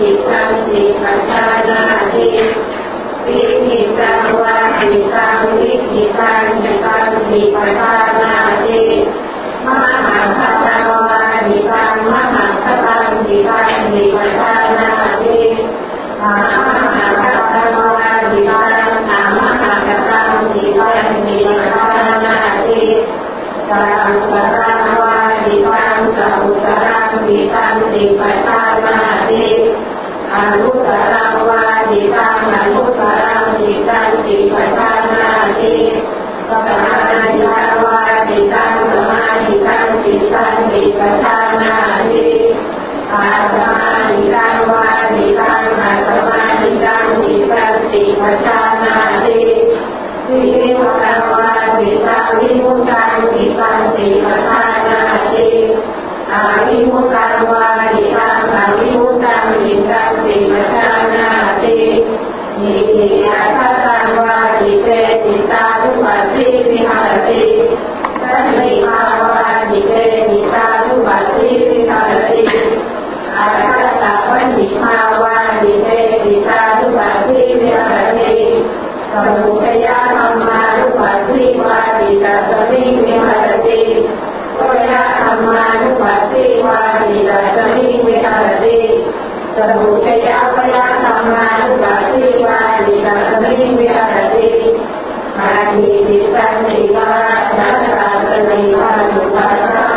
จิตตังสิปัญญานาทิปิณิตังวา ติตังวิจิตังจิตังจิปตานาจิมหาคตาวานิตางมหาคตังจิตังจิปตานาจิมหาคตาวานิตางนามหาคตังจิตังจิปตานาจิสังสาวานิตางสังสารังจิตังจิปตานาจิ อนุสราวาทิตังอนุสรังจิตังจิปชานาติสัมมาทิตาวาทิตังสัมมาทิตังจิตังจิปชานาติอาสมาทิตาวาทิตังอาสมาทิตังจิตังจิปชานาติวิริยะวาทิตังวิมุตังจิตังจิปชานาติ อาวิมุตตังวาติตังอาวิมุตตังหิตังสิมชานาติหิอาทัตังวาติเตติตาลุปัสสิวิหารติสัมมิภาวาติเตติตาลุปัสสิวิหารติอาทัตตะวันหิภาวาติเตติตาลุปัสสิวิหารติสมุทยาธรรมาลุปัสสิวาติตัสสิวิหารติ มุทยาพยาธรรมานุปัสสิวาดิปัสมิวิหารติมาทีติสันติวานัสสะสมิวานุปั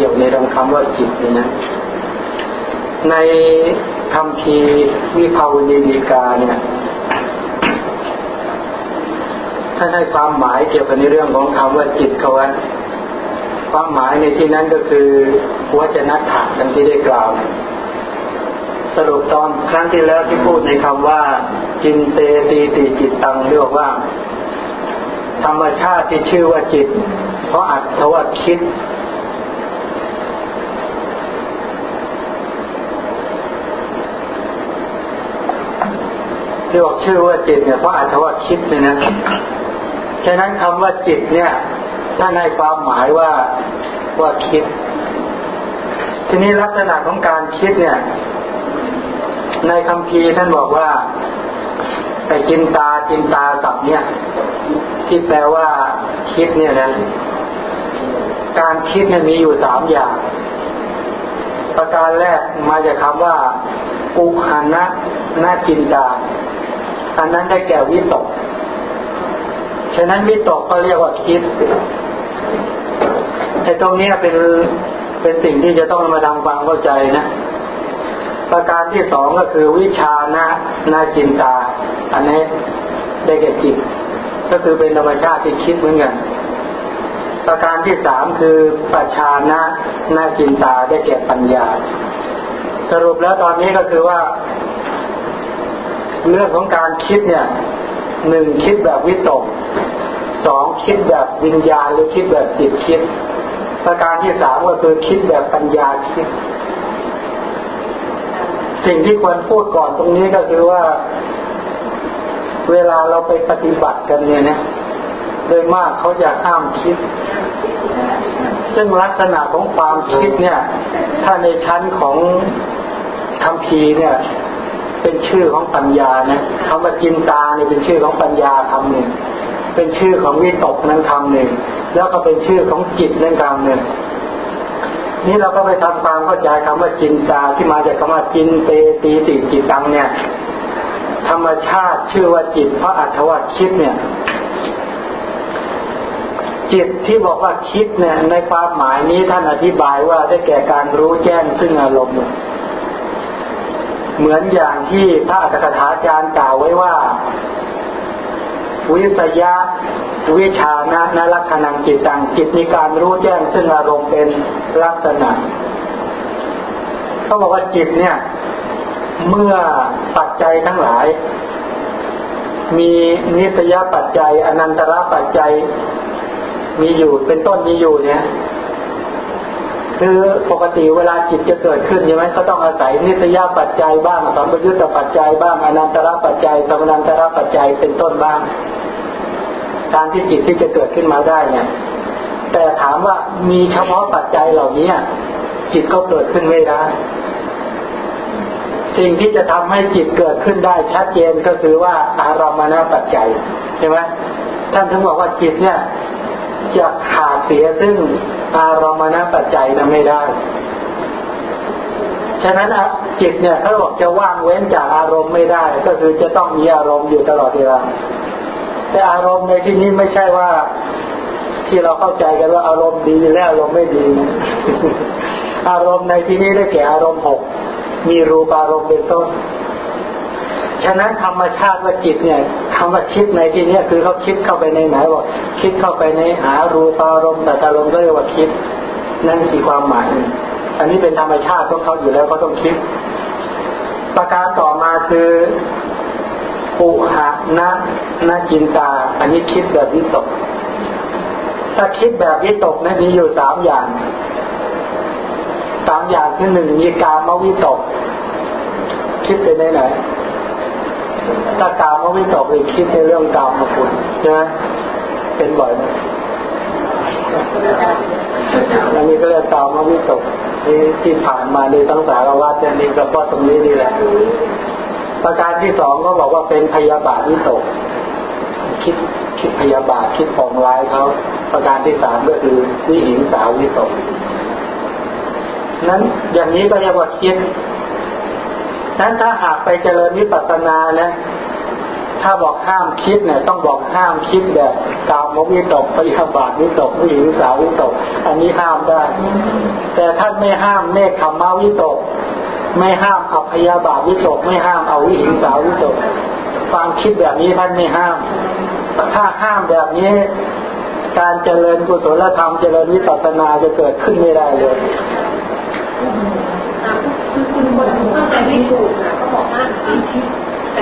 กี่ยวในเรื่องคำว่าจิตนี่นะในคำพีวิภาวดีดีกาเนี่ยท่านให้ความหมายเกี่ยวกับในเรื่องของคำว่าจิตเขาไว้ความหมายในที่นั้นก็คือวัจนถาดังที่ได้กล่าว สรุปตอนครั้งที่แล้วที่พูดในคำว่าจินเตตีติจิตตังเรียกว่า ธรรมชาติที่ชื่อว่าจิต เพราะอัตว่าคิด ที่บอกชื่อว่าจิตเนี่ยเพราะอัตว่าคิดเนี่ยนะฉะนั้นคำว่าจิตเนี่ยท่านให้ความหมายว่าว่าคิด ทีนี้ลักษณะของการคิดเนี่ย ในคำพีท่านบอกว่าแต่จินตาจินตาสับเนี่ยที่แปลว่าคิดเนี่ยนะการคิดเนี่ยมีอยู่สามอย่าง ประการแรกมาจากคำว่าอุหานะนาจินตา นั้นได้แก่วิตก ฉะนั้นวิตกก็เรียกว่าคิดไอ้ตรงนี้เป็นเป็นสิ่งที่จะต้องมาทำความเข้าใจนะ ประการที่สองก็คือวิชานะนาจินตา อันนี้ได้แก่จิต ก็คือเป็นธรรมชาติที่คิดเหมือนกัน ประการที่สามคือปัจชานะนาจินตาได้แก่ปัญญา สรุปแล้วตอนนี้ก็คือว่า เรื่องของการคิดเนี่ยหนึ่งคิดแบบวิตกสองคิดแบบวิญญาณหรือคิดแบบจิตคิด ประการที่สามก็คือคิดแบบปัญญาคิด สิ่งที่ควรพูดก่อนตรงนี้ก็คือว่า เวลาเราไปปฏิบัติกันเนี่ยนะโดยมากเขาจะห้ามคิด ซึ่งลักษณะของความคิดเนี่ย ถ้าในชั้นของคำพีเนี่ย เป็นชื่อของปัญญานะคำว่าจินตาเนี่ยเป็นชื่อของปัญญาคำหนึ่งเป็นชื่อของวิตกนั้นคำหนึ่งแล้วก็เป็นชื่อของจิตนั้นคำหนึ่งนี่เราก็ไปทำความเข้าใจคำว่าจินตาที่มาจากคำว่าจินเตตีติจิตังเนี่ย ธรรมชาติชื่อว่าจิตเพราะอัตวัคิดเนี่ย จิตที่บอกว่าคิดเนี่ย ในความหมายนี้ท่านอธิบายว่าได้แก่การรู้แจ้งซึ่งอารมณ์ เหมือนอย่างที่พระอัตถกถาจารย์กล่าวไว้ว่า วิสยะวิชานะนลักษณังจิตตังจิตมีการรู้แจ้งซึ่งอารมณ์เป็นลักษณะเขาบอกว่าจิตเนี่ย เมื่อปัจจัยทั้งหลาย มีนิสยปัจจัย อนันตระปัจจัย มีอยู่เป็นต้นมีอยู่เนี่ย คือปกติเวลาจิตจะเกิดขึ้นใช่ไหมก็ต้องอาศัยนิสยาปัจจัยบ้างสัมปยุตตปัจจัยบ้างอนันตระปัจจัยสมนันตระปัจจัยเป็นต้นบ้าง การที่จิตที่จะเกิดขึ้นมาได้เนี่ย แต่ถามว่ามีเฉพาะปัจจัยเหล่านี้จิตก็เกิดขึ้นไม่ได้ สิ่งที่จะทำให้จิตเกิดขึ้นได้ชัดเจนก็คือว่าอารมณ์นาปัจจัยใช่ไหมท่านถึงบอกว่าจิตเนี่ย จะขาดเสียซึ่งอารมณ์นาปัจจัยนั้นไม่ได้ ฉะนั้นจิตเนี่ยเขาบอกจะว่างเว้นจากอารมณ์ไม่ได้ ก็คือจะต้องมีอารมณ์อยู่ตลอดเวลา แต่อารมณ์ในที่นี้ไม่ใช่ว่า ที่เราเข้าใจกันว่าอารมณ์ดีและอารมณ์ไม่ดี อารมณ์ในที่นี้ได้แก่อารมณ์หกมีรูปอารมณ์เป็นต้น ฉะนั้นธรรมชาติว่าจิตเนี่ยคำว่าคิดในที่นี้คือเขาคิดเข้าไปในไหนว่าคิดเข้าไปในหารูปารมณ์แต่อารมณ์ก็เรียกว่าคิด นั่นคือความหมาย อันนี้เป็นธรรมชาติของเขาอยู่แล้วเขาต้องคิด ประการต่อมาคือปุหะนะนะจินตา อันนี้คิดแบบวิตก ถ้าคิดแบบวิตกนะมีอยู่สามอย่างสามอย่างคือหนึ่งมีการมวิตก คิดไปในไหน ถ้ากามวิตกเลยคิดในเรื่องกามมาคุณใช่ไหมเป็นบ่อยไหมอันนี้ก็เรียกกามวิตกที่ที่ผ่านมาในตั้งสารวัตรเนี่ยนี่ก็เพราะตรงนี้นี่แหละ ประการที่สองก็บอกว่าเป็นพยาบาทวิตก คิดคิดพยาบาทคิดปองร้ายเขาประการที่สามก็คือวิหิงสาวิตกนั้นอย่างนี้ก็เรียกว่าคิด นั้นถ้าหากไปเจริญวิปัสสนานะถ้าบอกห้ามคิดเนี่ยต้องบอกห้ามคิดแบบกามวิตกปยาบาทวิตกวิหิงสาวิตก อันนี้ห้ามได้ แต่ท่านไม่ห้ามเนคขมาวิตก ไม่ห้ามอัพยาบาทวิตก ไม่ห้ามเอาวิหิงสาวิตกความคิดแบบนี้ท่านไม่ห้าม ถ้าห้ามแบบนี้ การเจริญกุศลธรรมเจริญวิปัสสนาจะเกิดขึ้นไม่ได้เลยคือคุณคน เข้าใจไม่ถูกนะเขาบอกว่า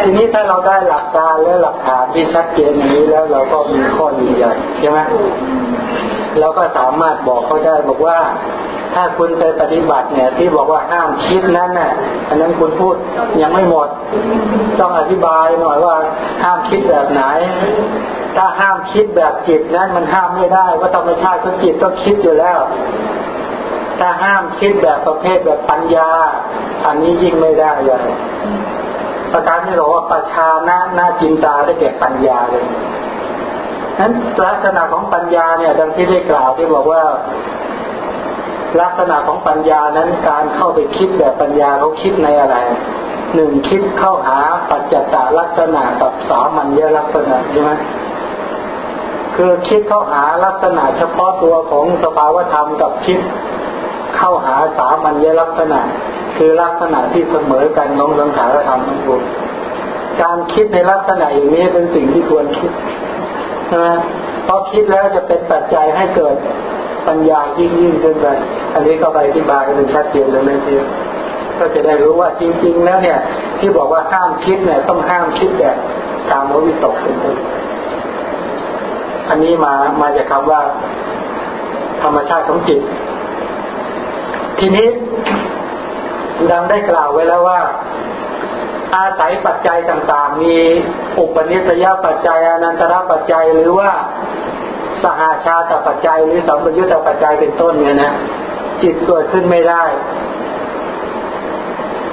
ทีนี้ถ้าเราได้หลักการและหลักฐานที่ชัดเจนอย่างนี้แล้วเราก็มีข้อยืนยันใช่ไหมเราก็สามารถบอกเขาได้บอกว่า ถ้าคุณไปปฏิบัติเนี่ย ที่บอกว่าห้ามคิดนั้นน่ะอันนั้นคุณพูดยังไม่หมด ต้องอธิบายหน่อยว่าห้ามคิดแบบไหน ถ้าห้ามคิดแบบจิตนั้นมันห้ามไม่ได้ว่าธรรมชาติของจิตต้องคิดอยู่แล้ว ถ้าห้ามคิดแบบประเภทแบบปัญญา อันนี้ยิ่งไม่ได้เลยประการที่บอกว่าประชานะหน้าจินตาได้แก่ปัญญาเลยนั้นลักษณะของปัญญาเนี่ยดังที่ได้กล่าวที่บอกว่า ลักษณะของปัญญานั้นการเข้าไปคิดแบบปัญญาเขาคิดในอะไรหนึ่งคิดเข้าหาปัจจตลักษณะกับสามัญญลักษณะใช่ไหมคือคิดเข้าหาลักษณะเฉพาะตัวของสภาวธรรมกับคิด เข้าหาสามัญลักษณะ คือลักษณะที่เสมอกันของสังขารธรรมทั้งปวงการคิดในลักษณะอย่างนี้เป็นสิ่งที่ควรคิดใช่ไหมเพราะคิดแล้วจะเป็นปัจจัยให้เกิดปัญญายิ่งยิ่งขึ้นไปอันนี้ก็ไปอธิบายกันชัดเจนเลยนะทีก็จะได้รู้ว่าจริงๆแล้วเนี่ย ที่บอกว่าห้ามคิดเนี่ยต้องห้ามคิดแบบตามวิตกเป็นต้นอันนี้มามาจากคาว่า ธรรมชาติของจิต ทีนี้ดังได้กล่าวไว้แล้วว่า อาศัยปัจจัยต่างๆ มีอุปนิสัยปัจจัยอนันตระปัจจัยหรือว่าสหาชาตปัจจัยหรือสัมปยุตตปัจจัยเป็นต้นเนี่ยนะจิตเกิดขึ้นไม่ได้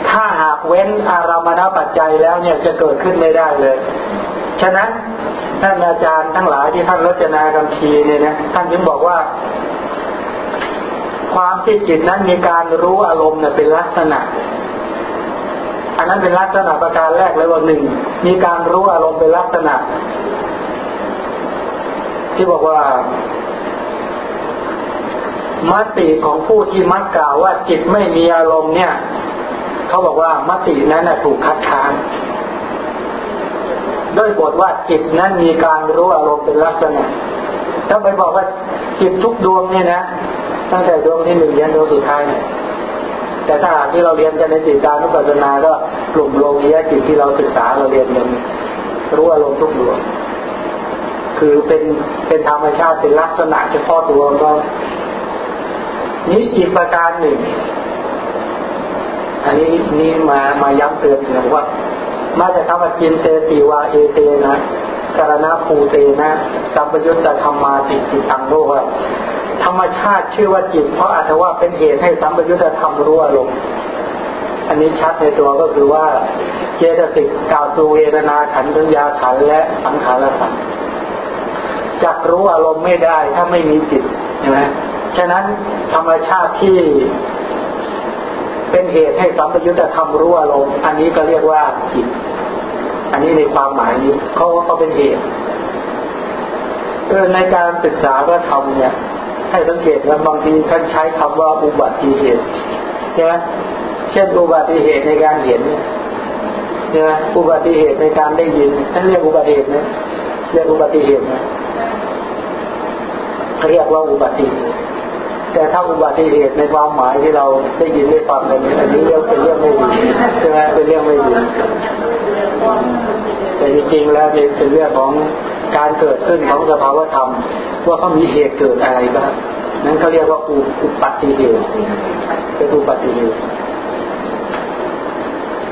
ถ้าหากเว้นอารามณปัจจัยแล้วเนี่ยจะเกิดขึ้นไม่ได้เลย ฉะนั้นท่านอาจารย์ทั้งหลายที่ท่านรจนาคำทีเนี่ยนะท่านจึงบอกว่า ความที่จิตนั้นมีการรู้อารมณ์เนี่ยเป็นลักษณะ อันนั้นเป็นลักษณะประการแรกเลยว่าหนึ่งมีการรู้อารมณ์เป็นลักษณะ ที่บอกว่ามติของผู้ที่มักกล่าวว่าจิตไม่มีอารมณ์เนี่ยเขาบอกว่ามตินั้นถูกคัดค้านด้วยบทว่าจิตนั้นมีการรู้อารมณ์เป็นลักษณะถ้าไปบอกว่าจิตทุกดวงเนี่ยนะ ตั้งแต่ดวงที่หนึ่งยันดวงสุดท้ายเนี่ยแต่ถ้าหากที่เราเรียนกันในจิตการนุปัสสนาก็กลุ่มโลกียจิตที่เราศึกษาเราเรียนมันรู้อารมณ์ทุกดวงคือเป็นเป็นธรรมชาติเป็นลักษณะเฉพาะตัวก็นี้อีกประการหนึ่ง อันนี้นี่มามาย้ำเตือนนะว่า มาจากคำว่าจินเตติวาเอเตนะ กรณาภูเตนะสัมปยุตตธรรมาติติตังโลกธรรมชาติชื่อว่าจิต เพราะอาจจะว่าเป็นเหตุให้สัมปยุตธรรมรู้อารมณ์อันนี้ชัดในตัวก็คือว่าเจตสิกกาวตูเวทนาขันธัญญาขันและสังขารขันจักรู้อารมณ์ไม่ได้ถ้าไม่มีจิตใช่ไหมฉะนั้นธรรมชาติที่เป็นเหตุให้สัมปยุตธรรมรู้อารมณ์อันนี้ก็เรียกว่าจิต อันนี้ในความหมายนี้เขาว่าเขาเป็นเหตุเออในการศึกษาก็ทำเนี่ย ให้สังเกตว่าบางทีท่านใช้คำว่าอุบัติเหตุใช่ไหมเช่นอุบัติเหตุในการเห็นใช่ไหมอุบัติเหตุในการได้ยินท่านเรียกอุบัติเหตุนะเรียกอุบัติเหตุนะเรียกว่าอุบัติเหตุ แต่ถ้าอุบัติเหตุในความหมายที่เราได้ยินได้ฟังในนี้อันนี้เรียกเป็นเรื่องไม่ดีใช่ไหมเป็นเรื่องไม่ดีแต่จริงๆแล้วเป็นเรื่องของการเกิดขึ้นของสภาวธรรม ว่าเขามีเหตุเกิดอะไรบ้างนั้นเขาเรียกว่าอุอุปัติเหตุเป็นอุปัติเหตุ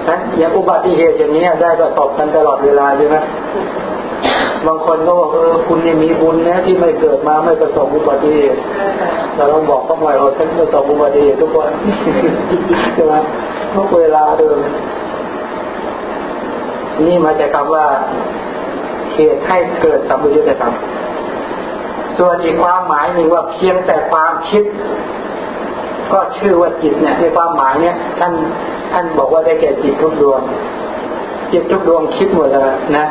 เนอย่างอุบัติเหตุอย่างนี้ได้ประสบกันตลอดเวลาใช่ไหมบางคนก็บอกเออคุณนี่มีบุญนะที่ไม่เกิดมาไม่ประสบอุบัติเหตุเราต้องบอกเขาหน่อยว่าฉันประสบอุบัติเหตุทุกวันใช่ไหมทุกเวลาเดิมนี่มาจากคำว่าเหตุให้เกิดสัมปยุตธรรมส่วนอีกความหมายหนึ่งว่าเพียงแต่ความคิด ก็ชื่อว่าจิตเนี่ยในความหมายเนี่ยท่าน ท่านบอกว่าได้แก่จิตทุกดวง จิตทุกดวงคิดหมดแล้วนะ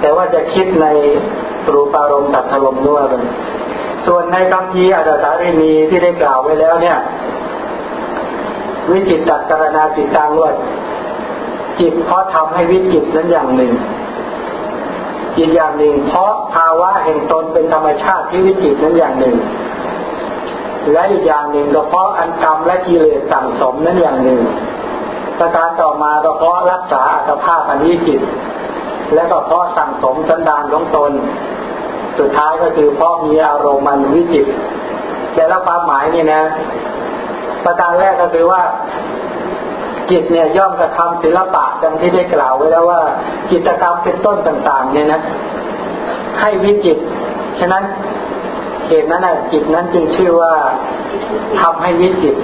แต่ว่าจะคิดในรูปารมณ์ตัดอารมณ์ด้วยกันส่วนในคำพีอัตถารินีที่ได้กล่าวไว้แล้วเนี่ย วิจิตตัดกรณาจิตตังว่าจิตเพราะทำให้วิจิตนั้นอย่างหนึ่งอีกอย่างหนึ่ง เพราะภาวะแห่งตนเป็นธรรมชาติที่วิจิตนั้นอย่างหนึ่ง และอีกอย่างหนึ่งก็เพราะอันกรรมและกิเลสสั่งสมนั้นอย่างหนึ่งประการต่อมาก็เพราะรักษาอัตภาพอันวิจิต และก็เพราะสั่งสมสันดานของตน สุดท้ายก็คือเพราะมีอารมณ์มันวิจิตแต่ละความหมายนี่นะ ประการแรกก็คือว่าจิตเนี่ยย่อมกระทำศิลปะดังที่ได้กล่าวไว้แล้วว่ากิจกรรมเป็นต้นต่าง ๆ เนี่ยนะ ให้วิจิต ฉะนั้น เหตุนั้นนะจิตนั้นจึงชื่อว่าทำให้วิจิต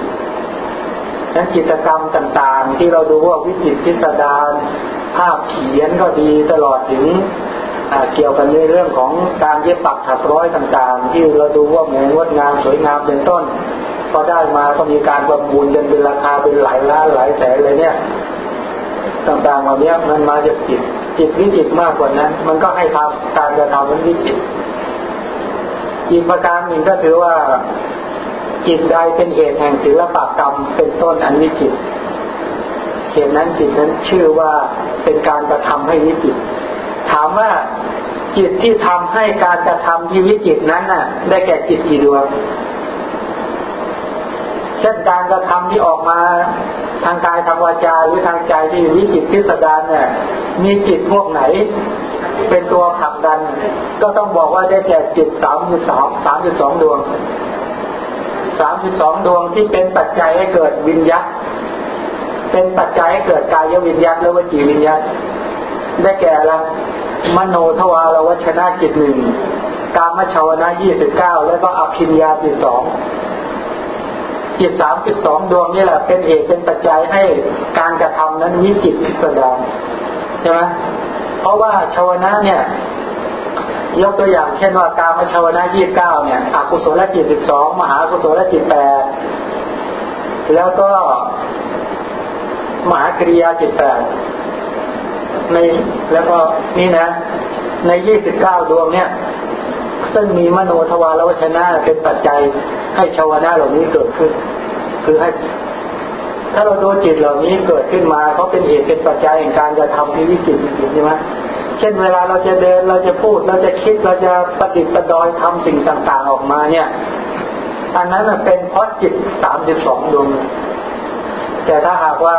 นั้นกิจกรรมต่างๆ ที่เราดูว่าวิจิตพิสดารภาพเขียนก็ดีตลอดถึงเกี่ยวกันในเรื่องของการเย็บปักถักร้อยต่างๆ ที่เราดูว่าเหมือนงดงามสวยงามเป็นต้นพอได้มาก็มีการประมูลกันเป็นราคาเป็นหลายล้านหลายแสนเลยเนี่ย ต่างๆเหล่านี้มันมาจากจิตจิตวิจิตมากกว่านั้น มันก็ให้ทำการกระทำมันวิจิต อีกประการหนึ่งก็ถือว่าจิตใดเป็นเหตุแห่งศิลปกรรมเป็นต้นอันวิจิตเหตุนั้นจิตนั้นชื่อว่าเป็นการกระทำให้วิจิต ถามว่าจิตที่ทำให้การกระทำที่วิจิตนั้นน่ะ ได้แก่จิตกี่ดวง เช่นการกระทำที่ออกมาทางกายทางวาจาหรือทางใจที่วิจิตพิสดารเนี่ย มีจิตพวกไหน เป็นตัวขับดัน ก็ต้องบอกว่าได้แก่จิตสามจุดสองสามจุดสองดวงสามจุดสองดวงที่เป็นปัจจัยให้เกิดวิญญาตเป็นปัจจัยให้เกิดกายวิญญาตและวจีวิญญาตได้แก่ละมโนทวารวัชนะจิตหนึ่งกามชาวนะยี่สิบเก้าแล้วก็อภิญญาจิตสอง จิตสามจิตสองดวงนี่แหละเป็นเหตุเป็นปัจจัยให้การกระทำนั้นมีจิตพิสดารใช่ไหมเพราะว่าชาวนะเนี่ยยกตัวอย่างเช่นว่าการมาชาวนะยี่บเก้าเนี่ยอกุศลจิตสิบสองมหากุศลจิตแปดแล้วก็มหากริยาจิตแปดในแล้วก็นี่นะ ในยี่สิบเก้าดวงเนี่ย ซึ่งมีมโนทวารวชนะเป็นปัจจัยให้ชาวนะเหล่านี้เกิดขึ้น คือให้ถ้าเราดูจิตเหล่านี้เกิดขึ้นมาเขาเป็นเหตุเป็นปัจจัยในการจะทำที่วิจิตริตใช่ไหมเช่นเวลาเราจะเดินเราจะพูดเราจะคิดเราจะปฏิบัติประดอยทำสิ่งต่าง ๆออกมาเนี่ย อันนั้นเป็นเพราะจิตสามสิบสองดวงแต่ถ้าหากว่า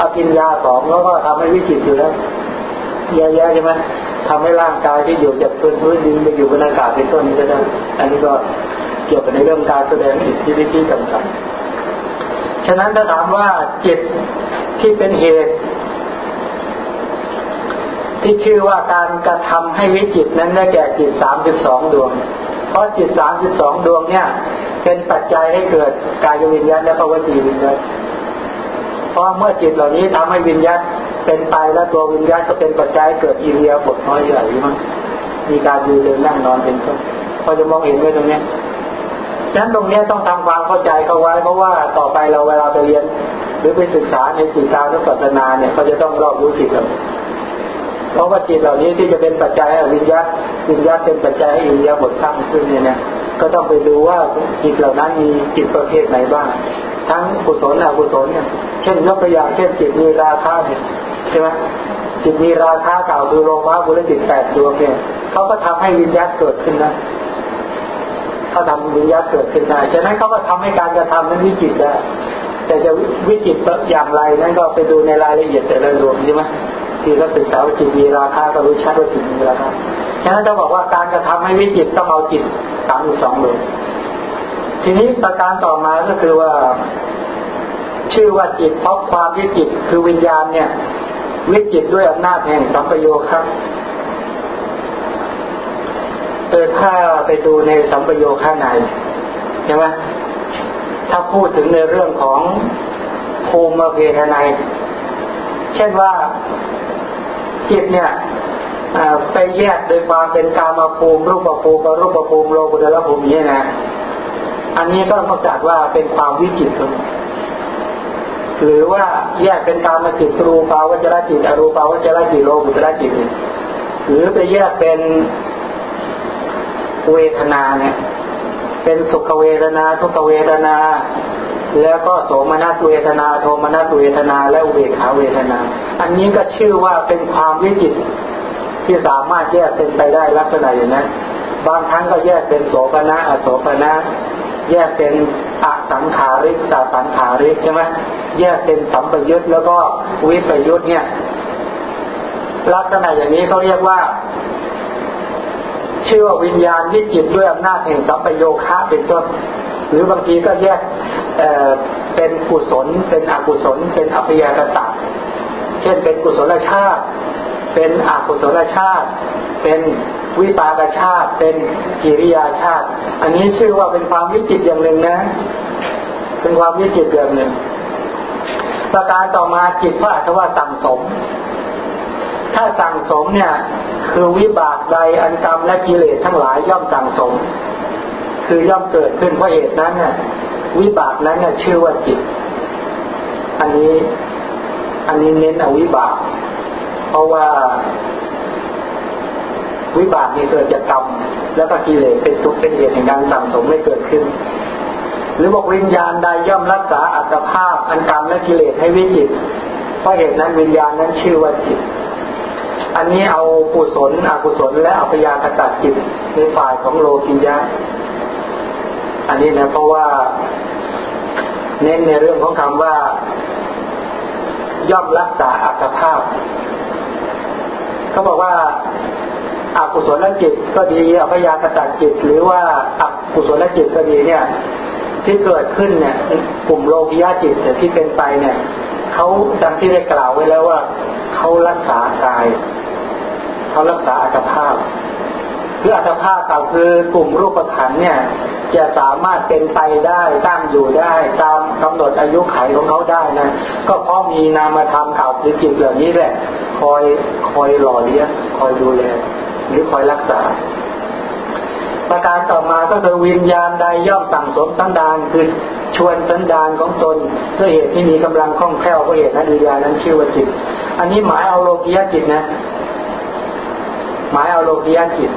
อภิญญาสองแล้วก็ทำให้วิจิตอยู่แล้ว เยอะๆใช่ไหมทำให้ร่างกายที่อยู่จากพื้นพื้นดินไปอยู่บนอากาศเป็นต้นนี้ก็ได้อันนี้ก็เกี่ยวกับในเรื่องการแสดงอิทธิฤทธิ์ต่างๆฉะนั้นถ้าถามว่าจิตที่เป็นเหตุ ที่ชื่อว่าการกระทำให้วิจิตนั้นได้แก่จิตสามสิบสองดวง เพราะจิตสามสิบสองดวงเนี่ย เป็นปัจจัยให้เกิดกายวิญญาณและภวจีวิญญาณเพราะเมื่อจิตเหล่านี้ทำให้วิญญาณ เป็นไปแล้วตัววิญญาณก็เป็นปัจจัยเกิดอิเลียบทน้อยใหญ่มั้งมีการยืนเดินนั่งนอนเป็นต้นพอจะมองเห็นไหมตรงนี้ฉะนั้นตรงนี้ต้องทำความเข้าใจเขาไว้ เพราะว่าต่อไปเราเวลาไปเรียน หรือไปศึกษาในจิตตานุปัสสนาเนี่ยเขาจะต้องรอบรู้จิตเราเพราะว่าจิตเหล่านี้ที่จะเป็นปัจจัยให้วิญญาณวิญญาณเป็นปัจจัยให้อิเลียบทตั้งขึ้นเนี่ยนะก็ต้องไปดูว่าจิตเหล่านั้นมีจิตประเภทไหนบ้าง ทั้งกุศลอกุศลเนี่ยเช่นยกตัวอย่างเช่นจิตมีราคะเนี่ย ใช่ไหมจิตมีราคาเก่าคือโลภะบุรุจิตแปดดวงเนี่ยเขาก็ทำให้วิญญาณเกิดขึ้นนะเขาทำวิญญาณเกิดขึ้นได้ฉะนั้นเขาก็ทำให้การกระทำนั้นวิจิตได้แต่จะวิจิตอย่างไรนั้นก็ไปดูในรายละเอียดแต่ละดวงใช่ไหมที่เขาศึกษาว่าจิตมีราคาก็รู้ชัดว่าจิตมีราคาฉะนั้นจะบอกว่าการกระทำให้วิจิตต้องเอาจิตสามสองดวงทีนี้ประการต่อมาก็คือว่า ชื่อว่าจิตเพราะความวิจิตคือวิญญาณเนี่ย วิจิตด้วยอำนาจแห่งสัมปโยครับเออถ้าไปดูในสัมปโยข้างในใช่ไหมถ้าพูดถึงในเรื่องของภูมิเวทนาเช่นว่าจิตเนี่ยไปแยกโดยความเป็นกามาภูมิ รูปภูมิรูปภูมิโลกุตระภูมินี้นะ อันนี้ก็ต้องจัดว่าเป็นความวิจิตร หรือว่าแยกเป็นกามจิตรูปาวจรจิตอรูปาวจรจิตโลกุตรจิต หรือไปแยกเป็นเวทนาเนี่ย เป็นสุขเวทนาทุกเวทนา แล้วก็โสมนัสเวทนา โทมนัสเวทนา และอุเบกขาเวทนา อันนี้ก็ชื่อว่าเป็นความวิจิตที่สามารถแยกเป็นไปได้ลักษณะอย่างนั้น บางครั้งก็แยกเป็นโสปนะอโสปนะ แยกเป็นอสังขาริกสาสังขาริกใช่ไหมแยกเป็นสัมปยุตแล้วก็วิปยุตเนี่ยลักษณะอย่างนี้เขาเรียกว่า เชื่อวิญญาณวิจิตด้วยอำนาจแห่งสัมปโยคะเป็นต้นหรือบางทีก็แยกเเป็นกุศล เป็นอกุศล เป็นอัพยากตะ เช่นเป็นกุศลชาติ เป็นอกุศลชาติ เป็นวิปากชาติ เป็นกิริยาชาติ อันนี้ชื่อว่าเป็นความวิจิตอย่างหนึ่งนะ เป็นความวิจิตอย่างหนึ่ง ประการต่อมาจิตพระอัตว่าสั่งสม ถ้าสั่งสมเนี่ย คือวิบากใดอันกรรมและกิเลสทั้งหลายย่อมสั่งสม คือย่อมเกิดขึ้นเพราะเหตุนั้นเนี่ยวิบากนั้นเนี่ยชื่อว่าจิต อันนี้ อันนี้เน้นอวิบาก เพราะว่าวิบากนี่เกิดจากกรรมแล้วก็กิเลสเป็นทุกข์เป็นเหตุในการสั่งสมไม่เกิดขึ้น หรือบอกวิญญาณใดย่อมรักษาอัตภาพอันกรรมและกิเลสให้วิจิตเพราะเหตุนั้นวิญญาณนั้นชื่อว่าจิต อันนี้เอากุศลอกุศลและอัพยากตจิตในฝ่ายของโลกิยะ อันนี้นะเพราะว่า เน้นในเรื่องของคำว่า ย่อมรักษาอัตภาพ เขาบอกว่าอากุศลจิตก็ดีอัพยากตจิต หรือว่าอักุศลจิตก็ดีเนี่ย ที่เกิดขึ้นเนี่ยกลุ่มโลกิยะจิตแต่ที่เป็นไปเนี่ยเขาดังที่ได้กล่าวไว้แล้วว่าเขารักษากายเขารักษาอัตภาพ คืออัตภาพเขาคือกลุ่มรูปขันเนี่ย จะสามารถเป็นไปได้ตั้งอยู่ได้ ตามกำหนดอายุไขของเขาได้นะก็เพราะมีนามธรรมเก่าคือจิตเหล่านี้แหละ คอยคอยหล่อเลี้ยงคอยดูแลหรือคอยรักษา ประการต่อมาก็คือวิญญาณใดย่อมสั่งสมสันดานคือชวนสันดานของตนด้วยเหตุที่มีกำลังคล่องแคล่วเพราะเหตุนั้นวิญญาณนั้นชื่อว่าจิต อันนี้หมายเอาโลกียจิตนะ หมายเอาโลกียจิต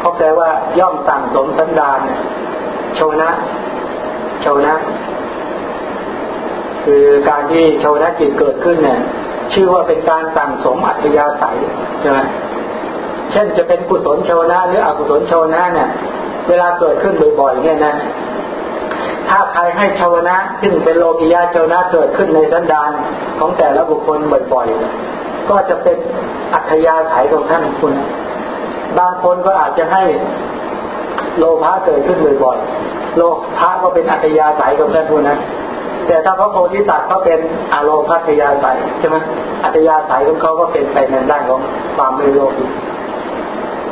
เขาแปลว่าย่อมสั่งสมสันดานโชนะ โชนะ คือการที่โชนะจิตเกิดขึ้นเนี่ย ชื่อว่าเป็นการสั่งสมอัธยาศัยใช่ไหมเช่นจะเป็นกุศลโชนะหรืออกุศลโชนะเนี่ย เวลาเกิดขึ้นบ่อยๆเนี่ยนะถ้าใครให้โชนะซึ่งเป็นโลกิยาโชนะเกิดขึ้นในสันดานของแต่ละบุคคลบ่อยๆ ก็จะเป็นอัธยาศัยของท่านคุณ บางคนก็อาจจะให้โลภะเกิดขึ้นบ่อยๆโลภะก็เป็นอัธยาศัยของท่านคุณนะแต่ถ้าพระโพธิสัตว์เขาเป็นอโลภัตยาศัยใช่ไหมอัตยาศัยของเขาก็เป็นไปในด้านของความไม่โลภ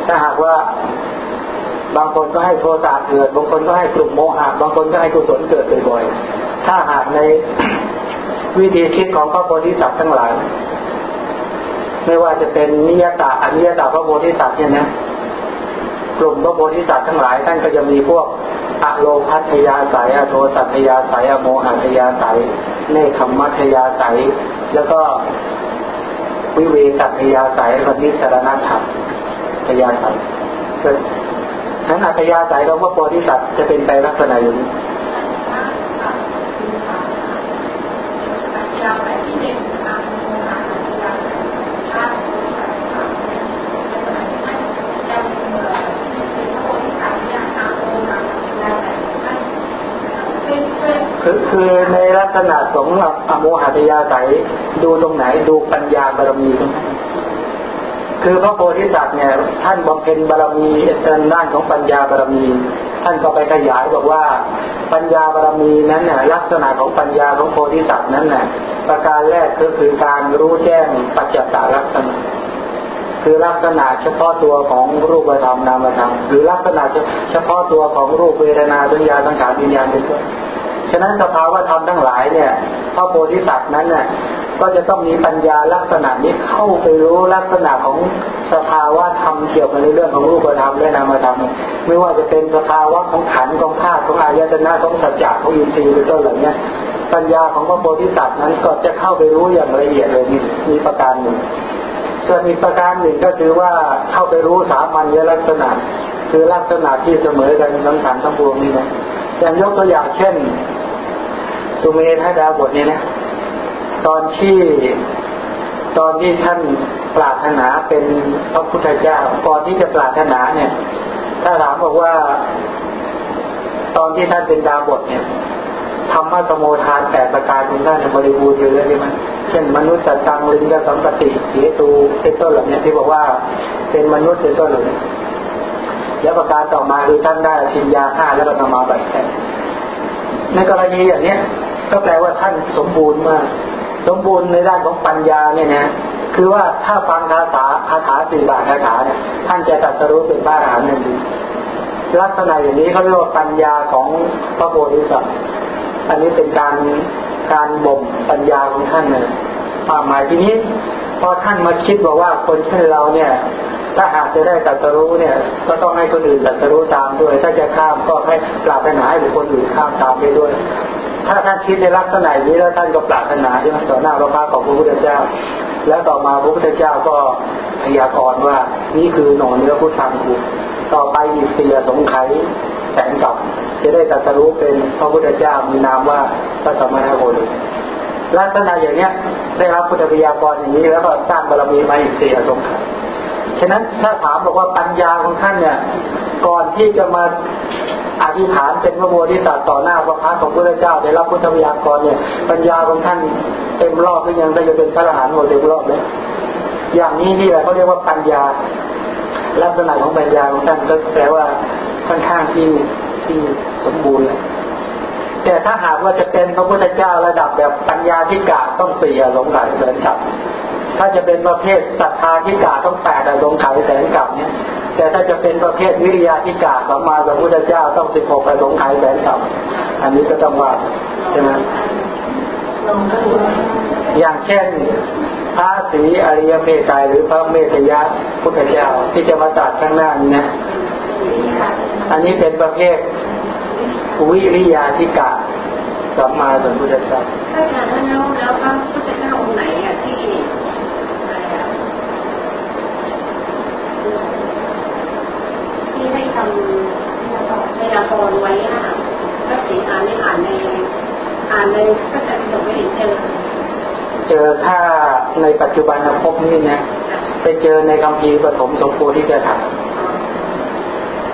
ถ้าหากว่าบางคนก็ให้โทสะเกิด บางคนก็ให้กลุ่มโมหะบางคนก็ให้กุศลเกิดบ่อยๆถ้าหากในวิธีคิดของพระโพธิสัตว์ทั้งหลาย ไม่ว่าจะเป็นนิยตาอนิยตาพระโพธิสัตว์เนี่ยนะกลุ่มพระโพธิสัตว์ทั้งหลายท่านก็จะมีพวกอโลพัทยาสายอโทสัทยาสายอโมหัทยาสายเนคขมัทยาสายแล้วก็วิเวกัตยาสายวันนี้สารนัตถทยาสายนั้นอัตยาสายของพระโพธิสัตว์จะเป็นไปลักษณะอย่างนี้ คือคือในลักษณะสงอโมหัตยาศัยดูตรงไหนดูปัญญาบารมีตรงไหนคือพระโพธิสัตว์เนี่ย ท่านบำเพ็ญบารมีด้านของปัญญาบารมี ท่านก็ไปขยายบอกว่า ปัญญาบารมีนั้นน่ะลักษณะของปัญญาของโพธิสัตว์นั้นน่ะประการแรกก็คือการรู้แจ้งปัจจตาลักษณะ คือลักษณะเฉพาะตัวของรูปธรรมนามธรรมหรือลักษณะเฉพาะตัวของรูปเวทนาสัญญาสังขารวิญญาณเป็นต้น ฉะนั้นสภาวะธรรมทั้งหลายเนี่ยพระโพธิสัตว์นั้นเนี่ยก็จะต้องมีปัญญาลักษณะนี้เข้าไปรู้ลักษณะของสภาวะธรรมเกี่ยวกับในเรื่องของรูปธรรมและนามธรรมไม่ว่าจะเป็นสภาวะของขันของธาตุของอายตนะของสัจจะของอินทรีย์เป็นต้นเหล่านี้ปัญญาของพระโพธิสัตว์นั้นก็จะเข้าไปรู้อย่างละเอียดเลยมีประการหนึ่ง ส่วนอีกประการหนึ่งก็คือว่าเข้าไปรู้สามัญลักษณะ คือลักษณะที่เสมอกันทั้งขันทั้งปวงนี้นะ อย่างยกตัวอย่างเช่น สุเมธาดาบทนี้นะ ตอนที่ตอนที่ท่านปรารถนาเป็นพระพุทธเจ้าก่อนที่จะปรารถนาเนี่ย ถ้าถามบอกว่า ตอนที่ท่านเป็นดาบทเนี่ยธรรมะสมุทานแต่ประการของท่านบริบูรณ์อยู่แล้วใช่ไหมเช่น มนุษย์ตังลิงกับสัมปติเสียตูเป็นต้นเหล่านี้ที่บอกว่าเป็นมนุษย์เป็นต้นเหล่านี้ แล้วประการต่อมาคือท่านได้ทิญญาห้าแล้วก็นำมาแบบแในกรณีอย่างเนี้ยก็แปลว่าท่านสมบูรณ์มาก สมบูรณ์ในด้านของปัญญาเนี่ยนะคือว่าถ้าฟังคาถาคาถาสี่บาทคาถาเนี่ยท่านจะตัดสรู้เป็นพระอรหันต์นั่นเองลักษณะอย่างนี้เขาเรียกว่าปัญญาของพระโพธิสัตว์อันนี้เป็นการการบ่มปัญญาของท่านนะความหมายทีนี้พอท่านมาคิดบอกว่าคนเช่นเราเนี่ย ถ้าหากจะได้ตัดสรู้เนี่ย ก็ต้องให้คนอื่นตัดสรู้ตามด้วย ถ้าจะข้ามก็ให้ปราถนาให้บุคคลอื่นข้ามตามไปด้วย ถ้าท่านคิดในลักษณะนี้แล้วท่านก็ปราถนาใช่ไหมต่อหน้าพระพักของพระพุทธเจ้า แล้วต่อมาพระพุทธเจ้าก็พยากรณ์ว่านี่คือหนอนเนื้อพุทธังคูต่อไปอีกเสียสงไขแสนกับจะได้ตรัสรู้เป็นพระพุทธเจ้ามีนามว่าพระสมณโคดลักษณะอย่างเนี้ยได้รับพุทธพยากรณ์อย่างนี้แล้วก็สร้างบารมีมาอีกเสียสงไข ฉะนั้นถ้าถามบอกว่าปัญญาของท่านเนี่ย ก่อนที่จะมาอธิษฐานเป็นพระโพธิสัตว์ต่อหน้าพระพักของพระเจ้าได้รับพุทธวิญญาณก่อนเนี่ย ปัญญาของท่านเต็มรอบหรือยังก็จะเป็นพระอรหันต์หมดเต็มรอบเลยอย่างนี้นี่แหละเขาเรียกว่าปัญญา ลักษณะของปัญญาของท่านก็แปลว่าค่อนข้างที่ที่สมบูรณ์เลยแต่ถ้าหากว่าจะเป็นพระพุทธเจ้าระดับแบบปัญญาที่กาต้องเสี่อารมณ์กายเสริญกับ ถ้าจะเป็นประเภทศรัทธาที่กาต้องแปดอารมณ์กายแสนกับเนี่ย แต่ถ้าจะเป็นประเภทวิริยะที่กาสัมมาสัมพุทธเจ้าต้องสิบหกอารมณ์กายแสนกับอันนี้ก็ต้องว่าใช่ไหมอย่างเช่นพระศรีอริยเมตไตรหรือพระเมตยะพุทธเจ้าที่จะมาตัดข้างหน้านี้นะ อันนี้เป็นประเภทวิริยาธิกะสัมมาสัมพุทธเจ้าถ้าอย่างนั้นแล้วแล้วพระพุทธเจ้าองค์ไหนอะที่ ที่ให้ทำในละครไว้อะพระศรีอ่านไม่อ่านในอ่านในก็จะจบไม่เห็นเจอเจอถ้าในปัจจุบันภพนี้นะไปเจอในคำพีปฐมสมโพธิจะถาม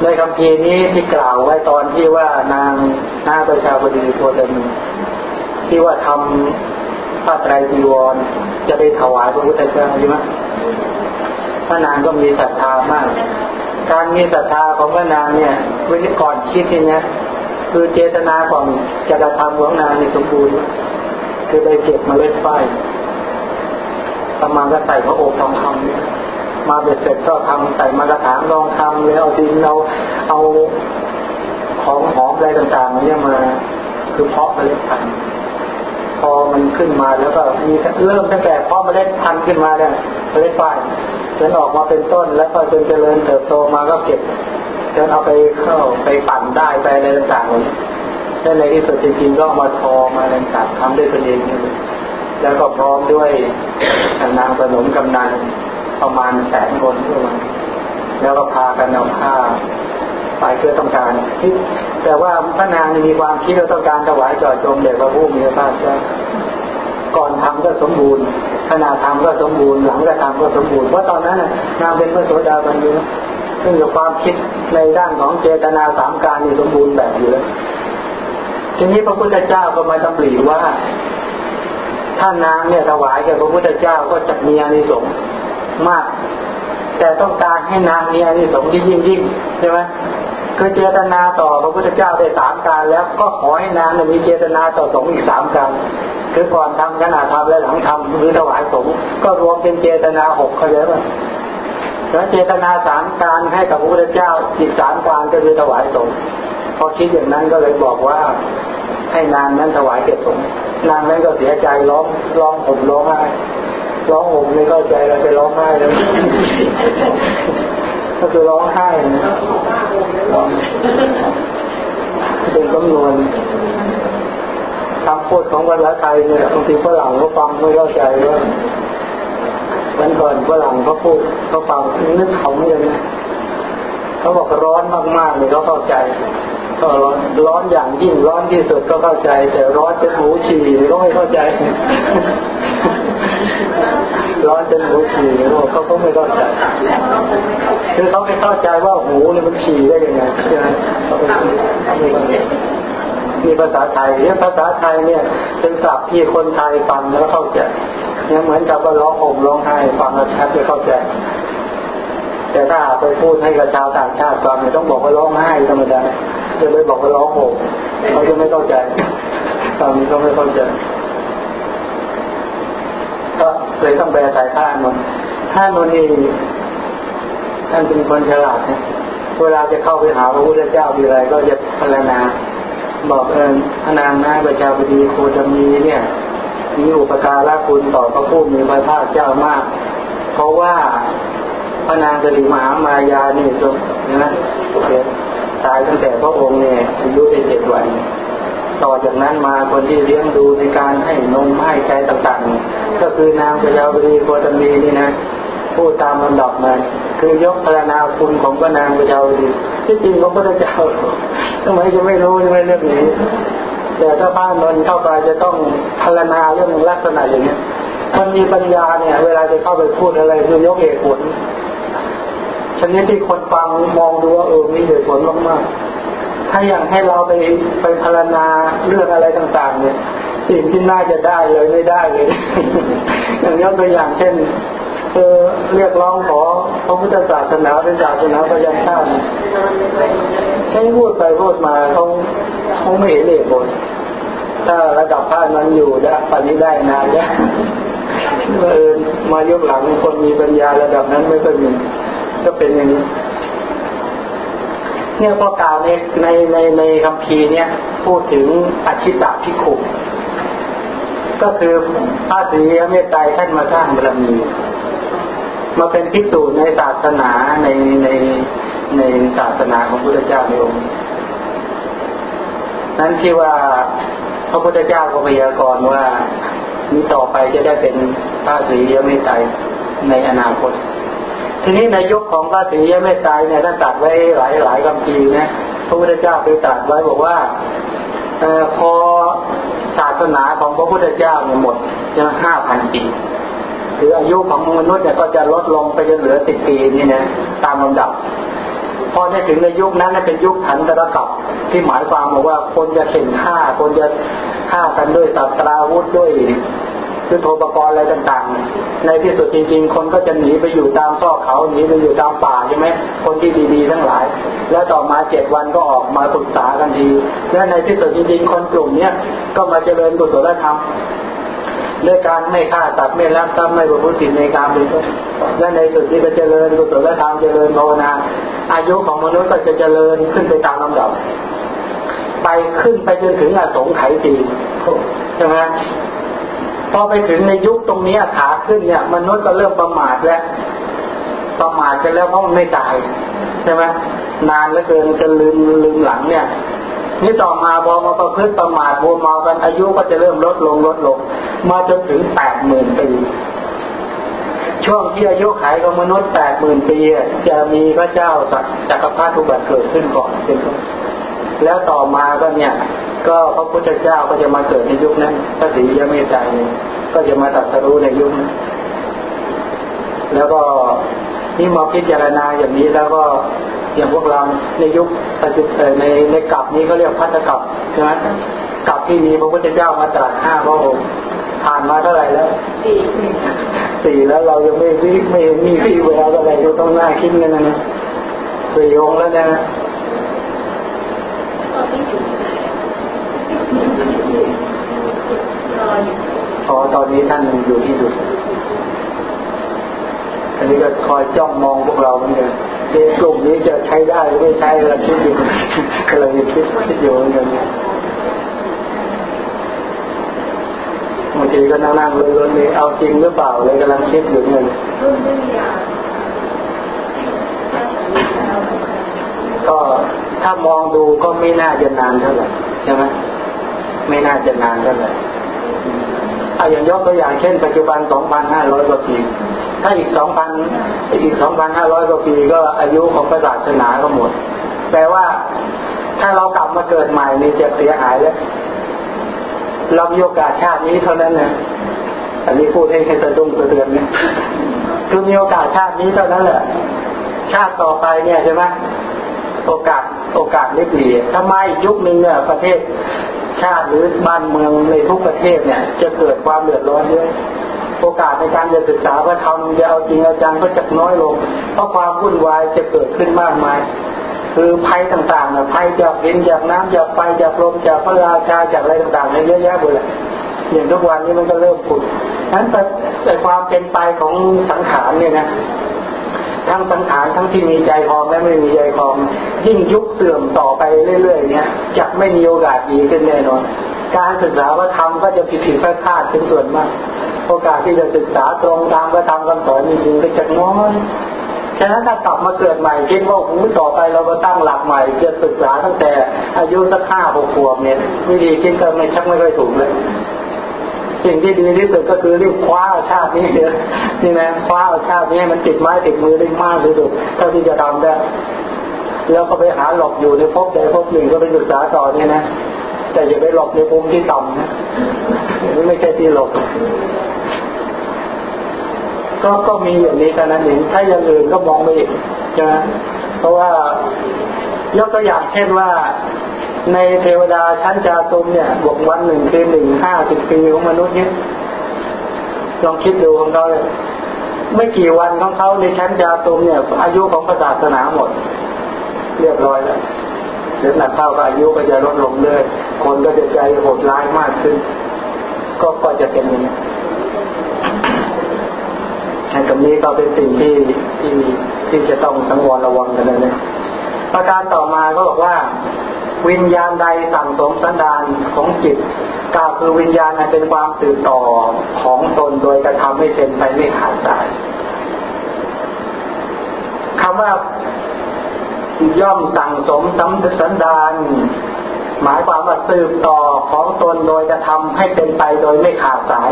ในคำพีนี้ที่กล่าวไว้ตอนที่ว่านางนาประชาบดีตัวเดิมที่ว่าทำผ้าไตรจีวรจะได้ถวายพระพุทธเจ้าใช่ไหม พระนางก็มีศรัทธามาก การมีศรัทธาของพระนางเนี่ยวิธีก่อนคิดเนี่ยคือเจตนาของจะกระทำของนางในสมบูรณ์ คือได้เก็บมาเล็ดไฟประมาณก็ใส่พระโอษฐ์ทองคำเนี่ยมาเบ็ดเสร็จก็ทำใส่มากระถางรองคำแล้วเอาดินเราเอาของหอมอะไรต่างๆเนี่ยมา คือเพาะเมล็ดพันธุ์ พอมันขึ้นมาแล้วก็มีเริ่มตั้งแต่เพาะเมล็ดพันธุ์ขึ้นมาเนี่ยเมล็ดฝ้ายจนออกมาเป็นต้นแล้วก็จนเจริญเติบโตมาก็เก็บจนเอาไปเข้าไปปั่นได้ไปอะไรต่างๆแล้ในที่สุดจริงๆก็มาทอมาอะไรต่างทำด้วยตนเองแล้วก็พร้อมด้วยนางสนมกำนันประมาณแสนคนทั่วมาแล้วก็พากันเอาผ้า ไปเพื่อต้องการที่แต่ว่าพระนางมีความคิดว่าต้องการถวายจอดจงเด็กพระผู้มีพระภาคเจ้าก่อนทำก็สมบูรณ์ขณะทำก็สมบูรณ์หลังก็ทำก็สมบูรณ์เพราะตอนนั้นนางเป็นพระโสดาบันอยู่ซึ่งความคิดในด้านของเจตนาสามการนี่สมบูรณ์แบบอยู่แล้วทีนี้พระพุทธเจ้าก็มาตำหนิว่าถ้านางเนี่ยถวายแก่พระพุทธเจ้าก็จะมีอานิสงส์มาก แต่ต้องการให้นางมีอานิสงส์ยิ่งยิ่งใช่ไหมคือเจตนาต่อพระพุทธเจ้าได้สามการแล้วก็ขอให้นางมีเจตนาต่อสงฆ์อีกสามการคือก่อนทำขณะทำและหลังทำหรือถวายสงฆ์ก็รวมเป็นเจตนาหกเขาเลยว่าแล้วเจตนาสามการให้กับพระพุทธเจ้าอีกสามการก็คือถวายสงฆ์พอคิดอย่างนั้นก็เลยบอกว่าให้นางนั้นถวายเก็บสงฆ์นางนั้นก็เสียใจร้องร้องผมร้องไห้ ร้องผมไม่เข้าใจเลยไปร้องไห้เลยก็คือร้องไห้เป็นจำนวนคำพูดของภาษาไทยเนี่ยบางทีฝรั่งเขาฟังไม่เข้าใจว่าวันก่อนฝรั่งเขาพูดเขาฟังนึกเขาไม่เลยนะเขาบอกร้อนมากๆเลยเขาเข้าใจก็ร้อนร้อนอย่างยิ่งร้อนที่สุดก็เข้าใจ แต่ร้อนจนหูฉี่ก็ไม่เข้าใจ ร้อนจนหูฉี่เขาเขาไม่เข้าใจคือเขาไม่เข้าใจว่าหูเนี่ยมันฉี่ได้ยังไงใช่ไหมเขาไม่เข้าใจมีภาษาไทยเนี่ยภาษาไทยเนี่ยเป็นศัพท์ที่คนไทยฟังแล้วเข้าใจเนี่ยเหมือนกับว่าร้องห่มร้องไห้ฟังแล้วชัดไม่เข้าใจ แต่ถ้าไปพูดให้กับชาวต่างชาติฟังเนี่ยต้องบอกว่าร้องไห้ธรรมดาจะเลยบอกว่าร้องห่มเขาจะไม่เข้าใจตอนนี้ก็ไม่เข้าใจ ก็เลยต้องแปลสายท่านนท่านนนี่ท่านเป็นคนฉลาดเนี่ยเวลาจะเข้าไปหาพระพุทธเจ้าทีไรก็จะพรรณนาบอกเออพนางนาประชาบดีโคจมีเนี่ยมีอุปการะคุณต่อพระผู้มีพระภาคเจ้ามาก เพราะว่าพระนางสิริมหามายานี่จบนะตายตั้งแต่พระองค์เนี่ยอายุได้เจ็ดวัน ต่อจากนั้นมาคนที่เลี้ยงดูในการให้นมให้ใจต่างๆ ก็คือนางพระยาบดีโคตมีนี่นะพูดตามลำดับมาคือยกพระนาคุณของพระนางพระยาบดีที่จริงของพระเจ้าทำไมจะไม่รู้ใช่ไมเรื่องนี้ แต่ถ้าพระนนเข้าไปจะต้องพารณาเรื่องลักษณะอย่างนี้คนมีปัญญาเนี่ย เวลาจะเข้าไปพูดอะไรคือยกเหตุผลชนิดที่คนฟังมองดูว่าเออมีเหตุผลมากๆ ถ้าอย่างให้เราไปไปพารณาเรื่องอะไรต่างๆ เนี่ยสิ่งที่น่าจะได้เลยไม่ได้เลย อย่างยกตัวอย่างเช่นเออเรียกร้องขอพระพุทธศาสนาเป็นศาสนาประจำชาติใช้พูดไปพูดมาเขาเขาไม่เห็นเหตุผลถ้าระดับพระนั้นอยู่ได้ปนี้ได้นานแล้วเออมายกหลังคนมีปัญญาระดับนั้นไม่ค่อยมีก็เป็นอย่างนี้ เนี่ยพอกล่าวในในในในคำพีเนี่ยพูดถึงอชิตาพิขุก็คือพระศรีเมตไตรท่านมาสร้างบารมี มาเป็นพิสูจน์ในศาสนาในในในศาสนาของพระพุทธเจ้าในองค์นั้นที่ว่าพระพุทธเจ้าก็พยากรณ์ว่านี้ต่อไปจะได้เป็นพระศรีเมตไตรในอนาคต ทีนี้ในยุคของพระศรีเมตไตรเนี่ยท่านตัดไว้หลายหลายคำพีนะพระพุทธเจ้าไปตัดไว้บอกว่าอพอศาสนาของพระพุทธเจ้าเนี่ยหมดยังห้าพันปีคืออายุของมนุษย์เนี่ยก็จะลดลงไปจนเหลือสิบปีนี่นะตามลำดับ พอในถึงในยุคนั้นเป็นยุคขันตะกับที่หมายความว่าคนจะเข็นฆ่า คนจะฆ่ากันด้วยสัตราวุธด้วย ยุทโธปกรณ์อะไรต่างๆ ในที่สุดจริง ๆ คนก็จะหนีไปอยู่ตามซอกเขาหนีไปอยู่ตามป่าใช่ไหมคนที่ดีๆทั้งหลาย แล้วต่อมาเจ็ดวันก็ออกมาปรึกษากันดี และในที่สุดจริง ๆ คนกลุ่มเนี้ยก็มาเจริญกุศลธรรมด้วยการไม่ฆ่าตัดไม่รักทรัพย์ไม่ประพฤติในการเป็นต้นและในสุดที่จะเจริญกุศลธรรมเจริญภาวนา อายุของมนุษย์ก็จะเจริญขึ้นไปตามลำดับ ไปขึ้นไปจนถึงอสงไขยปีใช่ไหม พอไปถึงในยุคตรงนี้ขาขึ้นเนี่ย มนุษย์ก็เริ่มประมาทแล้ว ประมาทกันแล้วเพราะมันไม่ตายใช่ไหมนานเหลือเกินจะลืมลืมหลังเนี่ยนี่ต่อมาพอมาประพฤติประมาทโมเมากันอายุก็จะเริ่มลดลงลดลง มาจนถึงแปดหมื่นปีช่วงที่อายุขัยของมนุษย์แปดหมื่นปีจะมีพระเจ้าจักรพรรดิทุบัติเกิดขึ้นก่อนเป็นต้นแล้วต่อมาก็เนี่ย ก็พระพุทธเจ้าก็จะมาเกิดในยุคนั้นพระศรียเมตไตรก็จะมาตัดสรู้ในยุคนั้นแล้วก็นี่มาพิจารณาอย่างนี้แล้วก็อย่างพวกเราในยุคปัจจุบันในในกลับนี้ก็เรียกพัฒกับใช่ไหมกลับที่มีพระพุทธเจ้ามาตรัสห้าพระองค์ผ่านมาเท่าไหร่แล้วสี่สี่แล้วเรายังไม่ไม่ไม่มีวี่แววอะไรอยู่ต้องหน้าคิดกันนะนะสี่องค์แล้วนะ พอตอนนี้ท่านอยู่ที่ดุสิตอันนี้ก็คอยจ้องมองพวกเราเหมือนกันเกลุ่มนี้จะใช้ได้หรือไม่ใช้เราคิดอยู่กำลังคิดคิดอยู่เหมือนกันทีก็นั่งนั่งเลยเลยเอาจริงหรือเปล่าเลยกำลังคิดอยู่เนี่ยก็ถ้ามองดูก็ไม่น่าจะนานเท่าไหร่ใช่ไหม ไม่น่าจะนานเท่าไหร่อาอย่างยกตัวอย่างเช่น ปัจจุบัน 2,500 กว่าปี ถ้าอีก 2,000 อีก 2,500 กว่าปีก็อายุของพระศาสนาก็หมด แปลว่า ถ้าเรากลับมาเกิดใหม่นี่จะเสียหายแล้วเรามีโอกาสชาตินี้เท่านั้นนะอันนี้พูดให้ให้สะดุ้งสะเทือนเนี่ยคือมีโอกาสชาตินี้เท่านั้นแหละ ชาติต่อไปเนี่ยใช่ไหม โอกาสโอกาสไม่เปลี่ยนถ้าไมยุคหนึ่งเนี่ยประเทศชาติหรือบ้านเมืองในทุกประเทศเนี่ย จะเกิดความเดือดร้อนเยอะโอกาสในการจะศึกษาว่าทำจะเอาจริงเอาจังก็จะน้อยลง เพราะความวุ่นวายจะเกิดขึ้นมากมาย คือภัยต่างๆนี่ยภัยจากดินจากน้ำจากไฟจากลมจากพระราชาจากอะไรต่างๆเนี่ยเยอะแยะหมดเลยอย่างทุกวันนี้มันก็เริ่มผุดนั้นแต่ความเป็นไปของสังขารเนี่ยนะ ทั้งสังขารทั้งที่มีใจพองและไม่มีใจพอง ยิ่งยุคเสื่อมต่อไปเรื่อยๆเนี่ยจะไม่มีโอกาสดีขึ้นแน่นอน การศึกษาว่าทำก็จะผิดผิดพลาดพลาดเป็นส่วนมาก โอกาสที่จะศึกษาตรงตามพระธรรมคำสอนจริงๆก็จะน้อยฉะนั้นถ้ากลับมาเกิดใหม่คิดว่าหูต่อไปเราก็ตั้งหลักใหม่จะศึกษาตั้งแต่อายุสักห้าหกขวบเนี่ยวิธีคิดก็ไม่ชักไม่ค่อยถูกเลย สิ่งที่ดีที่สุดก็คือรีบคว้าชาตินี้เลยนี่นะคว้าชาตินี้มันติดไม้ติดมือได้มากที่สุดเท่าที่จะทำได้แล้วก็ไปหาหลบอยู่ในภพใดภพหนึ่งก็ไปศึกษาต่อเนี่ยนะแต่อย่าไปหลบในภูมิที่ต่ำนะนี่ไม่ใช่ที่หลบก็ก็มีอย่างนี้แต่นั้นเองถ้าอย่างอื่นก็มองไม่เห็นใช่ไหมเพราะว่ายกตัวอย่างเช่นว่า ในเทวดาชั้นจาตุมเนี่ยบวกวันหนึ่งคือหนึ่งห้าสิบปีของมนุษย์เนี่ยลองคิดดูของเขาเลยไม่กี่วันของเขาในชั้นจาตุมเนี่ย อายุของศาสนาหมด เรียบร้อยแล้วเดี๋ยวหนักเข้าก็อายุก็จะลดลงเลยคนก็จะใจโหดร้ายมากขึ้น ก็ก็จะเป็นอย่างนี้ตรงนี้ก็เป็นสิ่งที่ที่ที่จะต้องสังวรระวังกันเลยนะ ประการต่อมาก็บอกว่า วิญญาณใดสั่งสมสันดานของจิตกล่าวคือวิญญาณนั้นเป็นความสืบต่อของตนโดยกระทำให้เป็นไปไม่ขาดสายคำว่าย่อมสั่งสมสัมสันดาน หมายความว่าสืบต่อของตนโดยกระทำให้เป็นไปโดยไม่ขาดสาย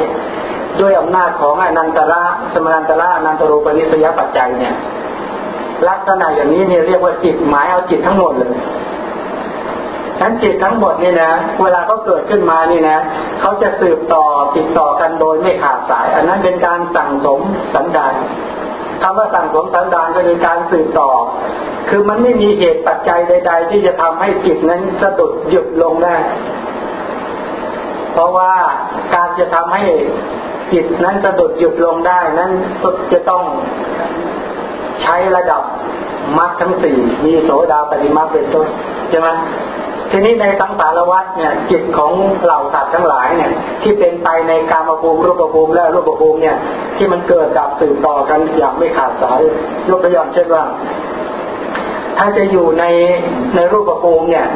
ด้วยอำนาจของอนันตระสมนันตระอนันตรูปนิสยปัจจัยเนี่ย ลักษณะอย่างนี้เนี่ยเรียกว่าจิตหมายเอาจิตทั้งหมดเลยนั้นจิตทั้งหมดนี่นะ เวลาเขาเกิดขึ้นมานี่นะเขาจะสืบต่อติดต่อกันโดยไม่ขาดสาย อันนั้นเป็นการสั่งสมสันดานคำว่าสั่งสมสันดานก็คือการสืบต่อ คือมันไม่มีเหตุปัจจัยใด ๆ ที่จะทำให้จิตนั้นสะดุดหยุดลงได้เพราะว่าการจะทำให้จิตนั้นสะดุดหยุดลงได้นั้นจะต้อง ใช้ระดับมรรคทั้งสี่มีโสดาปฏิมรรคเป็นต้นใช่ไหมทีนี้ในสังสารวัฏเนี่ยจิตของเหล่าสัตว์ทั้งหลายเนี่ยที่เป็นไปในกามภูมิรูปภูมิและรูปภูมิเนี่ยที่มันเกิดดับสืบต่อกันอย่างไม่ขาดสายยกตัวอย่างเช่นว่า ถ้าจะอยู่ในในรูปภูมิเนี่ย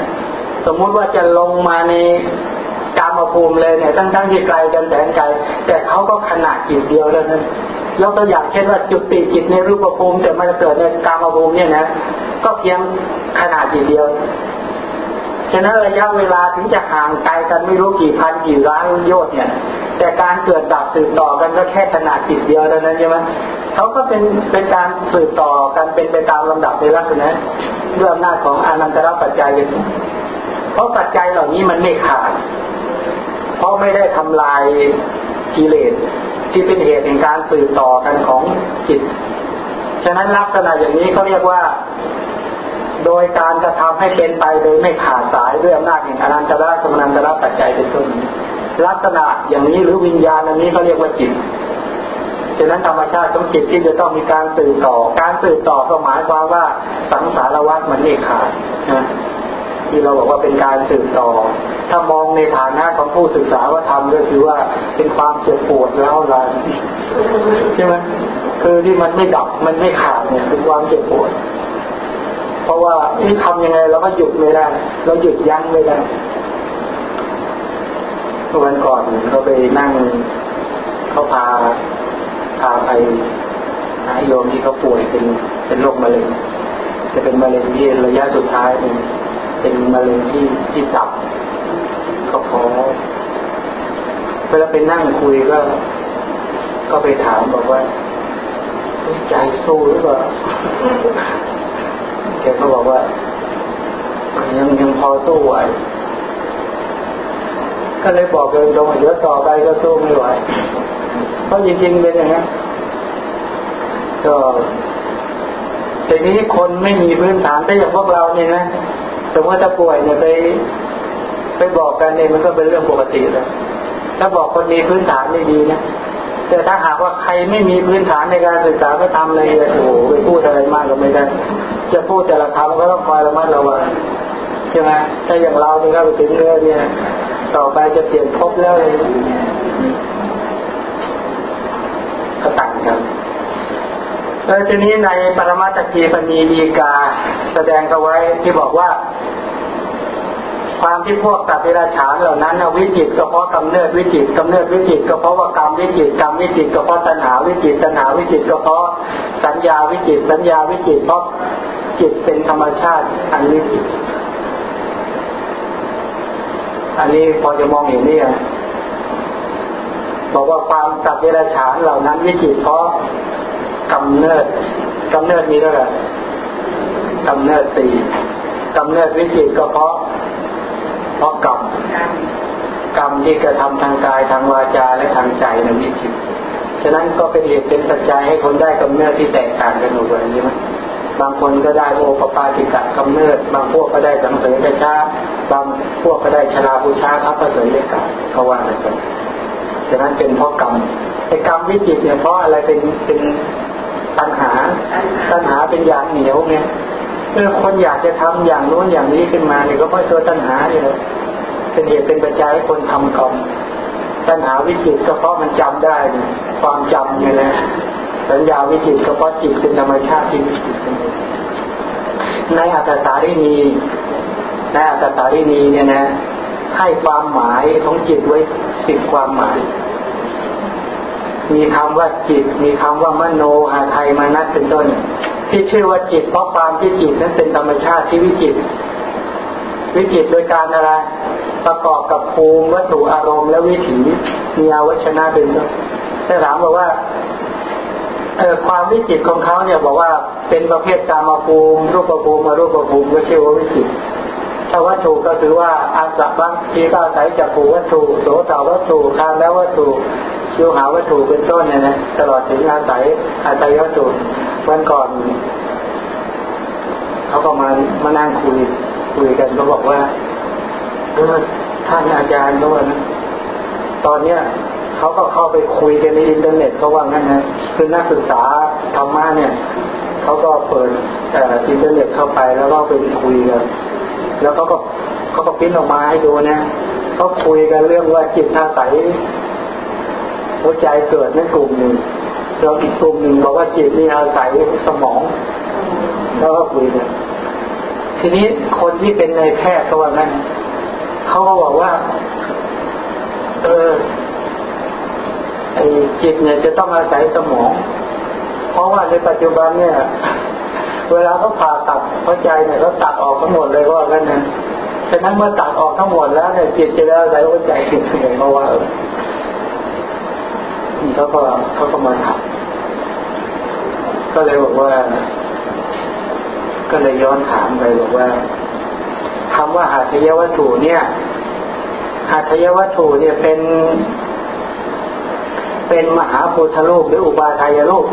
สมมุติว่าจะลงมาในกามภูมิเลยเนี่ยทั้งทั้งที่ไกลกันแสนไกลแต่เขาก็ขนาดจิตเดียวแล้วนั้น ยกตัวอย่างเช่นว่าจุดติจิตในรูปภูมิแต่มันเกิดในกามภูมิเนี่ยนะ ก็เพียงขนาดจิตเดียวฉะนั้นระยะเวลาถึงจะห่างไกลกันไม่รู้กี่พันกี่ล้านโยชน์เนี่ย แต่การเกิดดับสืบต่อกันก็แค่ขนาดจิตเดียวเท่านั้นใช่ไหมเขาก็เป็นเป็นการสืบต่อกันเป็นไปตามลำดับในลักษณะด้วยอำนาจของอนันตรปัจจัยเพราะปัจจัยเหล่านี้มันไม่ขาด เพราะไม่ได้ทำลาย กิเลสที่เป็นเหตุแห่งการสืบต่อกันของจิต ฉะนั้นลักษณะอย่างนี้เขาเรียกว่า โดยการกระทำให้เป็นไปโดยไม่ขาดสายด้วยอำนาจแห่งอนันตระสมนันตระปัจจัยเป็นต้นลักษณะอย่างนี้หรือวิญญาณอันนี้เขาเรียกว่าจิต ฉะนั้นธรรมชาติของจิตที่จะต้องมีการสื่อต่อ การสื่อต่อก็หมายความว่าสังสารวัฏมันไม่ขาดนะ ที่เราบอกว่าเป็นการสื่อต่อ ถ้ามองในฐานะของผู้ศึกษาว่าทำก็คือว่าเป็นความเจ็บปวดแล้วอะใช่ไหมคือที่มันไม่ดับมันไม่ขาดเนี่ยเป็นความเจ็บปวด เพราะว่าที่ทำยังไงเราก็หยุดไม่ได้ เราหยุดยั้งไม่ได้วันก่อนเขาไปนั่งเขาพาพาไปหาโยมที่เขาป่วยเป็นเป็นโรคมะเร็งจะเป็นมะเร็งที่ระยะสุดท้ายเป็น เป็นมะเร็งที่ที่ตับก็พอเวลาไปนั่งคุยก็ ก็ไปถามบอกว่าใจสู้หรือเปล่าแกก็บอกว่า ยังยังพอสู้ไหวก็เลยบอกเลยตรงเดี๋ยวต่อไปก็สู้ไม่ไหวเพราะจริงๆเป็นอย่างนี้ก็แต่นี้คนไม่มีพื้นฐานแต่อย่างพวกเราเนี่ยนะ สมมติถ้าป่วยเนี่ยไปไปบอกกันเนี่ยมันก็เป็นเรื่องปกติแล้วถ้าบอกคนมีพื้นฐานไม่ดีนะแต่ถ้าหากว่าใครไม่มีพื้นฐานในการศึกษาไม่ทำอะไรเลยโอ้โหไปพูดอะไรมากก็ไม่ได้จะพูดแต่ละคำก็ต้องคอยระมัดระวังใช่ไหมถ้าอย่างเราเนี่ยก็ไปถึงเรื่องเนี่ยต่อไปจะเปลี่ยนภพแล้วเลยก็ต่างกัน แล้วทีนี้ในปรมาตกีปณีดีกา แสดงเอาไว้ที่บอกว่า ความที่พวกตัดเวลาฉานเหล่านั้นวิจิตก็เพราะกำเนิดวิจิตกำเนิดวิจิตก็เพราะว่ากรรมวิจิตกรรมวิจิตก็เพราะตัณหาวิจิตตัณหาวิจิตก็เพราะสัญญาวิจิตสัญญาวิจิตเพราะจิตเป็นธรรมชาติอันวิจิตอันนี้พอจะมองเห็นนี่บอกว่าความสัตว์เดรัจฉานเหล่านั้นวิจิตเพราะ กำเนิดกำเนิดมีเท่าไหร่กำเนิดสี่กำเนิดวิจิตก็เพราะ เพราะกรรมกรรมที่กระทำทางกายทางวาจาและทางใจในวิจิตฉะนั้นก็เป็นเหตุเป็นปัจจัยให้คนได้กำเนิดที่แตกต่างกันออกไปนี้ไหมบางคนก็ได้โอปปาติกะกำเนิด บางพวกก็ได้สังเสริญชาบางพวกก็ได้ชลาภูชาครับประเสริฐกะก็ว่ากันฉะนั้นเป็นเพราะกรรมไอ้กรรมวิจิตเนี่ยเพราะอะไรเป็นเป็น ตัณหา ตัณหาเป็นอย่างเหนียวไงเมื่อคนอยากจะทำอย่างโน้นอย่างนี้ขึ้นมาเนี่ยก็เพราะตัวตัณหาเนี่ยเป็นเหตุเป็นปัจจัยให้คนทำกรรมตัณหาวิจิตก็เพราะมันจำได้ความจำไงนะสัญญาวิจิตก็เพราะจิตเป็นธรรมชาติที่วิจิตในอัตตารินีในอัตตารินีเนี่ยนะให้ความหมายของจิตไว้สิบความหมาย มีคำว่าจิต มีคำว่ามโนหาไทยมานัดเป็นต้น ที่ชื่อว่าจิตเพราะความที่จิตนั้นเป็นธรรมชาติที่วิจิต วิจิตโดยการอะไร ประกอบกับภูมิวัตถุอารมณ์และวิถีมีอวัชนะเป็นต้นแต่ถามบอกว่าเออความวิจิตของเขาเนี่ยบอกว่าเป็นประเภทกามภูมิรูปภูมิมารูปภูมิก็ชื่อว่าวิจิต ถ้าวัตถุก็ถือว่าอาศับางทีก็อาศัยจากผูวัตถุโสตวัตถุทานแล้ววัตถุชิวหาวัตถุเป็นต้นเนี่ยนะตลอดถึงอาศัยอาศัยวัตถุวันก่อนเขาก็มามานั่งคุยคุยกันก็บอกว่าเออท่านอาจารย์ด้วยนะตอนเนี้ยเขาก็เข้าไปคุยกันในอินเทอร์เน็ตเขาว่างั้นนะคือนักศึกษาธรรมะเนี่ยเขาก็เปิดอินเทอร์เน็ตเข้าไปแล้วก็ไปคุยกัน แล้วเขาก็เขาก็พิมพ์ออกมาให้ดูนะเขาคุยกันเรื่องว่าจิตอาศัยหัวใจเกิดในกลุ่มหนึ่งแล้วอีกกลุ่มหนึ่งบอกว่าจิตนี่อาศัยสมอง แล้วก็คุยกันทีนี้คนที่เป็นในแพทย์เขาว่างั้นเขาก็บอกว่า เออไอจิตเนี่ยจะต้องอาศัยสมอง เพราะว่าในปัจจุบันเนี่ย เวลาเขาผ่าตัดหัวใจเนี่ยเขาตัดออกทั้งหมดเลยว่ากันนะฉะนั้นเมื่อตัดออกทั้งหมดแล้วเนี่ยจิตจะได้อาศัยหัวใจจิตเองเพราะว่านี่เขาก็เขาก็มาถามก็เลยบอกว่า ก็เลยย้อนถามไปบอกว่าคำว่าหาทยวัตถุเนี่ยหาทยวัตถุเนี่ยเป็น เป็นมหาพุทธโลกหรืออุบาทายโลก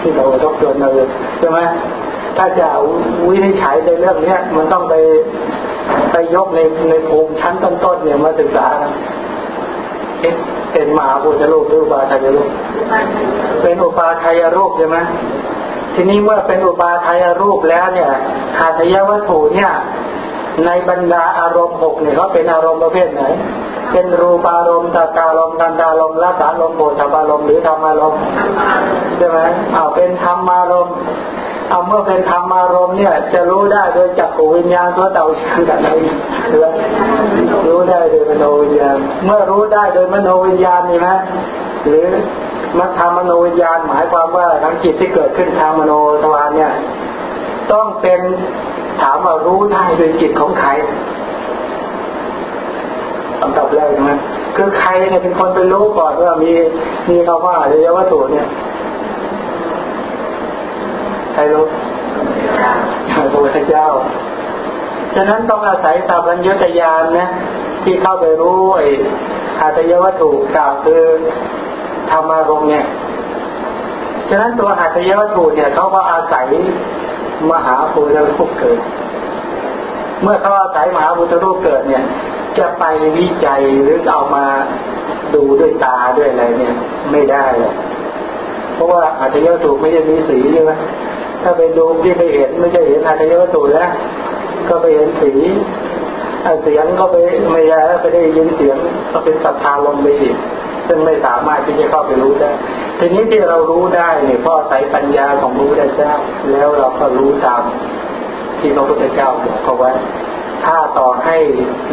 ที่เราต้องเกิดมาเลยใช่ไหมถ้าจะวินิจฉัยในเรื่องเนี้ยมันต้องไปไปยกในในภูมิชั้นต้นๆเนี่ยมาศึกษาเป็นมหาพุทธโลกหรืออุบาทายโลกเป็นอุบาทายรูปใช่ไหมทีนี้เมื่อเป็นอุบาทายรูปแล้วเนี่ยหาทยวัตถุเนี่ย ในบรรดาอารมณ์หกเนี่ยเขาเป็นอารมณ์ประเภทไหน เป็นรูปารมณ์ตาตารมณ์กันตารมณ์ละสารมณ์โผฏฐารมณ์หรือธรรมารมณ์ใช่ไหมเอาเป็นธรรมารมณ์เอาเมื่อเป็นธรรมารมณ์เนี่ย จะรู้ได้โดยจักรวิญญาณตัวเต่าชันกันอะไรหรือรู้ได้โดยมโนวิญญาณ เมื่อรู้ได้โดยมโนวิญญาณนี่นะหรือมัทธามโนวิญญาณหมายความว่าทั้งจิตที่เกิดขึ้นทางมโนทวารเนี่ย ต้องเป็น ถามว่ารู้ได้โดยจิตของใครคำตอบแรกใช่ไหมคือใครเนี่ยเป็นคนไปรู้ก่อนว่ามีมีคำว่าอริยวัตถุเนี่ยใครรู้พระพุทธเจ้า ฉะนั้นต้องอาศัยสัพพัญญุตยานนะที่เข้าไปรู้ไอ้อาตยวัตถุกล่าวคือธรรมารมเนี่ย ฉะนั้นตัวหัตยวัตถุเนี่ยเขาก็อาศัย มหาภูตรูปเกิด เมื่อเขาอาศัยมหาภูตรูปเกิดเนี่ย จะไปวิจัยหรือเอามาดูด้วยตาด้วยอะไรเนี่ย ไม่ได้เลยเพราะว่าหัตถยวัตถุไม่ได้มีสีใช่ไหมถ้าไปดูที่ไปเห็นไม่ใช่เห็นหัตถยถุแล้วก็ไปเห็นสีเสียงก็ไปไม่ได้ไปได้ยินเสียงก็เป็นศรัทธาลมไปอีกซึ่งไม่สามารถที่จะเข้าไปรู้ได้ ทีนี้ที่เรารู้ได้เนี่ยเพราะใส่ปัญญาของระพุทธเจ้าแล้วเราก็รู้ตามที่พระพุทธเจ้าบอกเขาไว้ถ้าต่อให้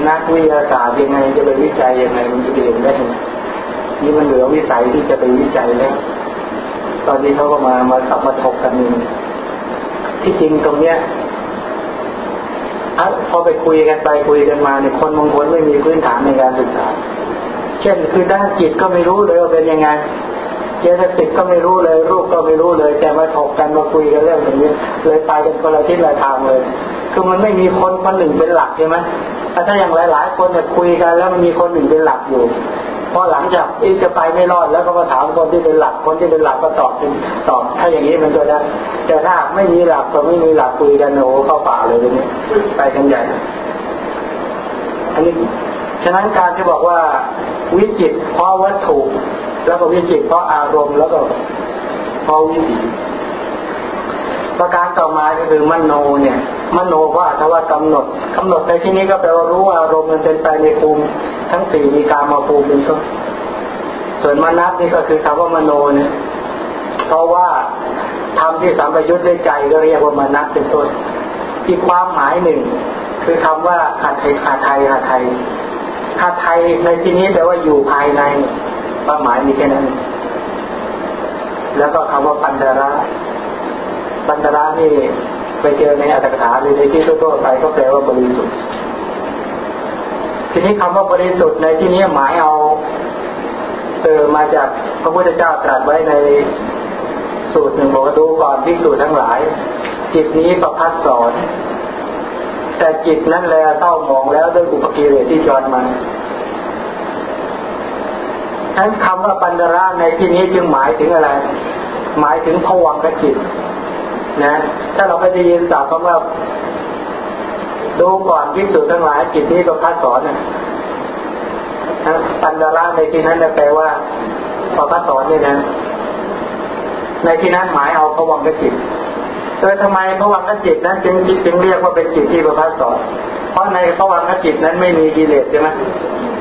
นักวิทยาศาสตร์ยังไงจะไปวิจัยยังไงมันจะเรียนได้นี่มันเหลือวิสัยที่จะไปวิจัยแล้ว ตอนนี้เขาก็มามาสับมาถกกันนี่ที่จริงตรงเนี้ยพอไปคุยกันไปคุยกันมาเนี่ยคนบางคนไม่มีพื้นฐานในการศึกษา เช่น คือด้านจิตก็ไม่รู้เลยว่าเป็นยังไง เจตสิกก็ไม่รู้เลย รูปก็ไม่รู้เลย แต่มาถกกันมาคุยกันเรื่องแบบนี้ เลยไปกันคนละทิศละทางเลย คือมันไม่มีคนคนหนึ่งเป็นหลักใช่ไหมถ้าอย่างหลาย ๆ คนเนี่ยคุยกันแล้วมันมีคนหนึ่งเป็นหลักอยู่พอหลังจากอีจะไปไม่รอดแล้วก็มาถามคนที่เป็นหลักคนที่เป็นหลักก็ตอบเป็นตอบ ถ้าอย่างนี้มันก็ได้แต่ถ้าไม่มีหลักก็ไม่มีหลักคุยกันโอ้เข้าป่าเลยทีนี้ไปกันใหญ่อันนี้ ฉะนั้นการที่บอกว่าวิจิตเพราะวัตถุ แล้วก็วิจิตเพราะอารมณ์แล้วก็เพราะวิถีประการต่อมาก็คือมโนเนี่ย มโนก็อาจจะว่ากำหนดกำหนดในที่นี้ก็แปลว่ารู้อารมณ์มันเป็นไปในภูมิทั้งสี่มีการมาภูมิเป็นต้นส่วนมนัสนี่ก็คือคำว่ามโนเนี่ยเพราะว่าทำที่สัมประยุทธ์ด้วยใจก็เรียกว่ามนัสเป็นต้นอีกความหมายหนึ่ง คือคำว่าหัดไทยหัดไทยหัดไทย หัดไทยในที่นี้แปลว่าอยู่ภายในความหมายมีแค่นั้น แล้วก็คำว่าปันดาระปันดาระนี่ไปเจอในอัตถกถาหรือในที่ทั่วไปก็แปลว่าบริสุทธิ์ ทีนี้คำว่าบริสุทธิ์ในที่นี้หมายเอาเออมาจากพระพุทธเจ้าตรัสไว้ในสูตรหนึ่งบอกว่าดูก่อนที่สูตรทั้งหลายจิตนี้ประพัดสอน แต่จิตนั้นแลเศร้าหมองแล้วด้วยอุปกิเลสที่จอนมาทั้นคำว่าปัญญาในที่นี้จึงหมายถึงอะไร หมายถึงผวังกจิต นะ ถ้าเราไม่ได้ยินจากคำว่าดูก่อนที่สุดทั้งหลายจิตนี้ก็พัดสอนนะปัญญาในที่นั้นแปลว่าพอพัดสอนนี่นะ ในที่นั้นหมายเอาพวังกจิต โดยทำไมพวังกจิตนั้นจึงจึงเรียกว่าเป็นจิตที่ประพัดสอนเพราะในพวังกจิตนั้นไม่มีกิเลสใช่ไหม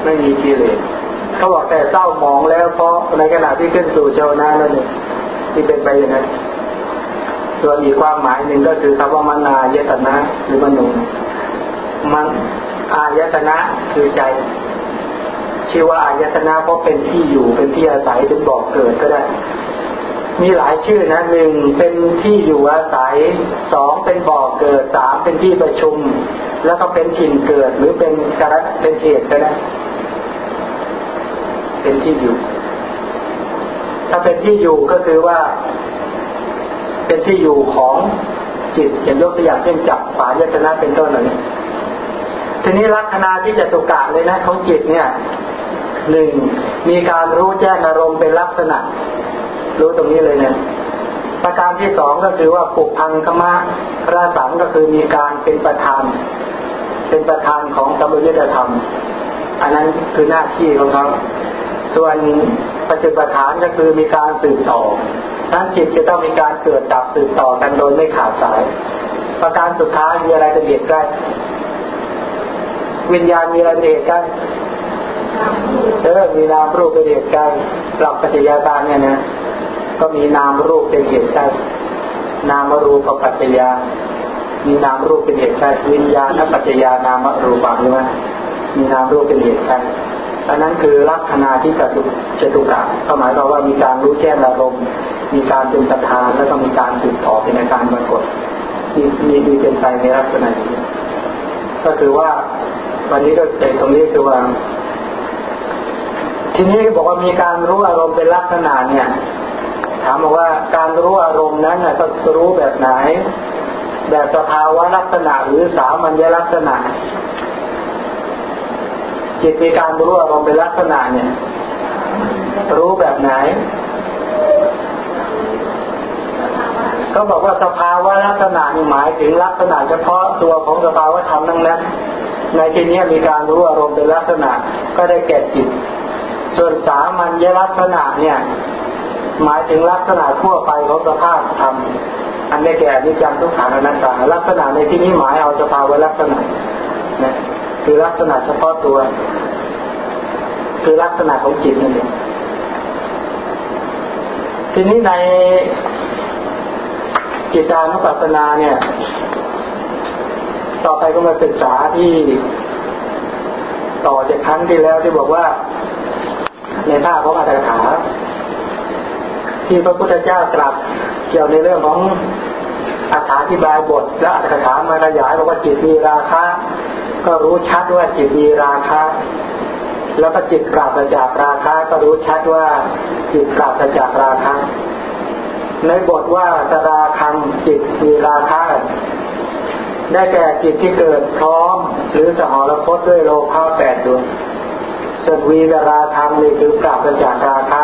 ไม่มีกิเลสเขาบอกแต่เศร้าหมองแล้วเพราะในขณะที่ขึ้นสู่เจ้านานั่นเองที่เป็นไปอย่างนั้นส่วนอีกความหมายหนึ่งก็คือคำว่ามนายตนะหรือมนุมันอายตนะคือใจชื่อว่าอายตนะเพราะเป็นที่อยู่เป็นที่อาศัยเป็นบ่อกเกิดก็ได้ มีหลายชื่อนะหนึ่งเป็นที่อยู่อาศัยสองเป็นบ่อกเกิดสามเป็นที่ประชุม แล้วก็เป็นถิ่นเกิดหรือเป็นกระเป็นเหตุก็ได้เป็นที่อยู่ ถ้าเป็นที่อยู่ก็คือว่า เป็นที่อยู่ของจิตอย่างยกตัวอย่างเช่นจับฝายตนะเป็นต้นอะไรทีนี้ลักษณะที่จะตุกะเลยนะของจิตเนี่ยหนึ่งมีการรู้แจ้งอารมณ์เป็นลักษณะ รู้ตรงนี้เลยเนะประการที่สองก็คือว่าปุพังคมะราสังก็คือมีการเป็นประธาน เป็นประธานของสมุทยธรรม อันนั้นคือหน้าที่ของเขาส่วนปัจจุบันฐานก็คือมีการสืบต่อทั้งจิตจะต้องมีการเกิดดับสืบต่อกันโดยไม่ขาดสาย ประการสุดท้ายมีอะไรจะเหตุใกล้วิญญาณมีอะไรเป็นเหตุใกล้เออมีนามรูปเป็นเหตุใกล้หลักปัจจัยตาเนี่ยนะ ก็มีนามรูปเป็นเหตุใกล้นามรูปปัจจยา มีนามรูปเป็นเหตุใกล้วิญญาณปัจจยานามรูปังใช่ไหมมีนามรูปเป็นเหตุใช่อันนั้นคือลักษณะที่จตุจตุกะก็หมายความว่ามีการรู้แจ้งอารมณ์ มีการเป็นประธานแล้วก็มีการสืบต่อเป็นอาการปรากฏมีมีมีเป็นไปในลักษณะนี้ ก็คือว่าวันนี้ก็เป็นตรงนี้คือว่า ทีนี้บอกว่ามีการรู้อารมณ์เป็นลักษณะเนี่ย ถามบอกว่าการรู้อารมณ์นั้นน่ะรู้แบบไหน แบบสภาวะลักษณะหรือสามัญลักษณะ จิตมีการรู้อารมณ์เป็นลักษณะเนี่ย รู้แบบไหนเขาบอกว่าสภาวะลักษณะหมายถึงลักษณะเฉพาะตัวของสภาวะธรรมทั้งนั้นในที่นี้มีการรู้อารมณ์เป็นลักษณะ ก็ได้แก่จิต ส่วนสามัญลักษณะเนี่ย หมายถึงลักษณะทั่วไปของสภาพธรรมอันได้แก่นิจังทุกขังอนัตตาลักษณะในที่นี้หมายเอาสภาวะลักษณะนะคือลักษณะเฉพาะตัว คือลักษณะของจิตนั่นเองทีนี้ในจิตานุปัสสนาเนี่ย ต่อไปก็มาศึกษาที่ต่อจากครั้งที่แล้วที่บอกว่า ในท่าของอัตถกถา ที่พระพุทธเจ้าตรัสเกี่ยวในเรื่องของอธิบายบทและอัตถกถามาขยายบอกว่าจิตมีราคะ ก็รู้ชัดว่าจิตมีราคะ แล้วก็จิตปราศจากราคะ ก็รู้ชัดว่าจิตปราศจากราคะ ในบทว่าตราคังจิตมีราคะได้แก่จิตที่เกิดพร้อม หรือสหรคตด้วยโลภะแปดดวงส่วนวีราคังนี่คือปราศจากราคะ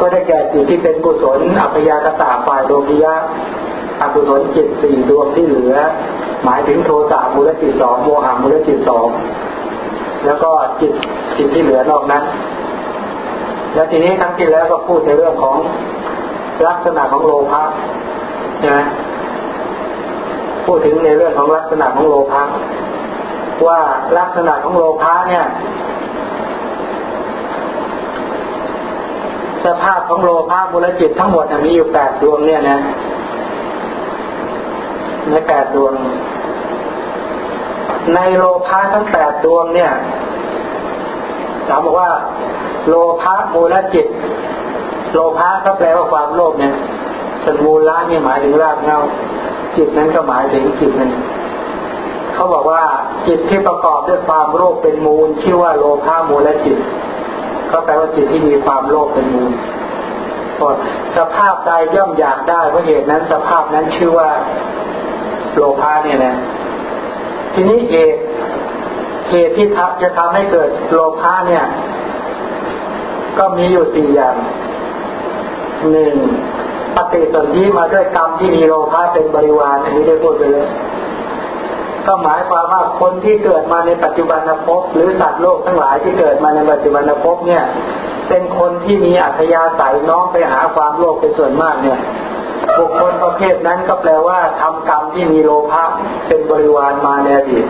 ก็ได้แก่จิตที่เป็นกุศลอัพยากตาฝ่ายโลภิยะอกุศลจิตสี่ดวงที่เหลือ หมายถึงโทสะมูลจิตสองโมหะมูลจิตสองแล้วก็จิตจิตที่เหลือนอกนั้น แล้วทีนี้ทั้งที่แล้วก็พูดในเรื่องของลักษณะของโลภะใช่ไหมพูดถึงในเรื่องของลักษณะของโลภะว่าลักษณะของโลภะเนี่ย สภาพของโลภะมูลจิตทั้งหมดมีอยู่แปดดวงเนี่ยนะในแปดดวง ในโลภะทั้งแปดดวงเนี่ยถามบอกว่า โลภะมูลจิต โลภะก็แปลว่าความโลภเนี่ยส่วนมูลละนี่หมายถึงรากเงาจิตนั้นก็หมายถึงจิตนั้นเขาบอกว่าจิตที่ประกอบด้วยความโลภเป็นมูลชื่อว่าโลภะมูลจิต ก็แปลว่าจิตที่มีความโลภเป็นมูลสภาพใดย่อมอยากได้เพราะเหตุนั้น สภาพนั้นชื่อว่าโลภะเนี่ยนะ ทีนี้เหตุเหตุที่ทับจะทำให้เกิดโลภะเนี่ย ก็มีอยู่สี่อย่างหนึ่งปฏิสนธิมาด้วยกรรมที่มีโลภะเป็นบริวารอันนี้ได้พูดไปเลย ก็หมายความว่าคนที่เกิดมาในปัจจุบันภพหรือสัตว์โลกทั้งหลายที่เกิดมาในปัจจุบันภพเนี่ย เป็นคนที่มีอัธยาศัยน้องไปหาความโลภเป็นส่วนมากเนี่ยบุคคลประเภทนั้นก็แปลว่าทำกรรมที่มีโลภะเป็นบริวารมาในอดีต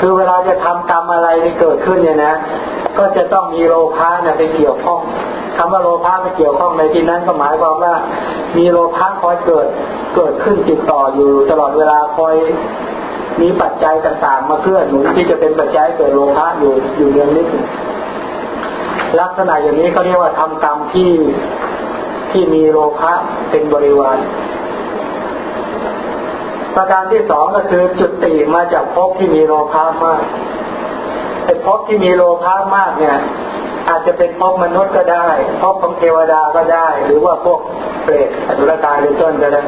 คือเวลาจะทำกรรมอะไรที่เกิดขึ้นเนี่ยนะ ก็จะต้องมีโลภะเนี่ยไปเกี่ยวข้องคำว่าโลภะไปเกี่ยวข้องในที่นั้นก็หมายความว่า มีโลภะคอยเกิดเกิดขึ้นติดต่ออยู่ตลอดเวลาคอย มีปัจจัยต่างๆ มาเกื้อนหนุนที่จะเป็นปัจจัยเกิดโลภะอยู่อยู่เรื่องนี้ลักษณะอย่างนี้เขาเรียกว่าทำกรรมที่ที่มีโลภะเป็นบริวาร ประการที่สองก็คือจุดติมาจากภพที่มีโลภะมากไอ้ภพที่มีโลภะมากเนี่ย อาจจะเป็นพบมนุษย์ก็ได้พบของเทวดาก็ได้ หรือว่าพวกเปรตอสุรกายหรือต้นก็ได้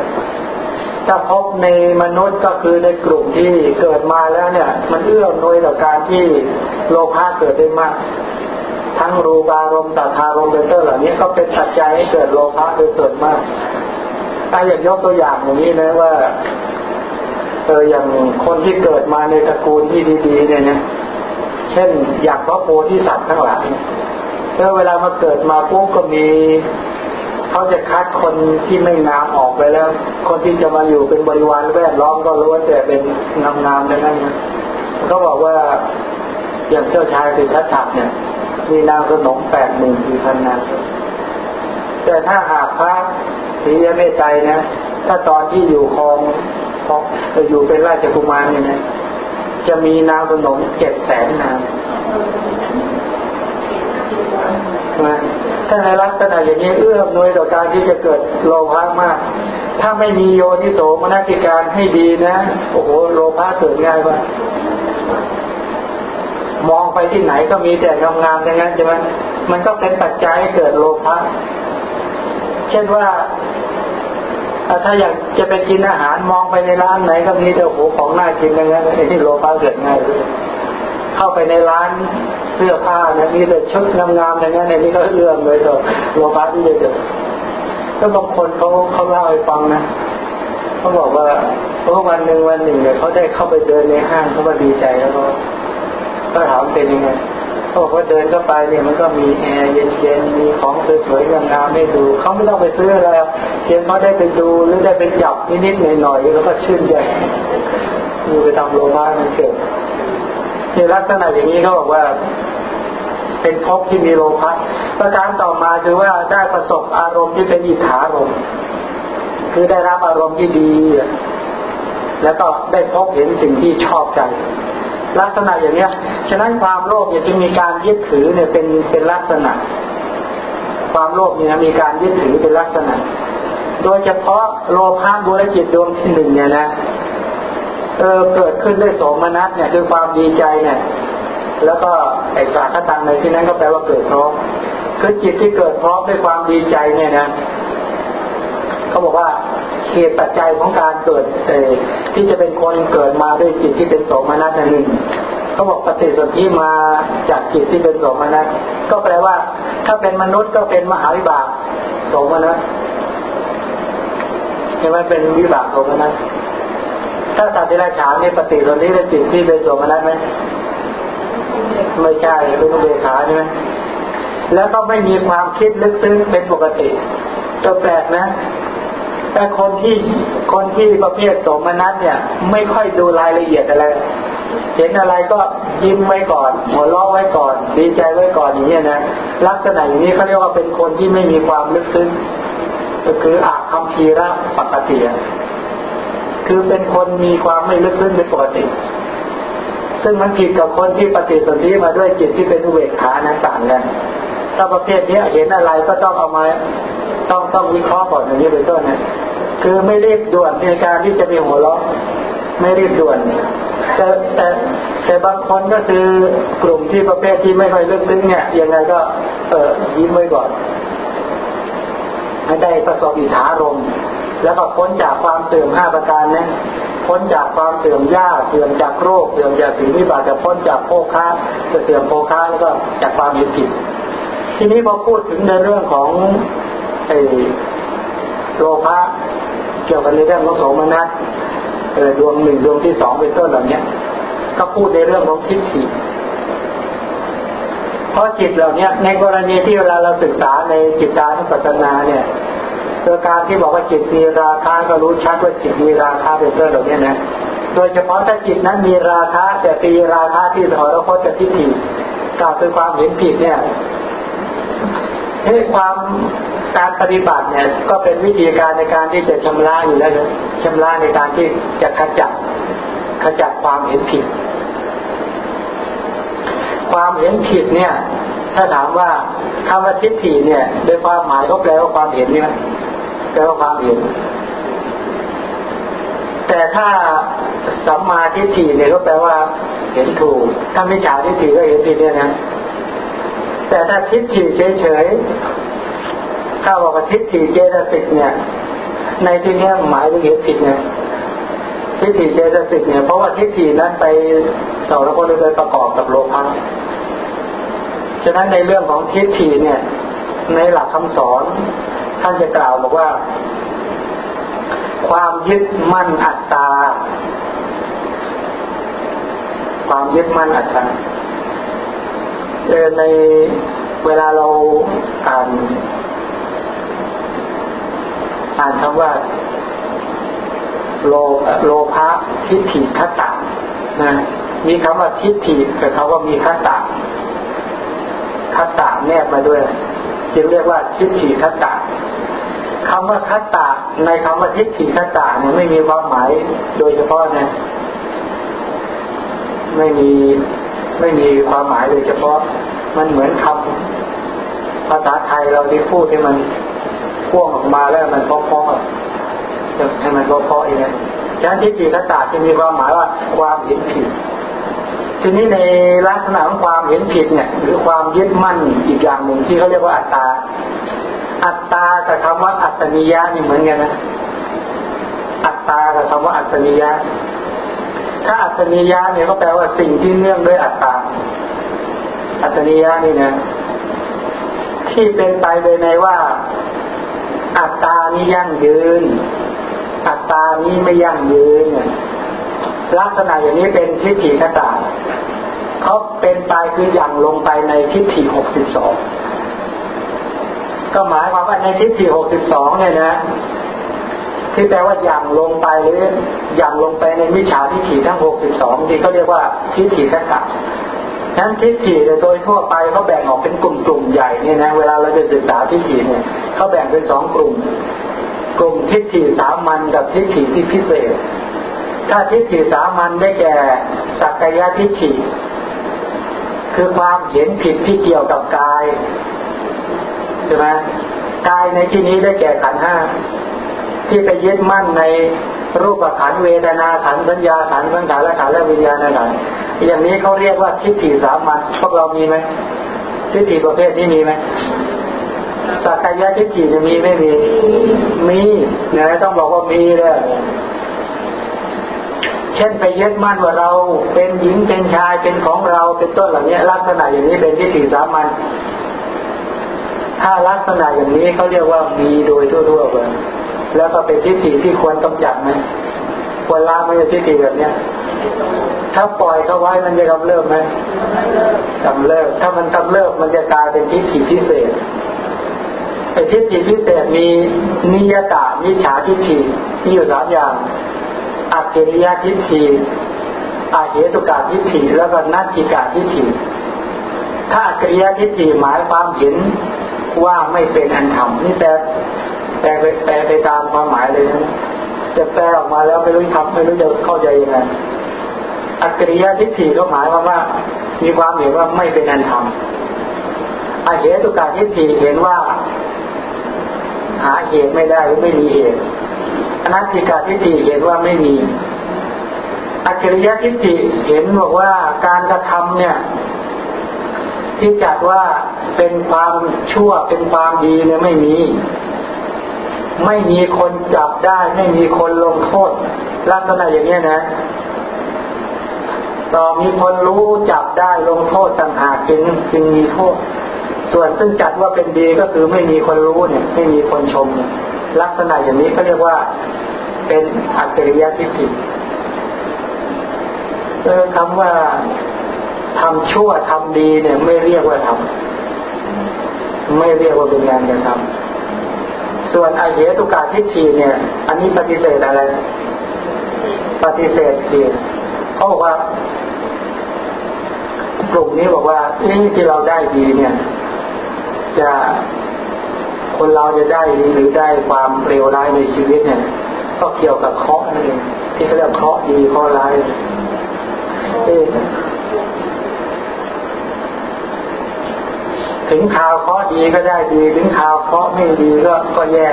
ถ้าพบในมนุษย์ก็คือในกลุ่มที่เกิดมาแล้วเนี่ย มันเอื้อมนวยต่อการที่โลภะเกิดได้มาก ทั้งรูปารมณ์ตัทารมณ์เป็นต้นเหล่านี้ก็เป็นปัจจัยให้เกิดโลภะโดยส่วนมากถ้าอย่างยกตัวอย่างอย่างนี้นะว่าเอออย่างคนที่เกิดมาในตระกูลที่ดีๆเนี่ยนะเช่น อยางพระโพธิสัตว์ทั้งหลายแล้วเวลามาเกิดมาปุ๊บก็มี เขาจะคัดคนที่ไม่งามออกไปแล้ว คนที่จะมาอยู่เป็นบริวารแวดล้อมก็รู้ว่าแต่เป็นงามๆทั้งนั้นนะเขาบอกว่าอย่างเจ้าชายสิทธัตถะเนี่ย มีนางสนมแปดหมื่นสี่พันนางแต่ถ้าหากพระสีไม่ใจนะถ้าตอนที่อยู่คลองอยู่เป็นราชกุมารเนี่ยนะจะมีนางสนมเจ็ดแสนนางนะ ถ้าในลักษณะอย่างนี้เอื้อมหน่วยต่อการที่จะเกิดโลภะมาก ถ้าไม่มีโยนิโสมนสิการให้ดีนะ โอ้โหโลภะเกิดง่ายมากมองไปที่ไหนก็มีแต่งามๆอย่างนั้นใช่ไหมมันก็เป็นปัจจัยให้เกิดโลภะเช่นว่าถ้าอยากจะไปกินอาหารมองไปในร้านไหนก็มีแต่โอ้โหของน่ากินอย่างนั้นไอ้ที่โลภะเกิดง่ายเลยเข้าไปในร้าน เสื้อผ้านะมีแต่ชุดงามๆอย่างนั้นในนี้ก็เอื้อมเลยต่อโลภะที่จะเกิดก็บางคนเขาเขาเล่าให้ฟังนะเขาบอกว่าเพราะวันหนึ่งวันหนึ่งเนี่ยเขาได้เข้าไปเดินในห้างเขาก็ดีใจแล้วก็ก็ถามเป็นยังไงเขาบอกว่าเดินเข้าไปเนี่ยมันก็มีแอร์เย็นๆมีของสวยๆงามๆให้ดูเขาไม่ต้องไปซื้ออะไรเพียงเขาได้ไปดูหรือได้ไปจับนิดๆหน่อยๆแล้วก็ชื่นใจมีไปทำโลภะมันเกิด ในลักษณะอย่างนี้เขาบอกว่า เป็นภพที่มีโลภะประการต่อมาคือว่าได้ประสบอารมณ์ที่เป็นอิทธารมณ์คือได้รับอารมณ์ที่ดี แล้วก็ได้พบเห็นสิ่งที่ชอบใจลักษณะอย่างเนี้ย ฉะนั้นความโลภเนี่ยจึงมีการยึดถือเนี่ยเป็นเป็นลักษณะ ความโลภเนี่ยมีการยึดถือเป็นลักษณะ โดยเฉพาะโลภะบุรจิตดวงที่หนึ่งเนี่ยนะ เออเกิดขึ้นด้วยโสมนัสเนี่ยคือความดีใจเนี่ย แล้วก็ไอ้สาคตังในที่นั้นก็แปลว่าเกิดพร้อมคือจิตที่เกิดพร้อมด้วยความดีใจเนี่ยนะเขาบอกว่าเหตุปัจจัยของการเกิดเอที่จะเป็นคนเกิดมาด้วยจิตที่เป็นโสมนัสหนึ่งเขาบอกปฏิสนธิมาจากจิตที่เป็นโสมนัสก็แปลว่า ถ้าเป็นมนุษย์ก็เป็นมหาวิบากโสมนัสเห็นไหมเป็นวิบากโสมนัส ถ้าสัตว์ที่ราชาเนี่ปฏิสนธิเป็นจิตที่เป็นโสมนัสไหมไม่ใช่เป็นอุเบกขาใช่ไหมแล้วก็ไม่มีความคิดลึกซึ้งเป็นปกติตัวแปลกนะ แต่คนที่คนที่ประเภทสมนัตเนี่ย ไม่ค่อยดูรายละเอียดอะไรเห็นอะไรก็ยิ้มไว้ก่อนหัวเราะไว้ก่อน ดีใจไว้ก่อนอย่างนี้นะลักษณะอย่างนี้เขาเรียกว่าเป็นคนที่ไม่มีความลึกซึ้งก็คืออาคัมภีระปกติ คือเป็นคนมีความไม่ลึกซึ้งเป็นปกติ ซึ่งมันผิดกับคนที่ปฏิสนธิมาด้วยจิตที่เป็นอุเบกขานะต่างกันถ้าประเภทนี้เห็นอะไรก็ต้องเอามาต้องต้องวิเคราะห์ก่อนอย่างนี้เป็นต้นนะคือไม่รีบด่วนในการที่จะมีหัวเราะไม่รีบด่วนแต่แต่แต่บางคนก็คือกลุ่มที่ประเภทที่ไม่ค่อยลึกซึ้งเนี่ยยังไงก็เออยิ้มไว้ก่อนให้ได้ประสบอิทธารม แล้วก็พ้นจากความเสื่อมห้าประการนะพ้นจากความเสื่อมยากเสื่อมจากโรคเสื่อมจากสิ่งวิบากจะพ้นจากโภคาจะเสื่อมโภคาแล้วก็จากความยึดติดทีนี้พอพูดถึงในเรื่องของไอ้โลภะเกี่ยวกับในเรื่องของโสมนัสดวงหนึ่งดวงที่สองเป็นต้นเหล่านี้ก็พูดในเรื่องของทิฏฐิเพราะจิตเหล่านี้ในกรณีที่เวลาเราศึกษาในจิตตานุปัสสนาเนี่ย โดยการที่บอกว่าจิตมีราคาก็รู้ชัดว่าจิตมีราคาเป็นต้นเหล่านี้นะโดยเฉพาะถ้าจิตนั้นมีราคาแต่ปีราคาที่สหรคตกับทิฏฐิกล่าวคือความเห็นผิดเนี่ยให้ความการปฏิบัติเนี่ย ก็เป็นวิธีการในการที่จะชำระอยู่แล้วนะชำระในการที่จะขจัดขจัดความเห็นผิด ความเห็นผิดเนี่ย ถ้าถามว่าคำว่าทิฏฐิเนี่ยโดยความหมายก็แปลว่าความเห็นนี่ไหม แปลว่าความเห็น แต่ถ้าสัมมาทิฏฐิเนี่ยก็แปลว่าเห็นถูก ถ้าไม่ฉาทิฏฐิก็เห็นผิดเนี่ยนะ แต่ถ้าทิฏฐิเฉยๆ ถ้าบอกว่าทิฏฐิเจตสิกเนี่ย ในที่นี้หมายถึงเหตุผิดเนี่ยทิฏฐิเจตสิกเนี่ยเพราะว่าทิฏฐินั้นไปต่อแล้วก็โดยประกอบกับโลภะฉะนั้นในเรื่องของทิฏฐิเนี่ย ในหลักคำสอน ท่านจะกล่าวบอกว่า ความยึดมั่นอัตตา ความยึดมั่นอัตตาในเวลาเราอ่านอ่านคำว่า โลโลภะทิฏฐิคัตตะนะมีคำว่าทิฏฐิกับคำว่ามีคัตตะคัตตะแนบมาด้วย จึงเรียกว่าทิฏฐิคัตตะคำว่าคัตตะในคำว่าทิฏฐิคัตตะเนี่ยไม่มีความหมายโดยเฉพาะนะไม่มีไม่มีความหมายเลยเฉพาะ มันเหมือนคำภาษาไทยเราที่พูดที่มันพ่วงออกมาแล้วมันเพาะๆจะให้มันเพาะๆองนี้ฉะนั้นทิฏฐิคตาจะมีความหมายว่าความเห็นผิด ทีนี้ในลักษณะของความเห็นผิดเนี่ยหรือความยึดมั่นอีกอย่างหนึ่งที่เขาเรียกว่าอัตตา อัตตากับคำว่าอัตตนิยะนี่เหมือนกันนะอัตตากับคำว่าอัตตนิยะถ้าอัตตนิยะเนี่ยก็แปลว่าสิ่งที่เนื่องด้วยอัตตา อัตตนิยะนี่นะที่เป็นไปโดยในว่า อัตตานี้ยั่งยืน อัตตานี้ไม่ยั่งยืน ลักษณะอย่างนี้เป็นทิฏฐิคตาเขาเป็นไปคืออย่างลงไปในทิฏฐิหกสิบสองก็หมายความว่าในทิฏฐิหกสิบสองเนี่ยนะที่แปลว่าอย่างลงไปหรืออย่างลงไปในมิจฉาทิฏฐิทั้งหกสิบสองที่เขาเรียกว่าทิฏฐิคตานั้นทิฏฐิโดยทั่วไปเขาแบ่งออกเป็นกลุ่มๆใหญ่เนี่ยนะเวลาเราจะศึกษาทิฏฐิเนี่ยเขาแบ่งเป็นสองกลุ่ม กลุ่มทิฏฐิสามัญกับทิฏฐิที่พิเศษ ถ้าทิฏฐิสามัญได้แก่สักกายทิฏฐิคือความเห็นผิดที่เกี่ยวกับกายใช่ไหมกายในที่นี้ได้แก่ขันห้าที่ไปยึดมั่นในรูปขันเวทนาขันสัญญาขันสังขารและขันและวิญญาณขันอย่างนี้เขาเรียกว่าทิฏฐิสามัญพวกเรามีไหมทิฏฐิประเภทนี้มีไหมสักกายทิฏฐิจะมีไม่มี มีนี่ยต้องบอกว่ามีเลย เช่นไปยึดมั่นว่าเราเป็นหญิงเป็นชายเป็นของเราเป็นต้นเหล่านี้ลักษณะอย่างนี้เป็นทิฏฐิสามัญถ้าลักษณะอย่างนี้เขาเรียกว่ามีโดยทั่วๆไปแล้วก็เป็นทิฏฐิที่ควรกำจัดไหมควรละไม่ใช่ทิฏฐิแบบเนี้ยถ้าปล่อยเขาไว้มันจะกำเริบไหมกำเริบถ้ามันกำเริบมันจะกลายเป็นทิฏฐิพิเศษไอ้ทิฏฐิพิเศษมีนิยตามิฉาทิฏฐิมีอยู่สามอย่าง อัจฉริยทิฏฐิอาเหตุกาทิฏฐิแล้วก็นัตถิกาทิฏฐิถ้าอัจฉริยทิฏฐิหมายความเห็นว่าไม่เป็นอันธรรมนี่แต่แปลไปแปลไปตามความหมายเลยนะจะแปลออกมาแล้วไม่รู้ทำไม่รู้จะเข้าใจยังไงอัจฉริยทิฏฐิก็หมายความว่า มีความเห็นว่าไม่เป็นอันธรรมอาเหตุกาทิฏฐิเห็นว่า หาเหตุไม่ได้หรือไม่มีเหตุ อนัตติกาทิฏฐิเห็นว่าไม่มีอัจฉริยทิฏฐิเห็นบอกว่าการกระทำเนี่ยที่จัดว่าเป็นความชั่วเป็นความดีเนี่ยไม่มี ไม่มีคนจับได้ ไม่มีคนลงโทษลักษณะอย่างนี้นะต่อมีคนรู้จับได้ลงโทษต่างหากจึงจึงมีโทษ ส่วนซึ่งจัดว่าเป็นดีก็คือไม่มีคนรู้เนี่ย ไม่มีคนชม ลักษณะอย่างนี้เขาเรียกว่าเป็นอัจฉริยะทิฏฐิเออคำว่าทำชั่วทำดีเนี่ย ไม่เรียกว่าทำไม่เรียกว่าเป็นงานกระทำส่วนอาเหตุกาทิฏฐิเนี่ย อันนี้ปฏิเสธอะไร ปฏิเสธเพียเขาบอกว่ากลุ่มนี้บอกว่านี่ที่เราได้ดีเนี่ย จะ คนเราจะได้หรือได้ความเร็วร้ายในชีวิตเนี่ย ก็เกี่ยวกับเคราะห์นั่นเองที่เขาเรียกเคราะห์ดีเคราะห์ร้ายถึงข่าวเคราะห์ดีก็ได้ดี ถึงข่าวเคราะห์ไม่ดีก็ก็แย่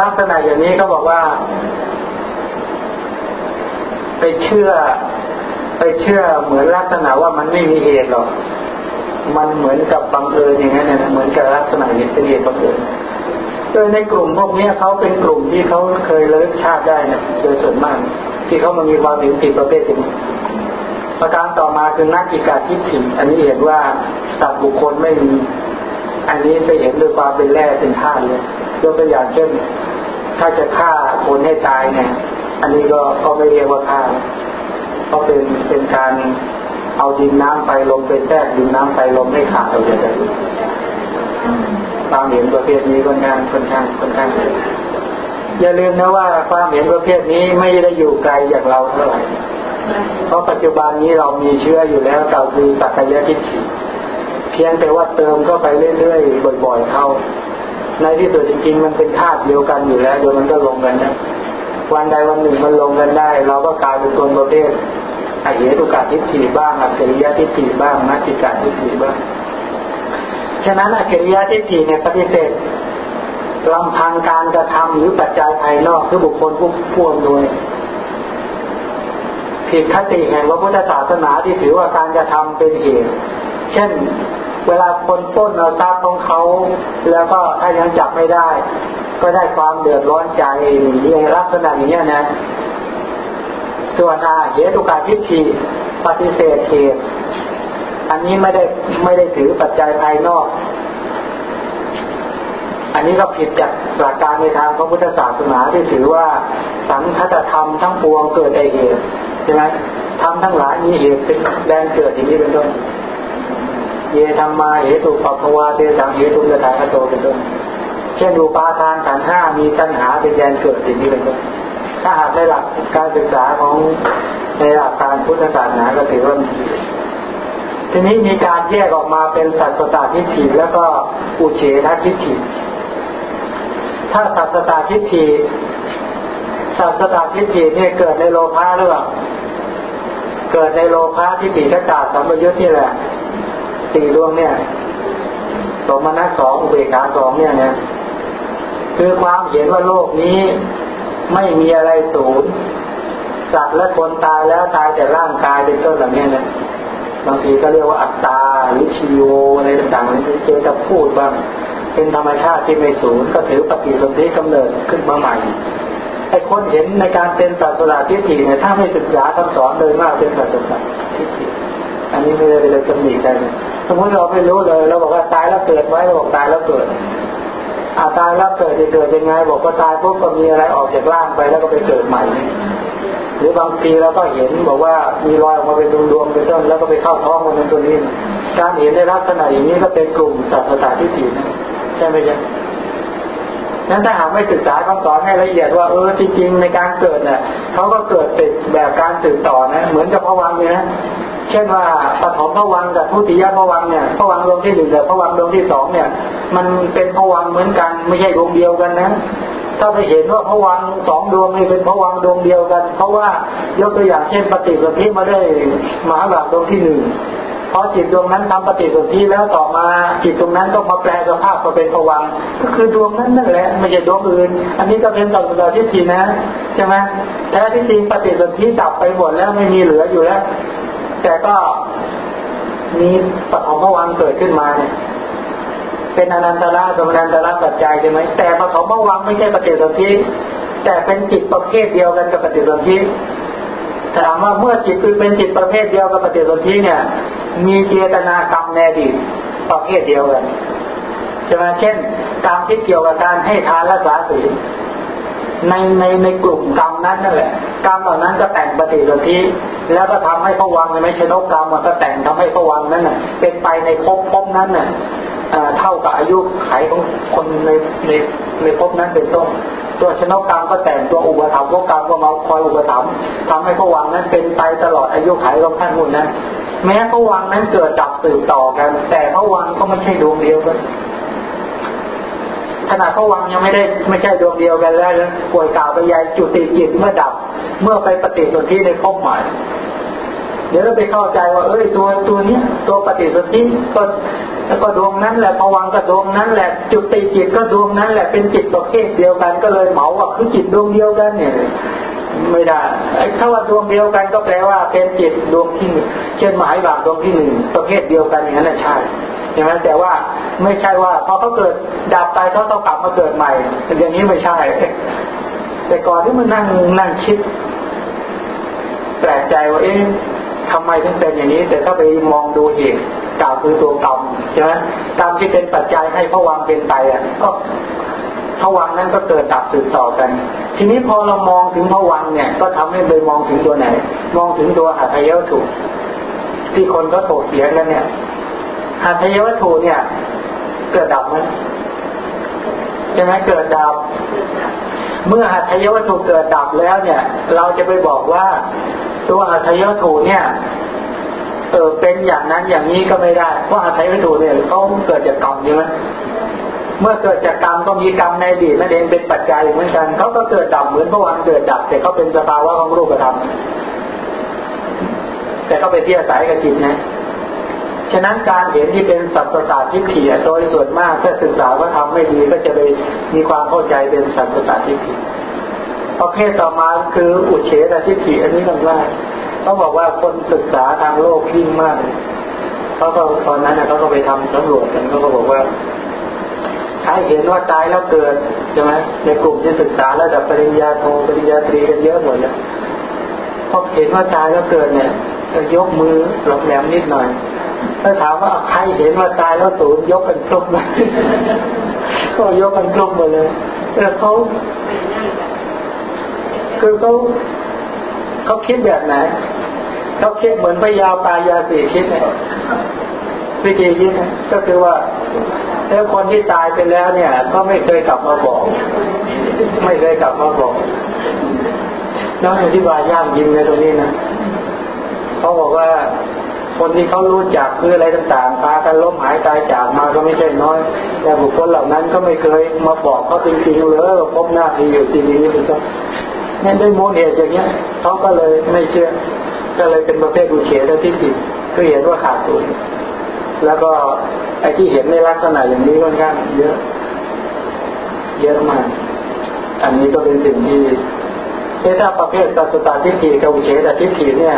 ลักษณะอย่างนี้ก็บอกว่า ไปเชื่อ ไปเชื่อเหมือนลักษณะว่ามันไม่มีเหตุหรอก มันเหมือนกับบังเอิญอย่างนั้นนะเหมือนกับลักษณะนี้เป็นเหตุบังเอิญโดยในกลุ่มพวกนี้เขาเป็นกลุ่มที่เขาเคยเลิกชาติได้นะโดยส่วนมาก ที่เขามันมีความถึงผิดประเภทนี้ประการต่อมาคือนักกิกาทิฏฐิอันนี้เห็นว่าสัตว์บุคคลไม่มี อันนี้ไปเห็นด้วยความเป็นแร่เป็นธาตุเลยยกตัวอย่างเช่น ถ้าจะฆ่าคนให้ตายเนี่ย อันนี้ก็ก็ไม่เรียกว่าฆ่าก็เป็นเป็นการ เอาดินน้ำไปลมไปแทรกดินน้ำไปลมให้ขาดเราจะได้ความเห็นประเภทนี้ค่อนข้างค่อนข้างค่อนข้างอย่าลืมนะว่าความเห็นประเภทนี้ไม่ได้อยู่ไกลจากเราเท่าไหร่ เพราะปัจจุบันนี้เรามีเชื้ออยู่แล้วเราคือสักยะทิฏฐิเพียงแต่ว่าเติมเข้าไปเรื่อยๆบ่อยๆเข้า ในที่สุดจริงๆ มันเป็นธาตุเดียวกันอยู่แล้วเดี๋ยวมันก็ลงกันนะวันใดวันหนึ่งมันลงกันได้ เราก็กลายเป็นคนประเภท อเหตุกาทิฏฐิบ้างอกิริยทิฏฐิบ้างนัตติกาทิฏฐิบ้าง ฉะนั้นอกิริยทิฏฐิเนี่ยปฏิเสธลำพังการกระทำหรือปัจจัยภายนอกคือบุคคลผู้ผู้อำนวยผิดคติแห่งพระพุทธศาสนาที่ถือว่าการกระทำเป็นเหตุ เช่น เวลาคนป้นเอาทรัพย์ของเขา แล้วก็ถ้ายังจับไม่ได้ ก็ได้ความเดือดร้อนใจอย่างลักษณะอย่างนี้นะ ส่วนอาเหตุการทิฏฐิปฏิเสธเหตุอันนี้ไม่ได้ไม่ได้ถือปัจจัยภายนอก อันนี้ก็ผิดจากหลักการในทางพระพุทธศาสนาที่ถือว่าสังคตธรรมทั้งปวงเกิดได้เหตุใช่ไหมทำทั้งหลายมีเหตุเป็นแดนเกิดอย่างนี้เป็นต้นเยธรรมาเหตุปัภวาเตสังเหตุกระถาโตเป็นต้นเช่นดูปาทานขันห้ามีตัณหาเป็นแดนเกิดอย่างนี้เป็นต้น ถ้าหากในหลักการศึกษาของในหลักการพุทธศาสนาก็ถือว่าทีนี้มีการแยกออกมาเป็นสัตสตาทิฏฐิแล้วก็อุเฉททิฏฐิ ถ้าสัตสตาทิฏฐิสัตสตาทิฏฐิเนี่ยเกิดในโลภะหรือเปล่าเกิดในโลภะทิฏฐิกตาสัมปยุทธ์นี่แหละสี่ดวงเนี่ยสมณะสองเวขาสองเนี่ยนี่ยคือความเห็นว่าโลกนี้ ไม่มีอะไรสูญสัตว์และคนตายแล้วตายแต่ร่างกายเป็นต้นแบบนี้นะบางทีก็เรียกว่าอัตตาหรือชิโยอะไรต่างๆนี่เจจะพูดบ้างเป็นธรรมชาติที่ไม่สูญก็ถือปฏิสนธิกำเนิดขึ้นมาใหม่ไอ้คนเห็นในการเป็นศาสนาทิฏฐิเนี่ยถ้าไม่ศึกษาคำสอนเลยมากเป็นศาสนาทิฏฐิอันนี้ไม่ได้เลยตำหนิกันสมมติเราไม่รู้เลยเราบอกว่าตายแล้วเกิดไว้เราบอกตายแล้วเกิด อาตายแล้วเกิดจะเกิดยังไง บอกว่าตายปุ๊บก็มีอะไรออกจากร่างไปแล้วก็ไปเกิดใหม่ หรือบางทีเราก็เห็นบอกว่ามีรอยออกมาเป็นดวงๆเป็นต้นแล้วก็ไปเข้าท้องมันเป็นตัวนี้ การเห็นในลักษณะอย่างนี้ก็เป็นกลุ่มสัตว์ตาที่ถีนใช่ไหมจ๊ะ นั้นถ้าหากไม่ศึกษาคำสอนให้ละเอียดว่าเออจริงๆในการเกิดเนี่ยเขาก็เกิดติดแบบการสืบต่อนะเหมือนกับพระวังเนี่ยนะเช่นว่าปฐมพระวังกับทุติยพระวังเนี่ยพระวังดวงที่หนึ่งกับพระวังดวงที่สองเนี่ย มันเป็นพระวังเหมือนกันไม่ใช่ดวงเดียวกันนะถ้าไปเห็นว่าพระวังสองดวงนี่เป็นพระวังดวงเดียวกัน เพราะว่ายกตัวอย่างเช่นปฏิสนธิมาได้มหาหลักดวงที่หนึ่ง พอจิตดวงนั้นทำปฏิสนธิแล้วต่อมาจิตตรงนั้นก็มาแปลสภาพมาเป็นผวังก็คือดวงนั้นนั่นแหละไม่ใช่ดวงอื่น อันนี้ก็เป็นสัมปทาทิฏฐินะใช่ไหมแท้ที่จริงปฏิสนธิดับไปหมดแล้วไม่มีเหลืออยู่แล้ว แต่ก็มีปฐมผวังเกิดขึ้นมาเนี่ยเป็นอนันตระสมนันตระปัจจัยใช่ไหมแต่ปฐมผวังไม่ใช่ปฏิสนธิแต่เป็นจิตประเภทเดียวกันกับปฏิสนธิถามว่าเมื่อจิตคือเป็นจิตประเภทเดียวกับปฏิสนธิเนี่ย มีเจตนากรรมในอดีตประเภทเดียวกันใช่ไหมเช่นกรรมที่เกี่ยวกับการให้ทานรักษาศีลในในในกลุ่มกรรมนั้นนั่นแหละกรรมเหล่านั้นก็แต่งปฏิสนธิแล้วก็ทำให้พวังไม่ชนกกรรมมันก็แต่งทำให้พวังนั้นน่ะ เป็นไปในภพภพนั้นน่ะเท่ากับอายุไขของคนในในในภพนั้นเป็นต้นตัวชนกกรรมก็แต่งตัวอุปถัมภ์กกรรมก็มาคอยอุปถัมภ์ทำให้พวังนั้นเป็นไปตลอดอายุไขของท่านหุ่นนั้น แม้พวังนั้นเกิดดับสืบต่อกัน แต่พวังก็ไม่ใช่ดวงเดียวกันขนาดพวังยังไม่ได้ไม่ใช่ดวงเดียวกันแล้วป่วยกล่าวไปยายจุติจิตเมื่อดับ เมื่อไปปฏิสนธิในภพใหม่เดี๋ยวเราไปเข้าใจว่าเอ้ยตัวตัวนี้ตัวปฏิสนธิก็แล้วก็ดวงนั้นแหละผวังก็ดวงนั้นแหละจุดติจิตก็ดวงนั้นแหละเป็นจิตประเภทเดียวกันก็เลยเหมาว่าคือจิตดวงเดียวกันเนี่ย ไม่ได้ไอ้ถ้าว่าดวงเดียวกันก็แปลว่าเป็นจิตดวงที่เช่นหมายบางดวงที่หนึ่งประเภทเดียวกันอย่างนั้นใช่ใช่ไหมแต่ว่าไม่ใช่ว่าพอเขาเกิดดับไปเขาต้องกลับมาเกิดใหม่อย่างนี้ไม่ใช่ แต่ก่อนที่มันนั่งนั่งคิดแปลกใจว่าเอ๊ะทำไมถึงเป็นอย่างนี้ แต่ถ้าไปมองดูเหตุกล่าวคือตัวกรรมใช่ไหมกรรมที่เป็นปัจจัยให้พระวังเป็นไปอะก็ พวังนั้นก็เกิดดับสืบต่อกัน ทีนี้พอเรามองถึงพวังเนี่ย ก็ทำให้เลยมองถึงตัวไหน มองถึงตัวหัตถยวัตถุที่คนก็โถเสียกันเนี่ยหัตถยวัตถุเนี่ย เกิดดับไหมใช่ไหมเกิดดับ เมื่อหัตถยวัตถุเกิดดับแล้วเนี่ย เราจะไปบอกว่า ตัวหัตถยวัตถุเนี่ยเออเป็นอย่างนั้นอย่างนี้ก็ไม่ได้ เพราะอาศัยวัตถุเนี่ยเขาเกิดจากกรรมใช่ไหม เมื่อเกิดจากกรรมก็มีกรรมในอดีตนั่นเองเป็นปัจจัยเหมือนกันเขาก็เกิดดับเหมือนพระวันเกิดดับ แต่เขาเป็นสภาวะของรูปธรรมแต่ก็ไปเที่ยวสายกับจิตนะ ฉะนั้นการเห็นที่เป็นสัพพตาทิฏฐิโดยส่วนมากถ้าศึกษาว่าทำไม่ดีก็จะไปมีความเข้าใจเป็นสัพพตาทิฏฐิประเภทต่อมาคืออุเฉตทิฏฐิอันนี้ต้องว่าเขาบอกว่าคนศึกษาทางโลกยิ่งมากเขาก็ตอนนั้นเขาก็ไปทำสำรวจกันเขาก็บอกว่า ใครเห็นว่าตายแล้วเกิดใช่ไหมในกลุ่มที่ศึกษาระดับปริญญาโทปริญญาตรีกันเยอะหมดเลยพอเห็นว่าตายแล้วเกิดเนี่ยยกมือหลบแหลมนิดหน่อย ถ้าถามว่าใครเห็นว่าตายแล้วสูญยกกันครบเลยก็ยกกันครบหมดเลยแต่เขาคือเขาเขาคิดแบบไหนเขาคิดเหมือนพยาวตายาสีคิดเนี่ย วิธีคิดก็คือว่าแล้วคนที่ตายไปแล้วเนี่ยก็ไม่เคยกลับมาบอก ไม่เคยกลับมาบอกน้องอธิบายยากยิงในตรงนี้นะเขาบอกว่าคนที่เขารู้จักคืออะไรต่างๆพากันล้มหายตายจากมาก็ไม่ใช่น้อย แต่บุคคลเหล่านั้นก็ไม่เคยมาบอกเขาจริงๆเลยพบหน้าที่อยู่ที่นี้เป็นต้นนั่นด้วยมูลเหตุอย่างเงี้ยเขาก็เลยไม่เชื่อ ก็เลยเป็นประเภทอุเฉทที่ผิดก็เห็นว่าขาดทุน แล้วก็ไอ้ที่เห็นในลักษณะอย่างนี้ค่อนข้างเยอะ เยอะมาก อันนี้ก็เป็นสิ่งที่ถ้าประเภทสัตตาทิฏฐิกับอุเฉตทิฏฐิเนี่ย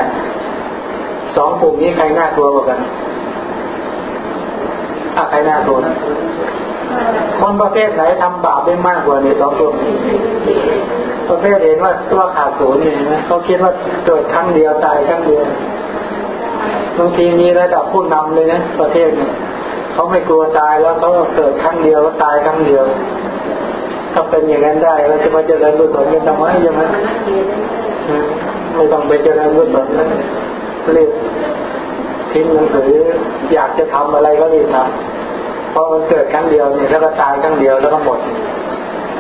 สองกลุ่มนี้ใครน่ากลัวกว่ากันอะใครน่ากลัวคนประเภทไหนทำบาปได้มากกว่าในสองกลุ่มประเภทเห็นว่าตัวขาดศูนย์เนี่ยนะเขาคิดว่าเกิดครั้งเดียวตายครั้งเดียว บางทีมีระดับผู้นำเลยนะประเทศเนี่ยเขาไม่กลัวตายแล้วเขาเกิดครั้งเดียวแล้วตายครั้งเดียวถ้าเป็นอย่างนั้นได้เราจะมาเจริญบุญกันทำไมใช่ไหมไม่ต้องไปเจริญบุญแล้วรีบทิ้งหนังสืออยากจะทำอะไรก็รีบทำเพราะมันเกิดครั้งเดียวเนี่ยแล้วก็ตายครั้งเดียวแล้วก็หมด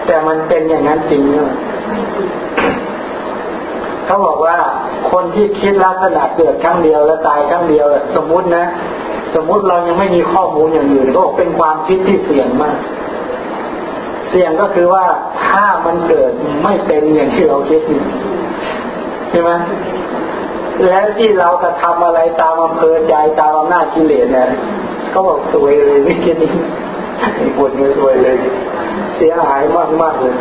แต่มันเป็นอย่างนั้นจริงเขาบอกว่าคนที่คิดลักษณะเกิดครั้งเดียวแล้วตายครั้งเดียวสมมุตินะ สมมุติเรายังไม่มีข้อมูลอย่างอื่นก็เป็นความคิดที่เสี่ยงมาก เสี่ยงก็คือว่าถ้ามันเกิดไม่เป็นอย่างที่เราคิดใช่ไหมแล้วที่เรากระทำอะไรตามอำเภอใจตามอำนาจกิเลสเนี่ยเขาบอกสวยเลยนี่คิดนี่ปวดเงินสวยเลย เสียหายมากมากเลย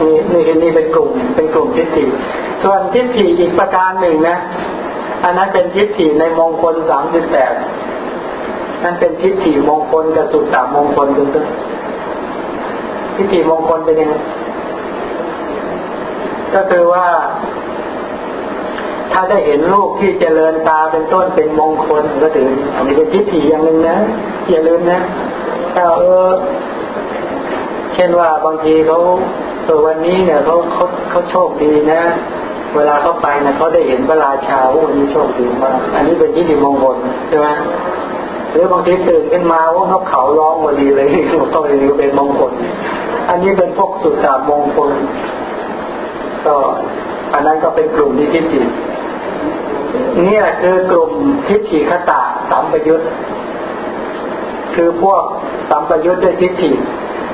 นี่นี่นี่เป็นกลุ่ม เป็นกลุ่มทิฏฐิ ส่วนทิฏฐิอีกประการหนึ่งนะ อันนั้นเป็นทิฏฐิในมงคลสามสิบแปดนั่นเป็นทิฏฐิมงคลกับสุตตามงคลเป็นต้นทิฏฐิมงคลเป็นยังไงก็คือว่า ถ้าได้เห็นลูกที่เจริญตาเป็นต้นเป็นมงคลก็ถืออันนี้เป็นทิฏฐิอย่างหนึ่งนะอย่าลืมนะถ้าเออ เช่นว่าบางทีเขา เออวันนี้เนี่ยเขาเขาเขาโชคดีนะ เวลาเขาไปนะเขาได้เห็นพระราชาวันนี้โชคดีมากอันนี้เป็นทิฏฐิมงคลใช่ไหมหรือบางทีตื่นขึ้นมาว่านกเขาร้องวันดีเลยก็เป็นมงคล อันนี้เป็นพวกสุตตามงคล ก็อันนั้นก็เป็นกลุ่มที่ทิฏฐินี่ยคือกลุ่มทิฏฐิคตาสัมปยุตคือพวกสัมปยุตด้วยทิฏฐิ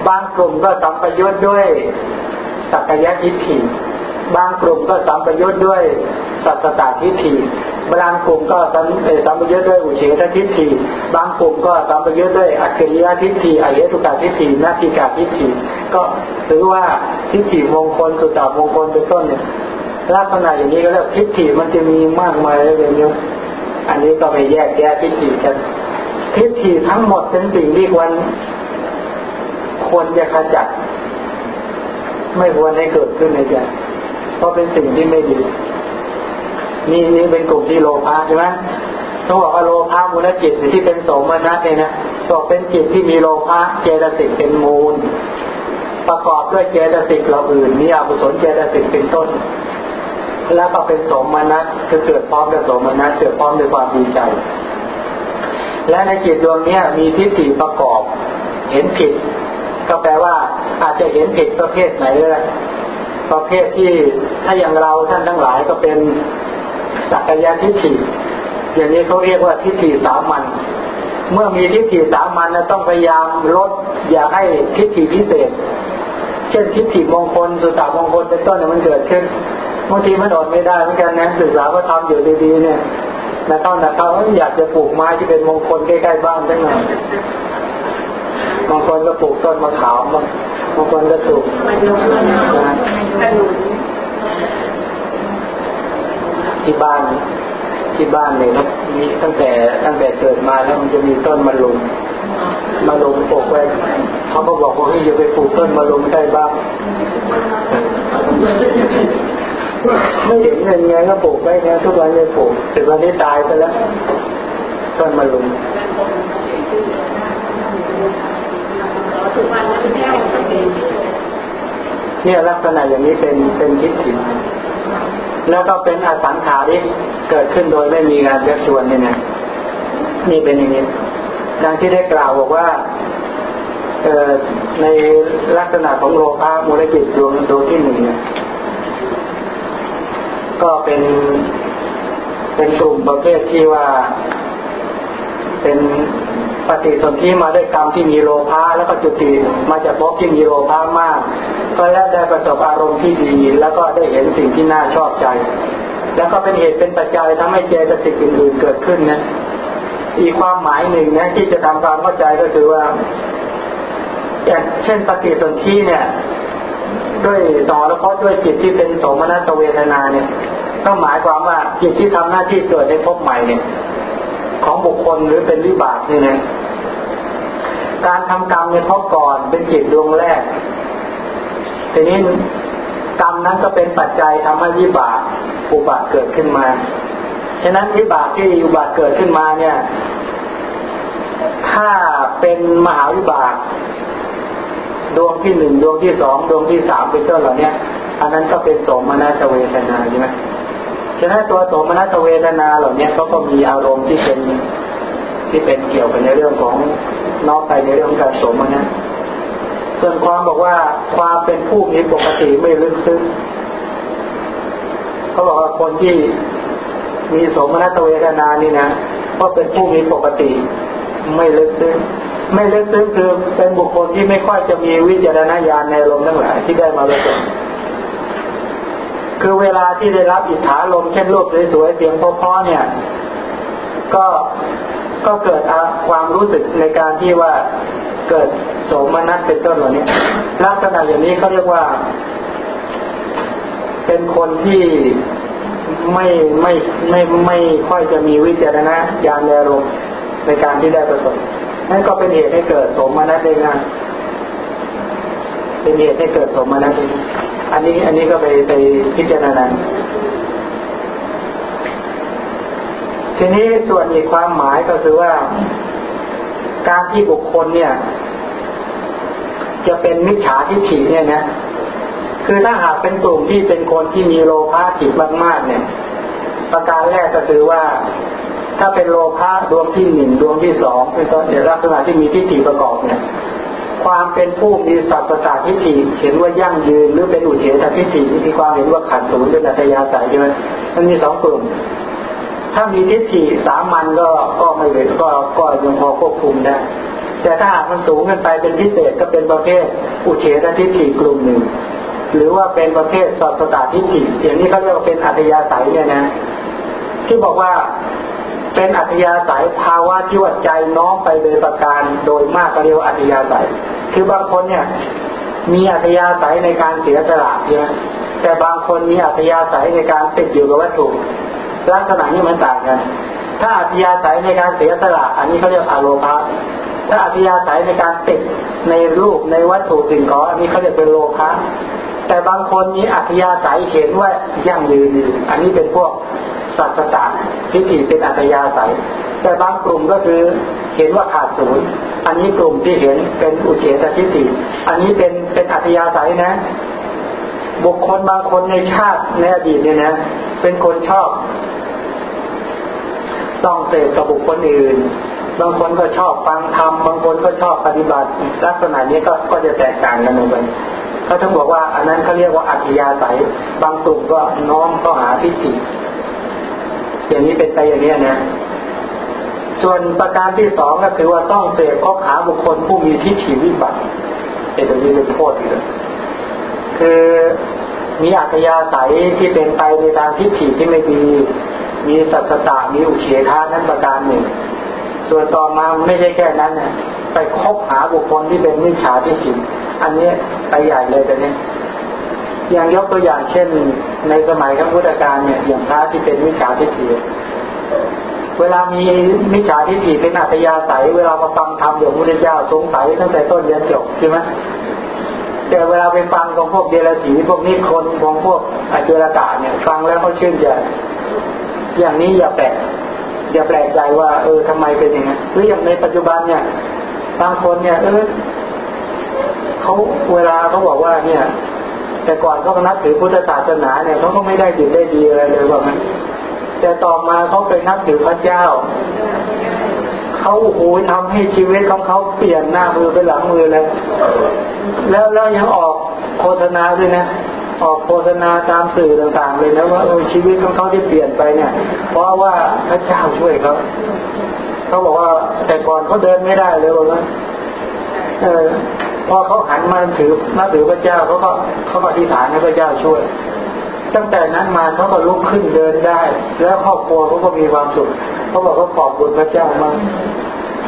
บางกลุ่มก็สัมปยุตด้วย สักยะทิฏฐิบางกลุ่มก็สัมปยุตด้วยสัตตาทิฏฐิบางกลุ่มก็สัมสัมปยุตด้วยอุเฉททิฏฐิบางกลุ่มก็สัมปยุตด้วยอัจฉริยทิฏฐิอายตุกาทิฏฐินาทิกาทิฏฐิก็ถือว่าทิฏฐิมงคลสุตตามงคลเป็นต้นเนี่ยลักษณะอย่างนี้ก็เรียกทิฏฐิมันจะมีมากมายเลยอย่างนี้อันนี้ก็ไปแยกแยะทิฏฐิกันทิฏฐิทั้งหมดเป็นสิ่งที่ควรควรจะขจัด ไม่ควรให้เกิดขึ้นในใจเพราะเป็นสิ่งที่ไม่ดีนี่นี่เป็นกลุ่มที่โลภะใช่ไหมต้องบอกว่าโลภะมูลจิตที่เป็นโสมนัสเนี่ยนะก็เป็นจิตที่มีโลภะเจตสิกเป็นมูล ประกอบด้วยเจตสิกเราอื่นมีอกุศลเจตสิกเป็นต้น แล้วก็เป็นสมนัสคือเกิดพร้อมกับสมนัสเกิดพร้อมด้วยความดีใจ และในจิตดวงนี้มีทิฏฐิประกอบ เห็นผิด ก็แปลว่าอาจจะเห็นผิดประเภทไหนเลยประเภทที่ถ้าอย่างเราท่านทั้งหลายก็เป็นสักยะทิฏฐิอย่างนี้เขาเรียกว่าทิฏฐิสามัญเมื่อมีทิฏฐิสามัญนะต้องพยายามลดอย่าให้ทิฏฐิพิเศษ เช่นทิฏฐิมงคลสุตตามงคลเป็นต้นเนี่ยมันเกิดขึ้นบางทีมันอดไม่ได้เหมือนกันนะศึกษาว่าทำอยู่ดีๆเนี่ยนะตอนนั้นเขาอยากจะปลูกไม้ที่เป็นมงคลใกล้ๆบ้านทั้งนั้น บางคนก็ปลูกต้นมะขามบางบางคนก็ปลูกที่บ้านที่บ้านเนี่ยมีตั้งแต่ตั้งแต่เกิดมาแล้วมันจะมีต้นมะลุมมะลุมปลูกไว้เขาก็บอกว่าให้อย่าไปปลูกต้นมะลุมใกล้บ้านไม่เห็นเงินไงก็ปลูกไว้ไงทุกวันเลยปลูกถึงวันนี้ตายไปแล้วต้นมะลุม เนี่ยลักษณะอย่างนี้เป็นเป็นทิฏฐิแล้วก็เป็นอสังขาริเกิดขึ้นโดยไม่มีการยักชวนนี่นะนี่เป็นอย่างนี้ดังที่ได้กล่าวบอกว่าในลักษณะของโลภะมูลจิตดวงดวงที่หนึ่งเนี่ยก็เป็นเป็นกลุ่มประเภทที่ว่า เป็น ปฏิสนธิมาด้วยกรรมที่มีโลภะแล้วก็จุติมาจากภพที่มีโลภะมาก ก็แล้วได้ประสบอารมณ์ที่ดี แล้วก็ได้เห็นสิ่งที่น่าชอบใจ แล้วก็เป็นเหตุเป็นปัจจัยทำให้เจตสิกอื่นๆเกิดขึ้นนะอีกความหมายหนึ่งนะที่จะทำความเข้าใจก็คือว่าอย่างเช่นปฏิสนธิเนี่ย ด้วยต่อแล้วเพราะด้วยจิตที่เป็นโสมนัสเวทนาเนี่ยต้องหมายความว่าจิตที่ทำหน้าที่เกิดในภพใหม่เนี่ย ของบุคคลหรือเป็นวิบากนี่นะการทำกรรมในภพก่อนเป็นจิตดวงแรก ทีนี้กรรมนั้นก็เป็นปัจจัยทำให้วิบากอุบัติเกิดขึ้นมา ฉะนั้นวิบากที่อุบัติเกิดขึ้นมาเนี่ย ถ้าเป็นมหาวิบาก ดวงที่หนึ่งดวงที่สองดวงที่สามเป็นต้นเหล่านี้อันนั้นก็เป็นสมนัสเวทนาใช่ไหม ฉะนั้นตัวโสมนัสเวทนาเหล่านี้ก็มีอารมณ์ที่เป็นที่เป็นเกี่ยวกับในเรื่องของนอกไปในเรื่องการสมนะส่วนความบอกว่าความเป็นผู้มีปกติไม่ลึกซึ้งเขาบอกว่าคนที่มีสมนัสเวทนานี่นะก็เป็นผู้มีปกติ ไม่ลึกซึ้งไม่ลึกซึ้งคือเป็นบุคคลที่ไม่ค่อยจะมีวิจารณญาณในลมทั้งหลายที่ได้มาเลย คือเวลาที่ได้รับอิทธาลมเช่นรูปสวยๆเสียงเพราะๆเนี่ย ก็ก็เกิดความรู้สึกในการที่ว่าเกิดโสมนัสเป็นต้นเหล่านี้ลักษณะอย่างนี้เขาเรียกว่า เป็นคนที่ไม่ไม่ไม่ไม่ค่อยจะมีวิจารณญาณในอารมณ์ในการที่ได้ประสบนั่นก็เป็นเหตุให้เกิดโสมนัสได้ง่าย เป็นเหตุให้เกิดสมนัสได้อันนี้อันนี้ก็ไปไปพิจารณาทีนี้ส่วนอีกความหมายก็คือว่า การที่บุคคลเนี่ย จะเป็นมิจฉาทิฏฐิเนี่ยนะคือถ้าหากเป็นกลุ่มที่เป็นคนที่มีโลภะจิตมากๆเนี่ย ประการแรกก็คือว่า ถ้าเป็นโลภะดวงที่หนึ่งดวงที่สองเป็นต้นในลักษณะที่มีทิฏฐิประกอบเนี่ย ความเป็นผู้มีสัพพะทิฏฐิเห็นว่ายั่งยืนหรือเป็นอุเฉตทิฏฐิมีความเห็นว่าขัดศูนย์เป็นอัตยาศัยใช่ไหมมันมีสองกลุ่ม ถ้ามีทิฏฐิสามัญก็ก็ไม่เหลยก็ก็ยังพอควบคุมได้ แต่ถ้าหากมันสูงขึ้นไปเป็นพิเศษก็เป็นประเภทอุเฉตทิฏฐิกลุ่มหนึ่ง หรือว่าเป็นประเภทสัพพะทิฏฐิอย่างนี้เขาเรียกว่าเป็นอัตยาศัยเนี่ยนะ ที่บอกว่า เป็นอัธยาศัยภาวะที่ว่าใจน้อมไปโดยประการโดยมากก็เรียกว่าอัธยาศัย คือบางคนเนี่ยมีอัธยาศัยในการเสียสละใช่ไหมแต่บางคนมีอัธยาศัยในการติดอยู่กับวัตถุ ลักษณะนี้มันต่างกัน ถ้าอัธยาศัยในการเสียสละ อันนี้เขาเรียกอโลภะถ้าอัธยาศัยในการติดในรูปในวัตถุสิ่งของอันนี้เขาเรียกเป็นโลภะแต่บางคนมีอัธยาศัยเห็นว่ายั่งยืนอันนี้เป็นพวก สัจตะทิฏฐิเป็นอัตยาศัย แต่บางกลุ่มก็คือเห็นว่าขาดศูนย์อันนี้กลุ่มที่เห็นเป็นอุเฉตทิฏฐิอันนี้เป็นเป็นอัตยาศัยนะ บุคคลบางคนในชาติในอดีตเนี่ยนะ เป็นคนชอบต้องเสพกับบุคคลอื่น บางคนก็ชอบฟังธรรม บางคนก็ชอบปฏิบัติ ลักษณะนี้ก็ก็จะแตกต่างกันออกไปเขาต้องบอกว่าอันนั้นเขาเรียกว่าอัธยาศัย บางกลุ่มก็น้อมเข้าหาทิฏฐิ อย่างนี้เป็นไปอย่างนี้นะส่วนประการที่สองก็คือว่าต้องเสพคบหาบุคคลผู้มีทิฏฐิวิบัติเป็นตรงนี้เป็นโทษอีกคือมีอัตยาศัยที่เป็นไปในทางทิฏฐิที่ไม่ดี มีสัตตะมีอุเฉทานั้นประการหนึ่ง ส่วนต่อมาไม่ใช่แค่นั้นนะไปคบหาบุคคลที่เป็นมิจฉาทิฏฐิอันนี้ไปใหญ่เลยแต่เนี้ย อย่างยกตัวอย่างเช่น ในสมัยข้งพุทธกาลเนี่ยอย่างพระที่เป็นมิจฉาทิฏฐิเวลามีมิจฉาทิฏฐิเป็นอัตยาศัยเวลามาฟังธรรมอย่างพระเจ้าสงสัยตั้งแต่ต้นยันจบใช่ไหมแต่เวลาไปฟังของพวกเดรัจฉีพวกนิคนของพวกอาเจรกาเนี่ย ฟังแล้วเขาชื่นใจอย่างนี้อย่าแปลกอย่าแปลกใจว่า เออทำไมเป็นอย่างนี้หรืออย่างในปัจจุบันเนี่ยบางคนเนี่ยเออเขาเวลาเขาบอกว่าเนี่ย แต่ก่อนเขานับถือพุทธศาสนาเนี่ยเขาก็ไม่ได้ดีได้ดีอะไรเลยว่ามันแต่ต่อมาเขาไปนับถือพระเจ้าเขาโอ้โหทำให้ชีวิตของเขาเปลี่ยนหน้ามือเป็นหลังมือเลยแล้วแล้วยังออกโฆษณาด้วยนะออกโฆษณาตามสื่อต่างๆเลยนะว่าชีวิตของเขาที่เปลี่ยนไปเนี่ย เพราะว่าพระเจ้าช่วยเขาเขาบอกว่าแต่ก่อนเขาเดินไม่ได้เลยว่าเออ พอเขาหันมาถือนับถือพระเจ้าเขาก็เขาก็อธิษฐานให้พระเจ้าช่วย ตั้งแต่นั้นมาเขาก็ลุกขึ้นเดินได้ แล้วครอบครัวเขาก็มีความสุขเขาบอกเขาขอบคุณพระเจ้ามาก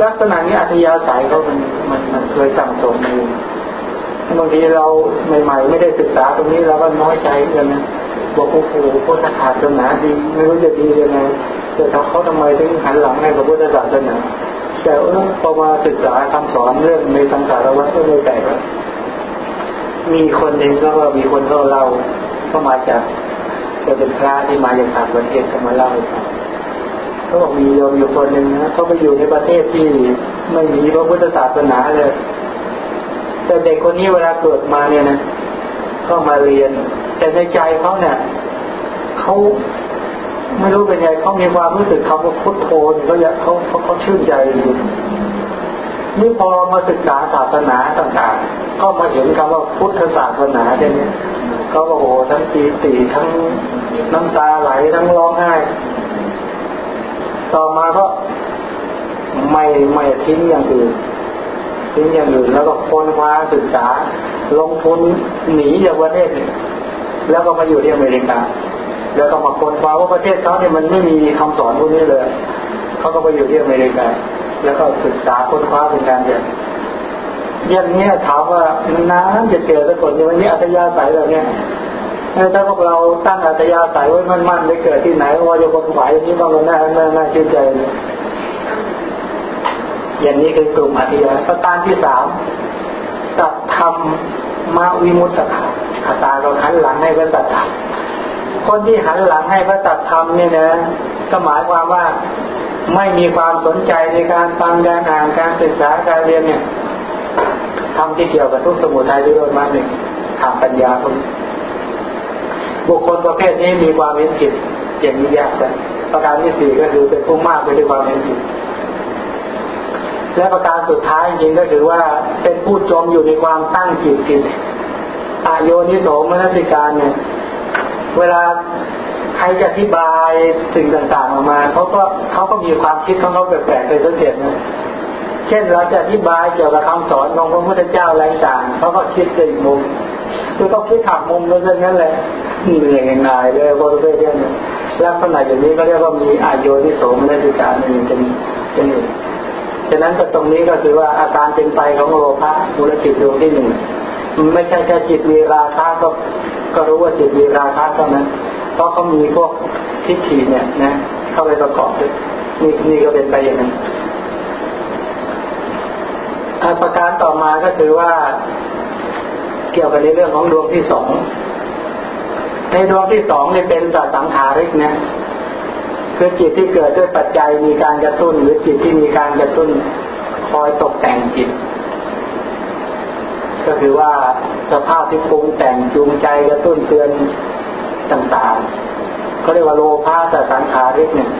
ลักษณะนี้อัธยาศัยเขามันมันมันเคยสั่งสมอยู่บางทีเราใหม่ๆ ไม่ได้ศึกษาตรงนี้เราก็น้อยใจกันนะบอกโอ้โหพุทธศาสนาดี ไม่รู้จะดียังไงแต่เขาทำไมถึงหันหลังให้กับพุทธศาสนา แต่เออพอมาศึกษาคำสอนเรื่องในสังสารวัฏก็ไม่แปลกมีคนหนึ่งก็ว่ามีคนเขาเล่าเข้ามาจากจะเป็นพระที่มาจากต่างประเทศเขามาเล่าให้ฟังเขาบอกมีโยมอยู่คนหนึ่งนะเขาไปอยู่ในประเทศที่ไม่มีพระพุทธศาสนาเลย แต่เด็กคนนี้เวลาเกิดมาเนี่ยนะก็มาเรียน แต่ในใจเขาเนี่ยเขา ไม่รู้เป็นไงเขามีความรู้สึกคำว่าพุทโธเขาอยากเขาเขาเขาชื่นใจอยู่นี่พอมาศึกษาศาสนาต่างๆ ก็มาเห็นคำว่าพุทธศาสนาเนี้ยเขาบอกโอ้ทั้งตีตีทั้งน้ำตาไหลทั้งร้องไห้ต่อมาก็ไม่ไม่ทิ้งอย่างอื่นทิ้งอย่างอื่นแล้วก็ค้นคว้าศึกษา ลงทุนหนีจากประเทศแล้วก็มาอยู่ที่อเมริกา แล้วก็มาค้นคว้าว่าประเทศเขาเนี่ยมันไม่มีคำสอนพวกนี้เลยเขาก็ไปอยู่ที่อเมริกาแล้วก็ศึกษาค้นคว้าเป็นการเรียนอย่างนี้ถามว่าน้ำจะเจอสักคนในวันนี้อัตยาศัยเราเนี่ยถ้าพวกเราตั้งอัตยาศัยไว้มั่นๆได้เกิดที่ไหนว่าจะคนไหวอย่างนี้บ้างมันน่าน่าน่าชื่นใจเลยอย่างนี้คือกลุ่มอัตยาประการที่สามสัตธรรมมาวิมุตตะคาตาเราขันหลังให้พระสัตธรรม คนที่หันหลังให้พระสัตธรรมเนี่ยนะก็หมายความว่าไม่มีความสนใจในการฟังการอ่านการศึกษาการเรียนเนี่ยทำที่เกี่ยวกับทุกสมุทัยที่โดนมากหนึ่งทางปัญญาคนบุคคลประเภทนี้มีความเห็นผิดอย่างนี้ยากแต่ประการที่สี่ก็คือเป็นผู้มากไปด้วยความเห็นผิดและประการสุดท้ายจริงก็คือว่าเป็นผู้จมอยู่ในความตั้งจิตผิดอาโยนิโสมนสิการเนี่ย เวลาใครจะอธิบายสิ่งต่างๆออกมาเขาก็เขาก็มีความคิดของเขาแปลกๆไปสังเกตนะเช่นเราจะอธิบายเกี่ยวกับคำสอนของพระพุทธเจ้าอะไรต่างเขาก็คิดในมุมคือเขาคิดถักมุมไปเรื่องนั้นแหละเหนื่อยง่ายเลยบริเวณนี้ลักษณะอย่างนี้ก็เรียกว่ามีอายุที่สมในสิการนึ่เป็นเป็นหนึ่งฉะนั้นก็ตรงนี้ก็คือว่าอาการเป็นไปของโลภะมูลจิตดวงที่หนึ่ง ไม่ใช่แค่จิตมีราคะก็ก็รู้ว่าจิตมีราคะเท่านั้นเพราะเขามีพวกทิฏฐิเนี่ยนะ เข้าไปประกอบด้วยนี่นี่ก็เป็นไปอย่างนั้นประการต่อมาก็คือว่าเกี่ยวกับในเรื่องของดวงที่สองในดวงที่สองนี่เป็นสัตสังขาริกนะคือจิตที่เกิดด้วยปัจจัยมีการกระตุ้น หรือจิตที่มีการกระตุ้นคอยตกแต่งจิต ก็คือว่าสภาพที่ปรุงแต่งจูงใจกระตุ้นเตือนต่างๆเขาเรียกว่าโลภะแต่สังขาริกเนี่ย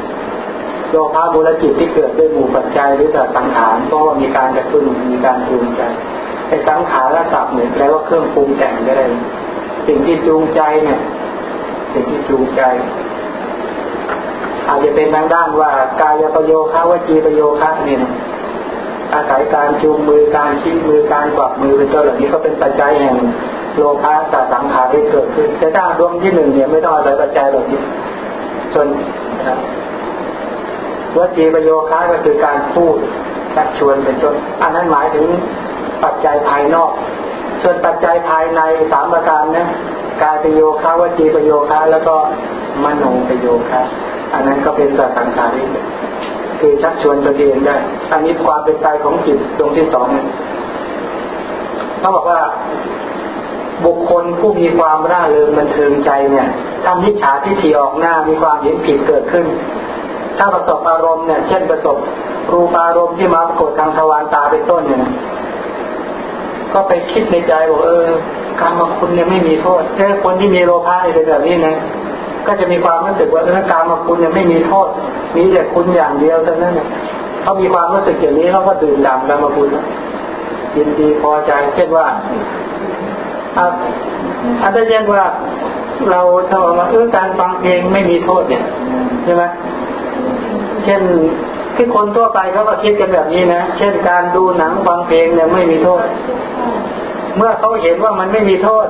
โลภะบุรจิตที่เกิดด้วยหมู่ปัจจัยหรือแต่สังขารก็ว่ามีการกระตุ้นมีการจูงใจไอ้สังขารและสับเนี่ยแปลว่าเครื่องปรุงแต่งก็ได้สิ่งที่จูงใจเนี่ย สิ่งที่จูงใจ อาจจะเป็นทางด้านว่ากายประโยคะวจีประโยคะเนี่ย อาศัยการจูงมือการชี้มือการกวักมือเป็นต้นเหล่านี้ก็เป็นปัจจัยแห่งโลภะสสังขารที่เกิดขึ้นแต่ถ้าดวงที่หนึ่งเนี่ยไม่ต้องอาศัยปัจจัยเหรอกส่วนวัจีประโยคะก็คือการพูดชักชวนเป็นต้นอันนั้นหมายถึงปัจจัยภายนอก ส่วนปัจจัยภายในสามประการนะกายประโยคะวจีประโยคะแล้วก็มโนประโยคะอันนั้นก็เป็นสังขารที่ คือชักชวนตัวเองได้ อันนี้ความเป็นไปของจิตตรงที่สองเนี่ยเขาบอกว่าบุคคลผู้มีความร่าเริงบันเทิงใจเนี่ยทำมิจฉาทิฏฐิออกหน้ามีความเห็นผิดเกิดขึ้น ถ้าประสบอารมณ์เนี่ย เช่นประสบรูปอารมณ์ที่มาปรากฏทางทวารตาเป็นต้นเนี่ยก็ไปคิดในใจบอกเออการมาคุณเนี่ยไม่มีโทษแค่คนที่มีโลภะเป็นแบบนี้นะ ก็จะมีความรู้สึกว่าเออการมาคุณเนี่ยไม่มีโทษ มีแต่คุณอย่างเดียวเท่านั้นเนี่ยเขามีความรู้สึกอย่างนี้เขาก็ดื่มด่ำการมาคุณยินดีพอใจเช่นว่าอาจจะเช่นว่าเราถ้าว่าเออการฟังเพลงไม่มีโทษเนี่ยใช่ไหมเช่นที่คนทั่วไปเขาก็คิดกันแบบนี้นะ เช่นการดูหนังฟังเพลงเนี่ยไม่มีโทษ เมื่อเขาเห็นว่ามันไม่มีโทษ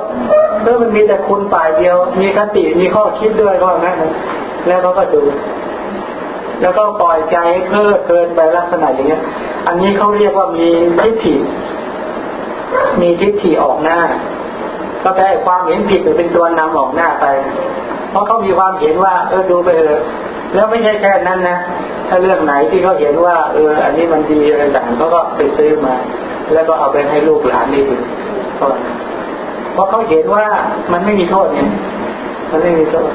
เมื่อมันมีแต่คุณฝ่ายเดียว มีคติมีข้อคิดด้วยก็นั้นแล้วเขาก็ดู แล้วก็ปล่อยใจเพื่อเพลินไปลักษณะอย่างเงี้ย อันนี้เขาเรียกว่ามีทิฏฐิมีทิฏฐิออกหน้า ก็แปลความเห็นผิดหรือเป็นตัวนำออกหน้าไป เพราะเขามีความเห็นว่า เออดูไปเถอะแล้วไม่ใช่แค่นั้นนะถ้าเรื่องไหนที่เขาเห็นว่า เออ อันนี้มันดีอะไรต่างเขาก็ไปซื้อมา แล้วก็เอาไปให้ลูกหลานนี่ถึงเพราะเขาเห็นว่ามันไม่มีโทษไงมันไม่มีโทษ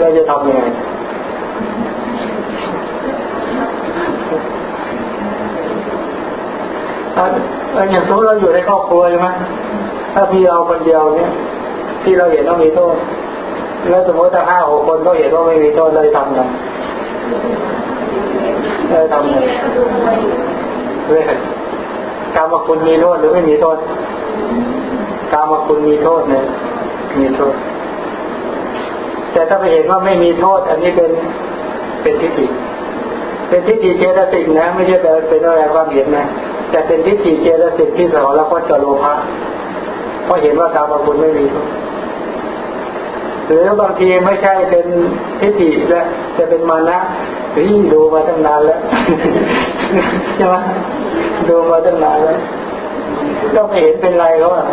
เราจะทำยังไงอย่างสมมติเราอยู่ในครอบครัวใช่ไหมถ้าพี่เราคนเดียวเนี่ย ที่เราเห็นว่ามีโทษ แล้วสมมติถ้าห้าหกคนก็เห็นว่าไม่มีโทษเลยทำไงเลยทำไงเรื่อง กรรมคุณมีโทษหรือไม่มีโทษกรรมคุณมีโทษเนี่ยมีโทษ แต่ถ้าไปเห็นว่าไม่มีโทษ อันนี้เป็นเป็นทิฏฐิเป็นทิฏฐิเจตสิกนะ ไม่ใช่แต่เป็นอะไรความเห็นนะแต่เป็นทิฏฐิเจตสิกที่สอนแล้วก็จะโลภะเพราะเห็นว่ากรรมคุณไม่มีโทษหรือบางทีไม่ใช่เป็นทิฏฐิแล้วจะเป็นมานะฮ้ดูมาตั้งนานแล้ว ใช่ไหมดูมาตั้งนานแล้วก็ไม่เห็นเป็นไรเขาอะ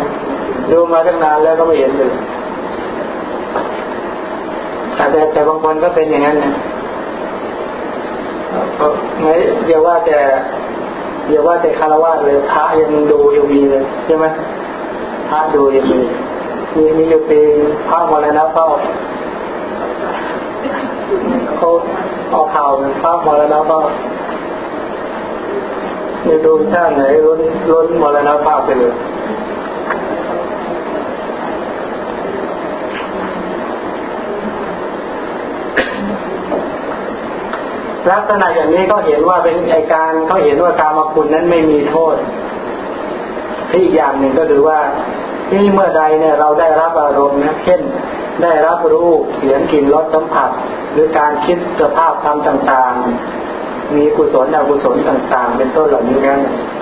ดูมาตั้งนานแล้วก็ไม่เห็นเลยแต่แต่บางคนก็เป็นอย่างนั้นนะไม่เดี๋ยวว่าแต่เดี๋ยวว่าแต่คารวะเลยพระยังดูยังมีเลยใช่ไหมพระดูยังมีมีมีอยู่ปีพระมรณะเฝ้าเขาเอาข่าวพระมรณะเฝ้า ม่ดูชาติไหนล้นล้นมรณะภาพไปเลยลักษณะอย่างนี้ก็เห็นว่าเป็นไอการเขาเห็นว่าการมาคุณนั้นไม่มีโทษ ที่อีกอย่างหนึ่งก็คือว่าที่เมื่อใดเนี่ยเราได้รับอารมณ์นะเช่น ได้รับรูปเสียงกลิ่นรสสัมผัส หรือการคิดสภาพธรรมต่าง มีกุศลอกุศลต่าง ๆ เป็นต้นเหล่านี้นั้น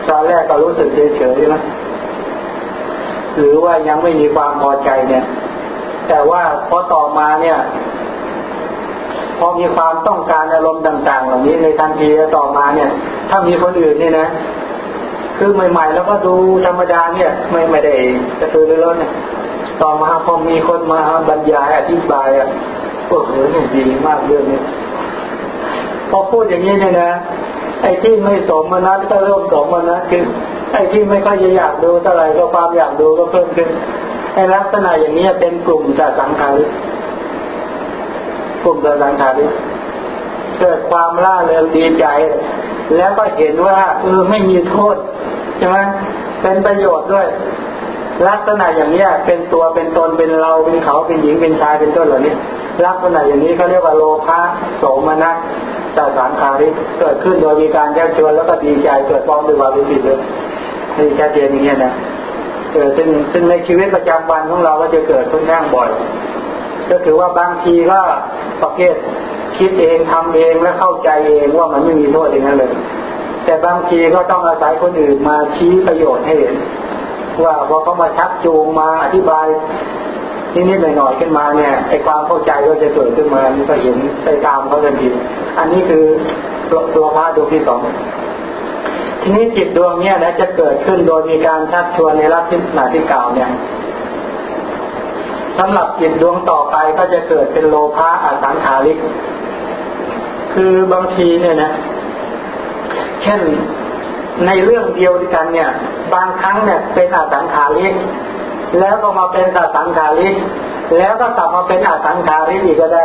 ตอนแรกก็รู้สึกเฉยๆนะหรือว่ายังไม่มีความพอใจเนี่ย แต่ว่าพอต่อมาเนี่ย พอมีความต้องการอารมณ์ต่าง ๆ เหล่านี้ในทันทีต่อมาเนี่ย ถ้ามีคนอื่นนี่นะคือใหม่ ๆ แล้วก็ดูธรรมดาเนี่ย ไม่ไม่ได้กระตือรือร้นเนี่ยต่อมาพอมีคนมาบรรยายอธิบายอะโอ้โหเนี่ยดีมากเรื่องนี้ พอพูดอย่างนี้เนี่ยนะ ไอ้ที่ไม่สมมนัสก็เริ่มสมมนัสคือไอ้ที่ไม่ค่อยจะอยากดูเท่าไหร่ก็ความอยากดูก็เพิ่มขึ้นไอ้ลักษณะอย่างนี้เป็นกลุ่มจากสังขาริกลุ่มจากสังขาริเกิดความล่าเริงดีใจ แล้วก็เห็นว่าเออไม่มีโทษใช่ไหมเป็นประโยชน์ด้วย ลักษณะอย่างเนี้ยเป็นตัวเป็นตนเป็นเราเป็นเขาเป็นหญิงเป็นชายเป็นต้นเหล่านี้ ลักษณะอย่างนี้เขาเรียกว่าโลภะโสมนัสตาสารคาริเกิดขึ้นโดยมีการแยกชวนแล้วก็ดีใจเกิดความด้วยความรู้สึกเลยนี่ชัดเจนอย่างเนี้ยนะเกิดซึ่งซึ่งในชีวิตประจำวันของเราก็จะเกิดค่อนข้างบ่อย ก็คือว่าบางทีก็ประเภทคิดเองทำเองและเข้าใจเองว่ามันไม่มีโทษอย่างนั้นเลย แต่บางทีก็ต้องอาศัยคนอื่นมาชี้ประโยชน์ให้เห็น ว่าพอเขามาชักจูงมาอธิบายนิดๆหน่อยๆขึ้นมาเนี่ยไอความเข้าใจก็จะเกิดขึ้นมานี่ก็เห็นไปตามเขาทันทีอันนี้คือตัวพระดวงที่สองทีนี้จิตดวงเนี้ยนะจะเกิดขึ้นโดยมีการชักชวนในลักษณะที่กล่าวเนี่ยสำหรับจิตดวงต่อไปก็จะเกิดเป็นโลภะอสังขาริก คือบางทีเนี่ยนะ เช่น ในเรื่องเดียวกันเนี่ย บางครั้งเนี่ยเป็นอสังขาริกแล้วก็มาเป็นอสังขาริกแล้วก็กลับมาเป็นอสังขาริกอีกก็ได้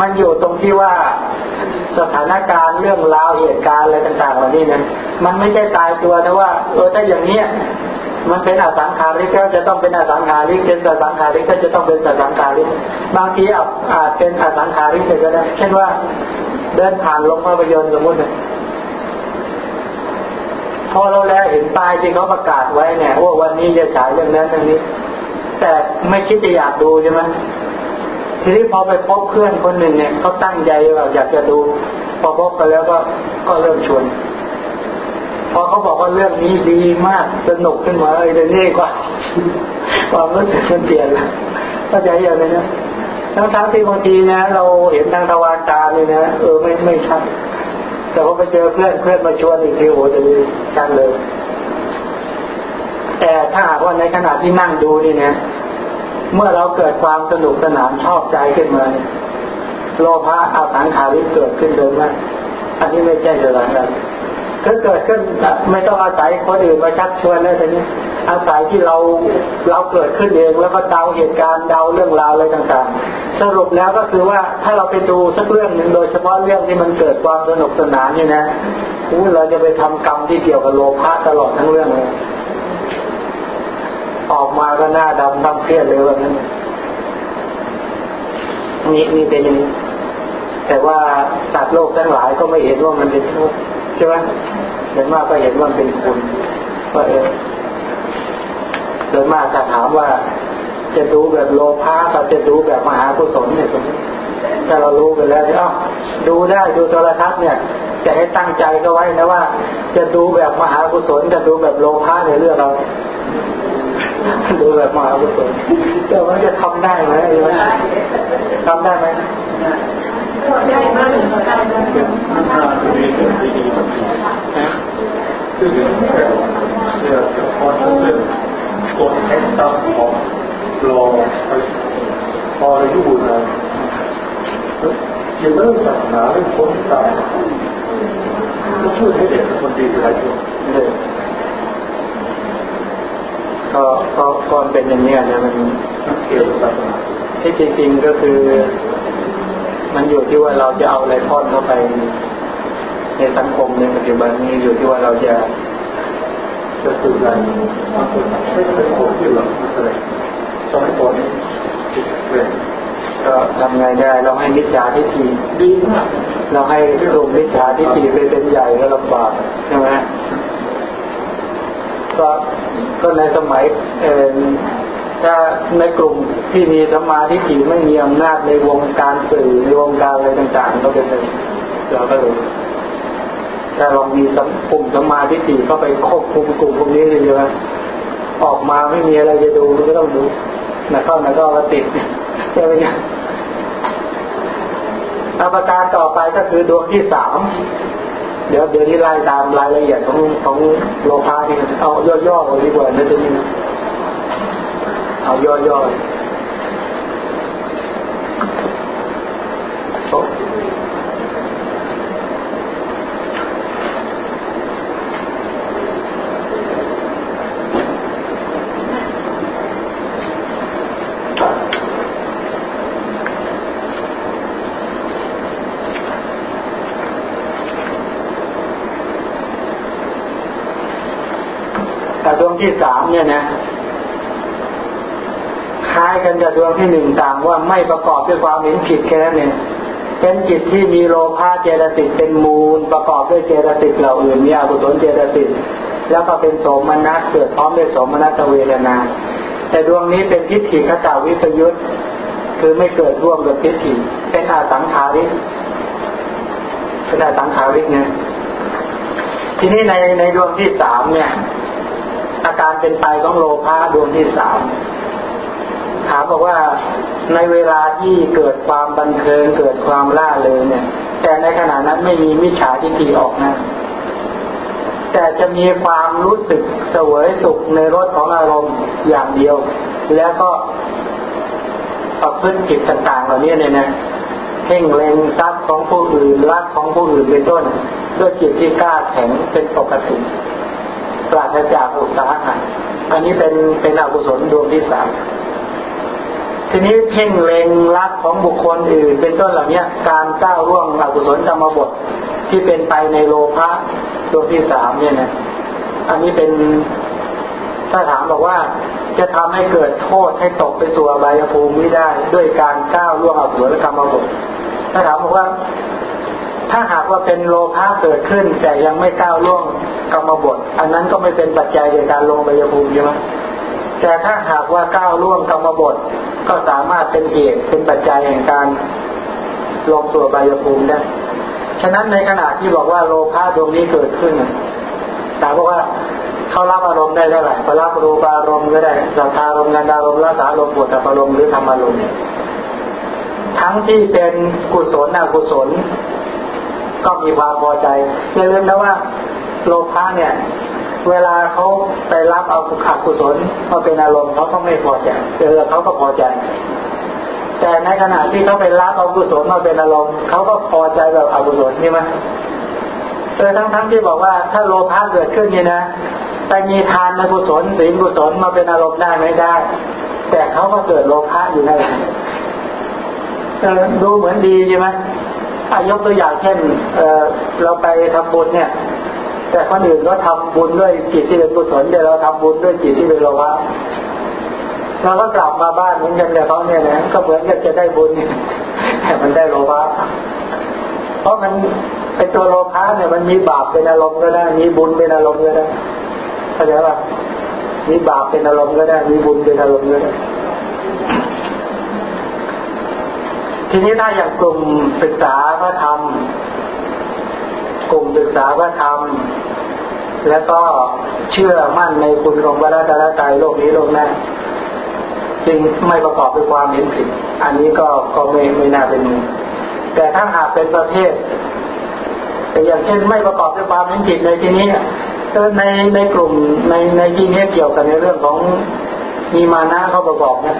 มันอยู่ตรงที่ว่าสถานการณ์เรื่องราวเหตุการณ์อะไรต่างๆเหล่านี้เนี่ยมันไม่ใช่ตายตัวนะว่าเออถ้าอย่างเนี้ยมันเป็นอสังขาริกก็จะต้องเป็นอสังขาริกเป็นสสังขาริกก็จะต้องเป็นสสังขาริกบางทีอาจเป็นอสังขาริกก็ได้เช่นว่า เดินผ่านลงภาพยนตร์สมมติ เนี่ยพอเราแล้วเห็นป้ายที่เขาประกาศไว้เนี่ยว่าวันนี้จะฉายเรื่องนั้นเรื่องนี้ แต่ไม่คิดจะอยากดูใช่ไหมทีนี้พอไปพบเพื่อนคนหนึ่งเนี่ยเขาตั้งใจว่าอยากจะดู พอพบกันแล้วก็ก็เริ่มชวนพอเขาบอกว่าเรื่องนี้ดีมากสนุกขึ้นมาเลยเดี๋ยวนี้กว่าความรู้สึกมันเปลี่ยนแล้วเข้าใจอย่างนี้นะทั้งทั้งที่บางทีนะเราเห็นทางทวารตาเลยนะเออไม่ไม่ชัด แต่พอไปเจอเพื่อนเพื่อนมาชวนอีกทีโอ้จะดีชัดเลย แต่ถ้าว่าในขณะที่นั่งดูนี่นะเมื่อเราเกิดความสนุกสนานชอบใจขึ้นมาโลภะอาสังขาริเกิดขึ้นเดิมว่าอันนี้ไม่ใช่เดือดร้อน ถ้าเกิดขึ้นไม่ต้องอาศัยคนอื่นมาชักชวนแล้วทีนี้อาศัยที่เราเราเกิดขึ้นเองแล้วก็เดาเหตุการณ์เดาเรื่องราวอะไรต่างๆ สรุปแล้วก็คือว่าถ้าเราไปดูสักเรื่องหนึ่งโดยเฉพาะเรื่องที่มันเกิดความสนุกสนานนี่นะอู้เราจะไปทำกรรมที่เกี่ยวกับโลภะตลอดทั้งเรื่องเลยออกมาก็หน้าดำดำเครียดเลยวันนั้นนี่นี่เป็นอย่างนี้ แต่ว่าสัตว์โลกทั้งหลายก็ไม่เห็นว่ามันเป็นทุกข์ใช่ไหมเห็นมากก็เห็นว่าเป็นคุณว่าเออโดยมากจะถามว่าจะดูแบบโลภะกับจะดูแบบมหากุศลเนี่ยสมมติถ้าเรารู้ไปแล้วเนี่ยดูได้ดูโทรทัศน์เนี่ย จะให้ตั้งใจก็ไว้นะว่า จะดูแบบมหากุศลจะดูแบบโลภะในเรื่องเรา ดูแบบมหากุศลแต่ว่าจะทำได้ไหมทำได้ไหมได้มากคือเรื่อเรื่องพอเรื่องกดแข็งตั้งของรอพออยู่นะจะเริ่มศาสนาเรื่องคนตายก็ช่วยให้เด็กคนดีอะไรอยู่ก็ ก็ก่อนเป็นอย่างนี้นะมันเกี่ยวกับศาสนที่จริงๆก็คือ มันอยู่ที่ว่าเราจะเอาอะไรทอดเข้าไป ในสังคมในปัจจุบันนี้อยู่ที่ว่าเราจะจะสื่อสารไม่ใช่คนที่หลังอะไรสมัยก่อนนี้ก็ทำไงได้เราให้มิจฉาทิฏฐิดีมากเราให้กลุ่มมิจฉาทิฏฐิไปเป็นใหญ่ก็ลำบากใช่ไหม ก็ก็ในสมัยเออถ้าในกลุ่มที่มีสมาธิฏฐิไม่มีอำนาจในวงการสื่อในวงการอะไรต่างๆ ก็เป็นเราก็เลยถ้าเรามีกลุ่มสมาธิฏฐิเข้าไปควบคุมกลุ่มพวกนี้เลยใช่ไหมออกมาไม่มีอะไรจะดูก็ต้องดูนะเข้านะก็ว่าติดใช่ไหมเนี่ยประการต่อไปก็คือดวงที่สาม เดี๋ยวเดี๋ยวนี้ไล่ตามรายละเอียดของของโลภะนี่เอาย่อๆเอาดีกว่านะจะมีเอาย่อๆ วงที่สามเนี่ยนะคล้ายกันกับดวงที่หนึ่งต่างว่าไม่ประกอบด้วยความเห็นผิดแค่นั้นเองเป็นจิตที่มีโลภะเจตสิกเป็นมูล ประกอบด้วยเจตสิกเหล่าอื่นมีอกุศลเจตสิกแล้วก็เป็นโสมนัสเกิดพร้อมด้วยโสมนัสเวทนา แต่ดวงนี้เป็นทิฏฐิขจาวิปยุทธคือไม่เกิดร่วมกับทิฏฐิเป็นอาสังขาริกเป็นอาสังขาริกเนี่ยทีนี้ในในดวงที่สามเนี่ย อาการเป็นไปของโลภะดวงที่สามถามบอกว่าในเวลาที่เกิดความบันเทิงเกิดความล่าเลยเนี่ย แต่ในขณะนั้นไม่มีมิจฉาทิฏฐิออกนะ แต่จะมีความรู้สึกเสวยสุขในรสของอารมณ์อย่างเดียว แล้วก็ประพฤติผิดต่างๆเหล่านี้เนี่ยนะเพ่งเล็งทรัพย์ของผู้อื่นรักของผู้อื่นเป็นต้นด้วยจิตที่กล้าแข็งเป็นปกติ ปราศจากอุตสาหะอันนี้เป็นเป็นอกุศลดวงที่สามทีนี้เพ่งเล็งรักของบุคคลอื่น เป็นต้นเหล่านี้การก้าวร่วงอกุศลกรรมบทที่เป็นไปในโลภะดวงที่สามเนี่ยนะอันนี้เป็นถ้าถามบอกว่าจะทำให้เกิดโทษให้ตกไปสู่อบายภูมิไม่ได้ ด้วยการก้าวล่วงอกุศลกรรมบทถ้าถามบอกว่า ถ้าหากว่าเป็นโลภะเกิดขึ้น แต่ยังไม่ก้าวล่วงกรรมบทอันนั้นก็ไม่เป็นปัจจัยในการลงอบายภูมิใช่ไหมแต่ถ้าหากว่าก้าวล่วงกรรมบทก็สามารถเป็นเหตุเป็นปัจจัยแห่งการลงตัวบายภูมิได้ฉะนั้นในขณะที่บอกว่าโลภะดวงนี้เกิดขึ้นถามว่าเขารับอารมณ์ได้เท่าไหร่เขารับรูปอารมณ์ก็ได้สัทธารมณ์กันดารมณ์ละสารมณ์ปวดอารมณ์หรือธรรมอารมณ์ทั้งที่เป็นกุศลอกุศล ก็มีความพอใจอย่าลืมนะว่าโลภะเนี่ย เวลาเขาไปรับเอาอกุศลมาเป็นอารมณ์เขาก็ไม่พอใจเจอเขาก็พอใจ แต่ในขณะที่เขาไปรับเอากุศลมาเป็นอารมณ์เขาก็พอใจกับอกุศลใช่ไหมเออทั้งทั้งที่บอกว่าถ้าโลภะเกิดขึ้นนี่นะไปมีทานในกุศลศีลกุศลมาเป็นอารมณ์ได้ไม่ได้ แต่เขาก็เกิดโลภะอยู่นั่นแหละดูเหมือนดีใช่ไหม อายกตัวอย่างเช่นเออเราไปทำบุญเนี่ย แต่คนอื่นก็ทำบุญด้วยจิตที่เป็นกุศลแต่เราทำบุญด้วยจิตที่เป็นโลภะเราก็กลับมาบ้านเหมือนกันแต่เขาเนี่ยนะก็เหมือนกันจะได้บุญแต่มันได้โลภะเพราะมันไอตัวโลภะเนี่ยมันมีบาปเป็นอารมณ์ก็ได้ มีบุญเป็นอารมณ์ก็ได้เข้าใจป่ะมีบาปเป็นอารมณ์ก็ได้ มีบุญเป็นอารมณ์ก็ได้ ทีนี้ถ้าอย่างกลุ่มศึกษาพระธรรม กลุ่มศึกษาพระธรรม แล้วก็เชื่อมั่นในคุณของพระราชาใจโลกนี้โลกหน้าจึงไม่ประกอบด้วยความเห็นผิด อันนี้ก็ก็ไม่ไม่น่าเป็นแต่ถ้าหากเป็นประเภทแต่อย่างเช่นไม่ประกอบด้วยความเห็นผิดในที่นี้ในในกลุ่มในในที่นี้เกี่ยวกับในเรื่องของมีมานะเขาประกอบนะ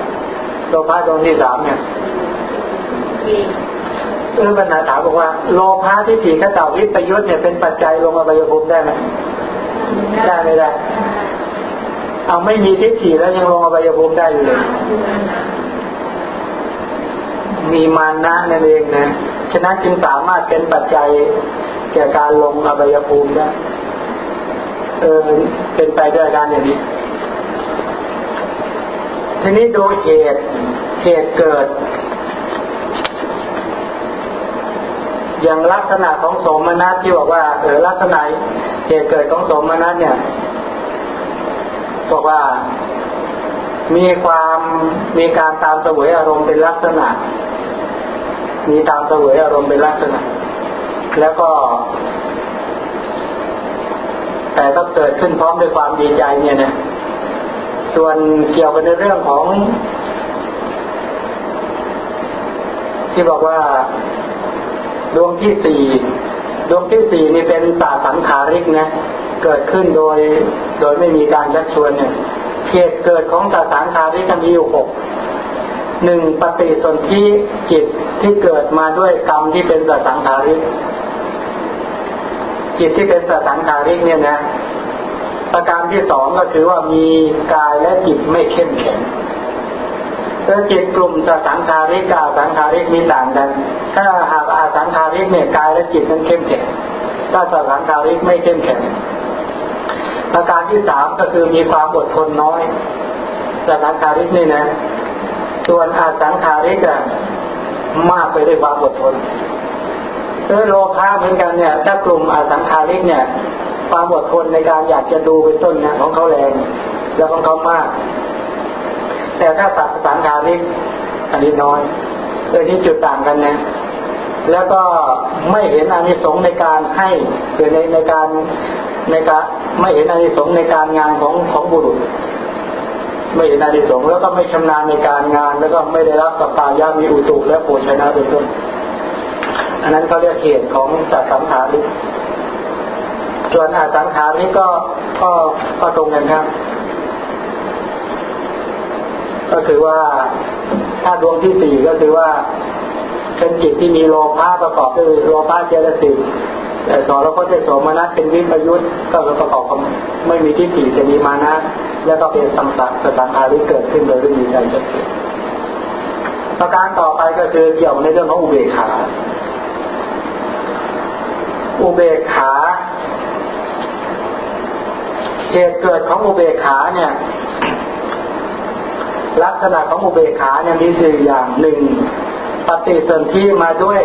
โลภะตรงที่สามเนี่ย เออบรรณาถามบอกว่าโลภะที่ถีกระต่าวิปยุทธ์เนี่ยเป็นปัจจัยลงมาบายภูมิได้ไหมได้ไม่ได้เอาไม่มีทิฏฐิแล้วยังลงอบายภูมิได้อยู่เลยมีมานะนั่นเองนะฉะนั้นจึงสามารถเป็นปัจจัยแก่การลงอบายภูมิได้เออเป็นไปด้วยการอย่างนี้ทีนี้โดยเหตุเหตุเกิด อย่างลักษณะของสมนัตที่บอกว่าเออลักษณะเหตุเกิดของสมนัตเนี่ยบอกว่ามีความมีการตามเสวยอารมณ์เป็นลักษณะ มีตามเสวยอารมณ์เป็นลักษณะ แล้วก็ แต่ก็เกิดขึ้นพร้อมด้วยความดีใจเนี่ยนะส่วนเกี่ยวกับในเรื่องของ ที่บอกว่า ดวงที่สี่ดวงที่สี่นี่เป็นตาสังขาริกนะเกิดขึ้นโดยโดยไม่มีการชักชวนเนี่ยเหตุเกิดของตาสังขาริกมีอยู่หกหนึ่งปฏิสนธิจิตที่เกิดมาด้วยกรรมที่เป็นตาสังขาริกจิตที่เป็นสสังขาริกเนี่ยนะประการที่สองก็คือว่ามีกายและจิตไม่เข้มแข็ง แล้วจิตกลุ่มสสังขาริกกับสังขาริกมีต่างกัน ถ้าหากอาสังขาริกเนี่ยกายและจิตมันเข้มแข็งถ้าสังขาริกไม่เข้มแข็งประการที่สามก็คือมีความอดทนน้อยสสังขาริกนี่นะ ส่วนอาสังขาริกอะมากไปด้วยความอดทนเออโลภะเหมือนกันเนี่ย ถ้ากลุ่มอาสังขาริกเนี่ย ความอดทนในการอยากจะดูเป็นต้นนะของเขาแรง แล้วของเขามาก แต่ถ้าสัตว์สังขาริกอันนี้น้อยเออนี่จุดต่างกันนะ แล้วก็ไม่เห็นอานิสงส์ในการให้หรือในในการในการไม่เห็นอานิสงส์ในการงานของของบุรุษ ไม่เห็นอานิสงส์แล้วก็ไม่ชำนาญในการงาน แล้วก็ไม่ได้รับสปายามีอุตุและโภชนะเป็นต้นอันนั้นเขาเรียกเหตุของจัดสังขาริส่วนอาสังขาริก็ก็ก็ตรงกันครับ ก็คือว่าถ้าดวงที่สี่ก็คือว่าเป็นจิตที่มีโลภะประกอบด้วยโลภะเจตสิกแต่สอนแล้วก็จะสมนัตเป็นวิปยุทธ์ก็ประกอบกับไม่มีที่ถี่จะมีมานะ แล้วก็เป็นสัมสัตสังขาริเกิดขึ้นโดยไม่มีใจจะเกิดประการต่อไปก็คือเกี่ยวในเรื่องของอุเบกขา อุเบกขาเหตุเกิดของอุเบกขาเนี่ย ลักษณะของอุเบกขาเนี่ยมีสี่อย่างหนึ่งปฏิสนธิมาด้วย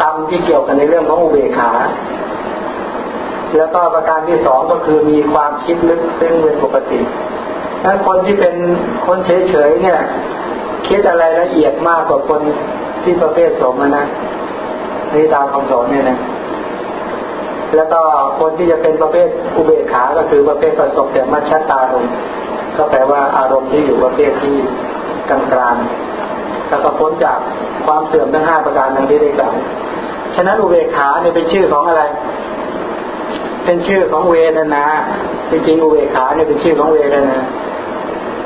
กรรมที่เกี่ยวกันในเรื่องของอุเบกขา แล้วก็ประการที่สองก็คือมีความคิดลึกซึ้งเป็นปกติถ้าคนที่เป็นคนเฉยๆเนี่ย คิดอะไรละเอียดมากกว่าคนที่ประเภทสมนะนี่ตามคำสอนเนี่ยนะ แล้วก็คนที่จะเป็นประเภทอุเบกขา ก็คือประเภทประสบแต่มัชชตารมก็แปลว่าอารมณ์ที่อยู่ประเภทที่กลางกลางแล้วก็พ้นจากความเสื่อมทั้งห้าประการดังที่ได้กล่าว ฉะนั้นอุเบกขาเนี่ยเป็นชื่อของอะไร เป็นชื่อของเวทนาจริงๆอุเบกขาเนี่ยเป็นชื่อของเวทนา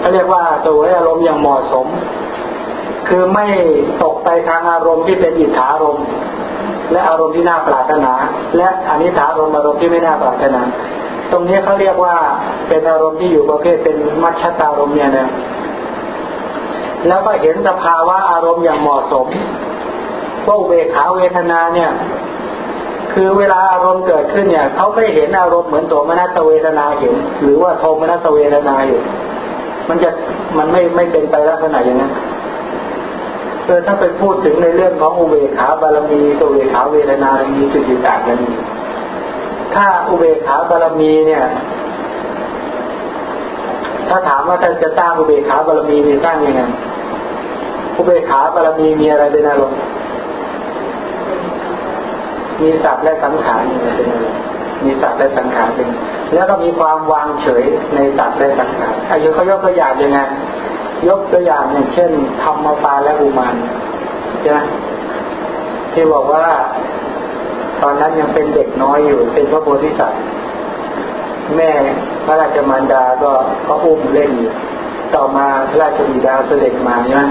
เขาเรียกว่าตัวอารมณ์อย่างเหมาะสม คือไม่ตกไปทางอารมณ์ที่เป็นอิทธารมณ์ และอารมณ์ที่น่าปรารถนา และอนิถารมณ์อารมณ์ที่ไม่น่าปรารถนา ตรงนี้เขาเรียกว่าเป็นอารมณ์ที่อยู่ประเภทเป็นมัชชตารมณ์เนี่ยนะแล้วก็เห็นสภาวะอารมณ์อย่างเหมาะสมพว่าอุเบขาเวทนาเนี่ย คือเวลาอารมณ์เกิดขึ้นเนี่ยเขาไม่เห็นอารมณ์เหมือนโสมนัสเวทนาเห็นหรือว่าโทมนัสเวทนาอยู่มันจะมันไม่ไม่เป็นไปลักษณะอย่างนั้น เออถ้าไปพูดถึงในเรื่องของอุเบกขาบารมีตัวเบกขาเวทนามีจุดต่างกันถ้าอุเบกขาบารมีเนี่ย ถ้าถามว่าท่านจะสร้างอุเบกขาบารมีมีสร้างยังไงอุเบกขาบารมีมีอะไรเป็นอารมณ์มีสัตว์และสังขารมีอะไรเป็นอะไรมีสัตว์และสังขารเป็นแล้วก็มีความวางเฉยในสัตว์และสังขารอายุเขายกตัวอย่างยังไง ยกตัวอย่างอย่างเช่นธรรมปาและอุมานใช่ไหมที่บอกว่า ตอนนั้นยังเป็นเด็กน้อยอยู่ เป็นพระโพธิสัตว์แม่พระราชมารดาก็ก็อุ้มเล่นอยู่ต่อมาพระราชบิดาเสด็จมาใช่ไหม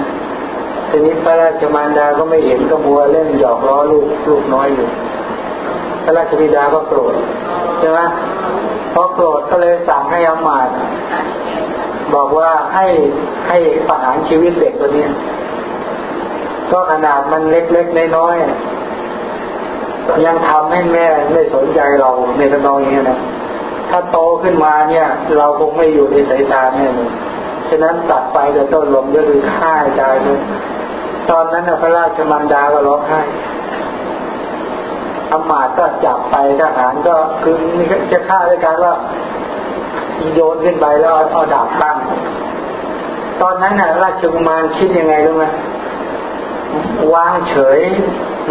ทีนี้พระราชมารดาก็ไม่เห็นก็มัวเล่นหยอกล้อลูกลูกน้อยอยู่ พระราชบิดาก็โกรธใช่ไหมพอโกรธก็เลยสั่งให้อามาต บอกว่าให้ให้ประหารชีวิตเด็กตัวนี้ก็ขนาดมันเล็กๆน้อยๆยังทำให้แม่ไม่สนใจเราในตำนองนี้นะถ้าโตขึ้นมาเนี่ย เราคงไม่อยู่ในสายตาแน่เลยฉะนั้นตัดไปแต่ต้นลมก็คือฆ่าใจเลยตอนนั้นพระราชมันดาก็ร้องไห้อมาตก็จับไปทหารก็คือจะฆ่าด้วยการว่า โยนขึ้นไปแล้วเอาดาบตั้ง ตอนนั้นน่ะราชกุมารคิดยังไงรู้ไหมวางเฉย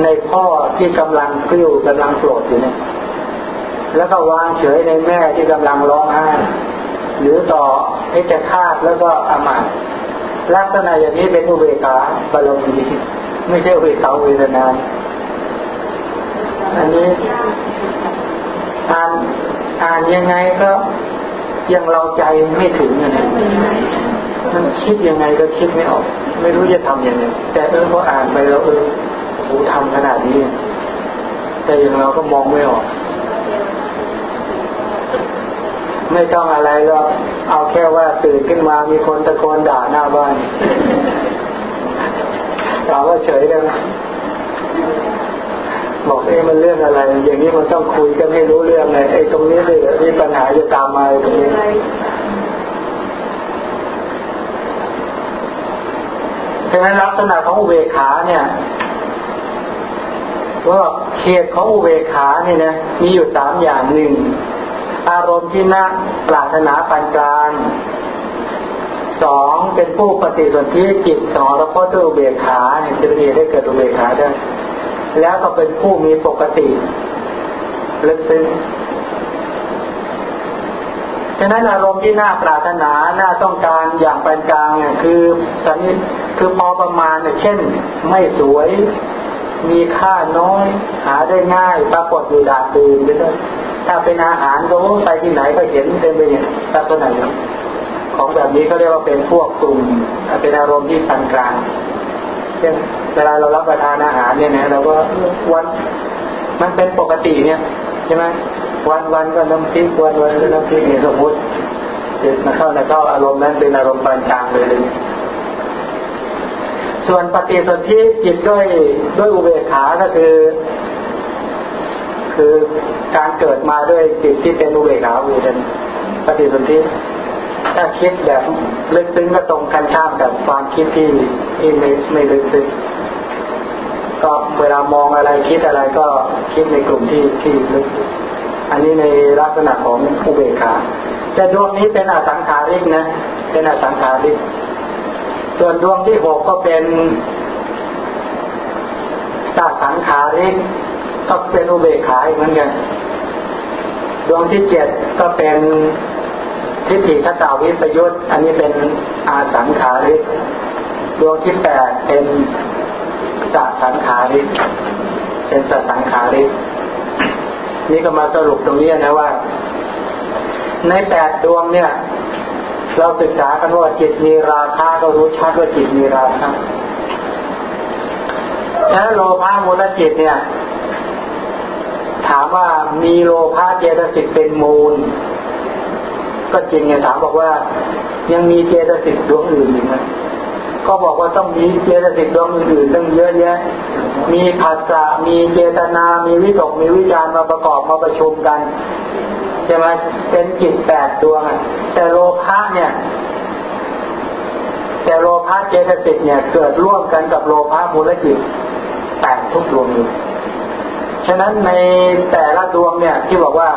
ในพ่อที่กำลังกลิ้วกำลังโกรธอยู่เนี่ย แล้วก็วางเฉยในแม่ที่กำลังร้องไห้ หรือต่อให้จะคาแล้วก็อามาตลักษณะอย่างนี้เป็นอุเบกขาบารมีไม่ใช่อุเบกขาเวทนาอันนี้อ่านอ่านยังไงก็ ยังเราใจไม่ถึงอย่างนี้มันคิดยังไงก็คิดไม่ออก ไม่รู้จะทํำยังไงแต่เออพออ่านไปแล้วเออโอ้ทำขนาดนี้แต่อย่างเราก็มองไม่ออกไม่ต้องอะไรก็เอาแค่ว่าตื่นขึ้นมามีคนตะโกนด่าหน้าบ้านถามว่าเฉยได้ไหม บอกเอ้มันเรื่องอะไร อย่างนี้มันต้องคุยกันให้รู้เรื่องเลยไอ้ตรงนี้เลยมีปัญหาจะตามมาตรงนี้ฉะนั้นลักษณะของอุเบกขาเนี่ยว่าเขตของอุเบกขาเนี่ยนะมีอยู่สามอย่างหนึ่งอารมณ์ที่น่าปรารถนาปานกลางสองเป็นผู้ปฏิสนธิจิตสองแล้วก็ด้วยอุเบกขาเนี่ยจะมีได้เกิดอุเบกขาได้ แล้วก็เป็นผู้มีปกติลึกซึ้งฉะนั้นอารมณ์ที่น่าปรารถนา น่าต้องการอย่างปานกลางเนี่ยคือสันนิคือพอประมาณเนี่ยเช่น ไม่สวย มีค่าน้อย หาได้ง่ายปรากฏอยู่ดาดดื่นไปด้วยถ้าเป็นอาหารก็ไปที่ไหนก็เห็นเต็มไปเนี่ยลักษณะของแบบนี้เขาเรียกว่าเป็นพวกกลุ่มเป็นอารมณ์ที่ปานกลาง ช่นเวลาเรารับประทานอาหารเนี่ยนะเราก็วันมันเป็นปกติเนี่ยใช่ไหมวันวันก็น้ำพริกวันวันก็น้ำพริกเนี่ยสมมติจิตมาเข้าในเข้าอารมณ์นั้นเป็นอารมณ์ปานกลางเลยเลยส่วนปฏิสนธิจิตด้วยด้วยอุเบกขาก็คือ คือการเกิดมาด้วยจิตที่เป็นอุเบกขาอุเบกปฏิสนธิ ถ้าคิดแบบลึกซึ้งก็ตรงกันข้ามกับความคิดที่ที่ไม่ไม่ลึกซึ้งก็เวลามองอะไรคิดอะไรก็คิดในกลุ่มที่ที่ลึกอันนี้ในลักษณะของอุเบกขาแต่ดวงนี้เป็นอสังขาริกนะ เป็นอสังขาริก ส่วนดวงที่หกก็เป็นตาสังขาริกก็เป็นอุเบกขาเหมือนกัน ดวงที่เจ็ดก็เป็น ทิฏฐิคตาวิปยุทธอันนี้เป็นอาสังขาริกดวงที่แปดเป็นสัสังขาริกเป็นสัสังขาริกนี่ก็มาสรุปตรงนี้นะว่า ในแปดดวงเนี่ย เราศึกษากันว่าจิตมีราคาก็รู้ชัดว่าจิตมีราคาแล้วโลภะมูลจิตเนี่ย ถามว่ามีโลภะเจตสิกเป็นมูล ก็จริงไงถามบอกว่า ยังมีเจตสิกดวงอื่นอีกไหมก็บอกว่าต้องมีเจตสิกดวงอื่นๆตั้งเยอะแยะ มีภาษามีเจตนา มีวิตก มีวิจารมาประกอบมาประชุมกันใช่ไหมเป็นจิตแปดดวงแต่โลภะเนี่ย แต่โลภะเจตสิกเนี่ย เกิดร่วมกันกับโลภะมูลจิตแปดทุกดวงอยู่ฉะนั้นในแต่ละดวงเนี่ยที่บอกว่า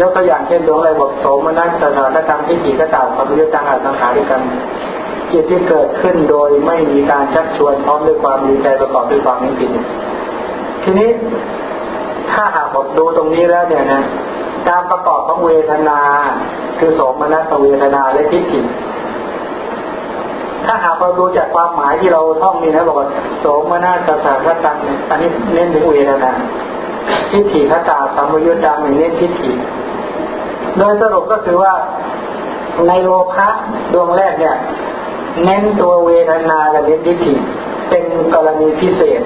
ยกตัวอย่างเช่นดวงอะไรบอกโสมนัสสถานกรรมที่ถีกระต่างความยุติตังอาสังขารด้วยกันจิตที่เกิดขึ้นโดยไม่มีการชักชวนพร้อมด้วยความดีใจประกอบด้วยความไม่ผิดทีนี้ถ้าหากผมดูตรงนี้แล้วเนี่ยนะการประกอบของเวทนา คือโสมนัสเวทนาและทิฏฐิถ้าหากเราดูจากความหมายที่เราท่องนี่นะบอกว่าโสมนัสสารตังอันนี้เน้นถึงเวทนา ทิฏฐิทัตตาสัมยุญดาเน้นทิฏฐิโดยสรุปก็คือว่าในโลภะดวงแรกเนี่ย เน้นตัวเวทนาและเน้นทิฏฐิเป็นกรณีพิเศษ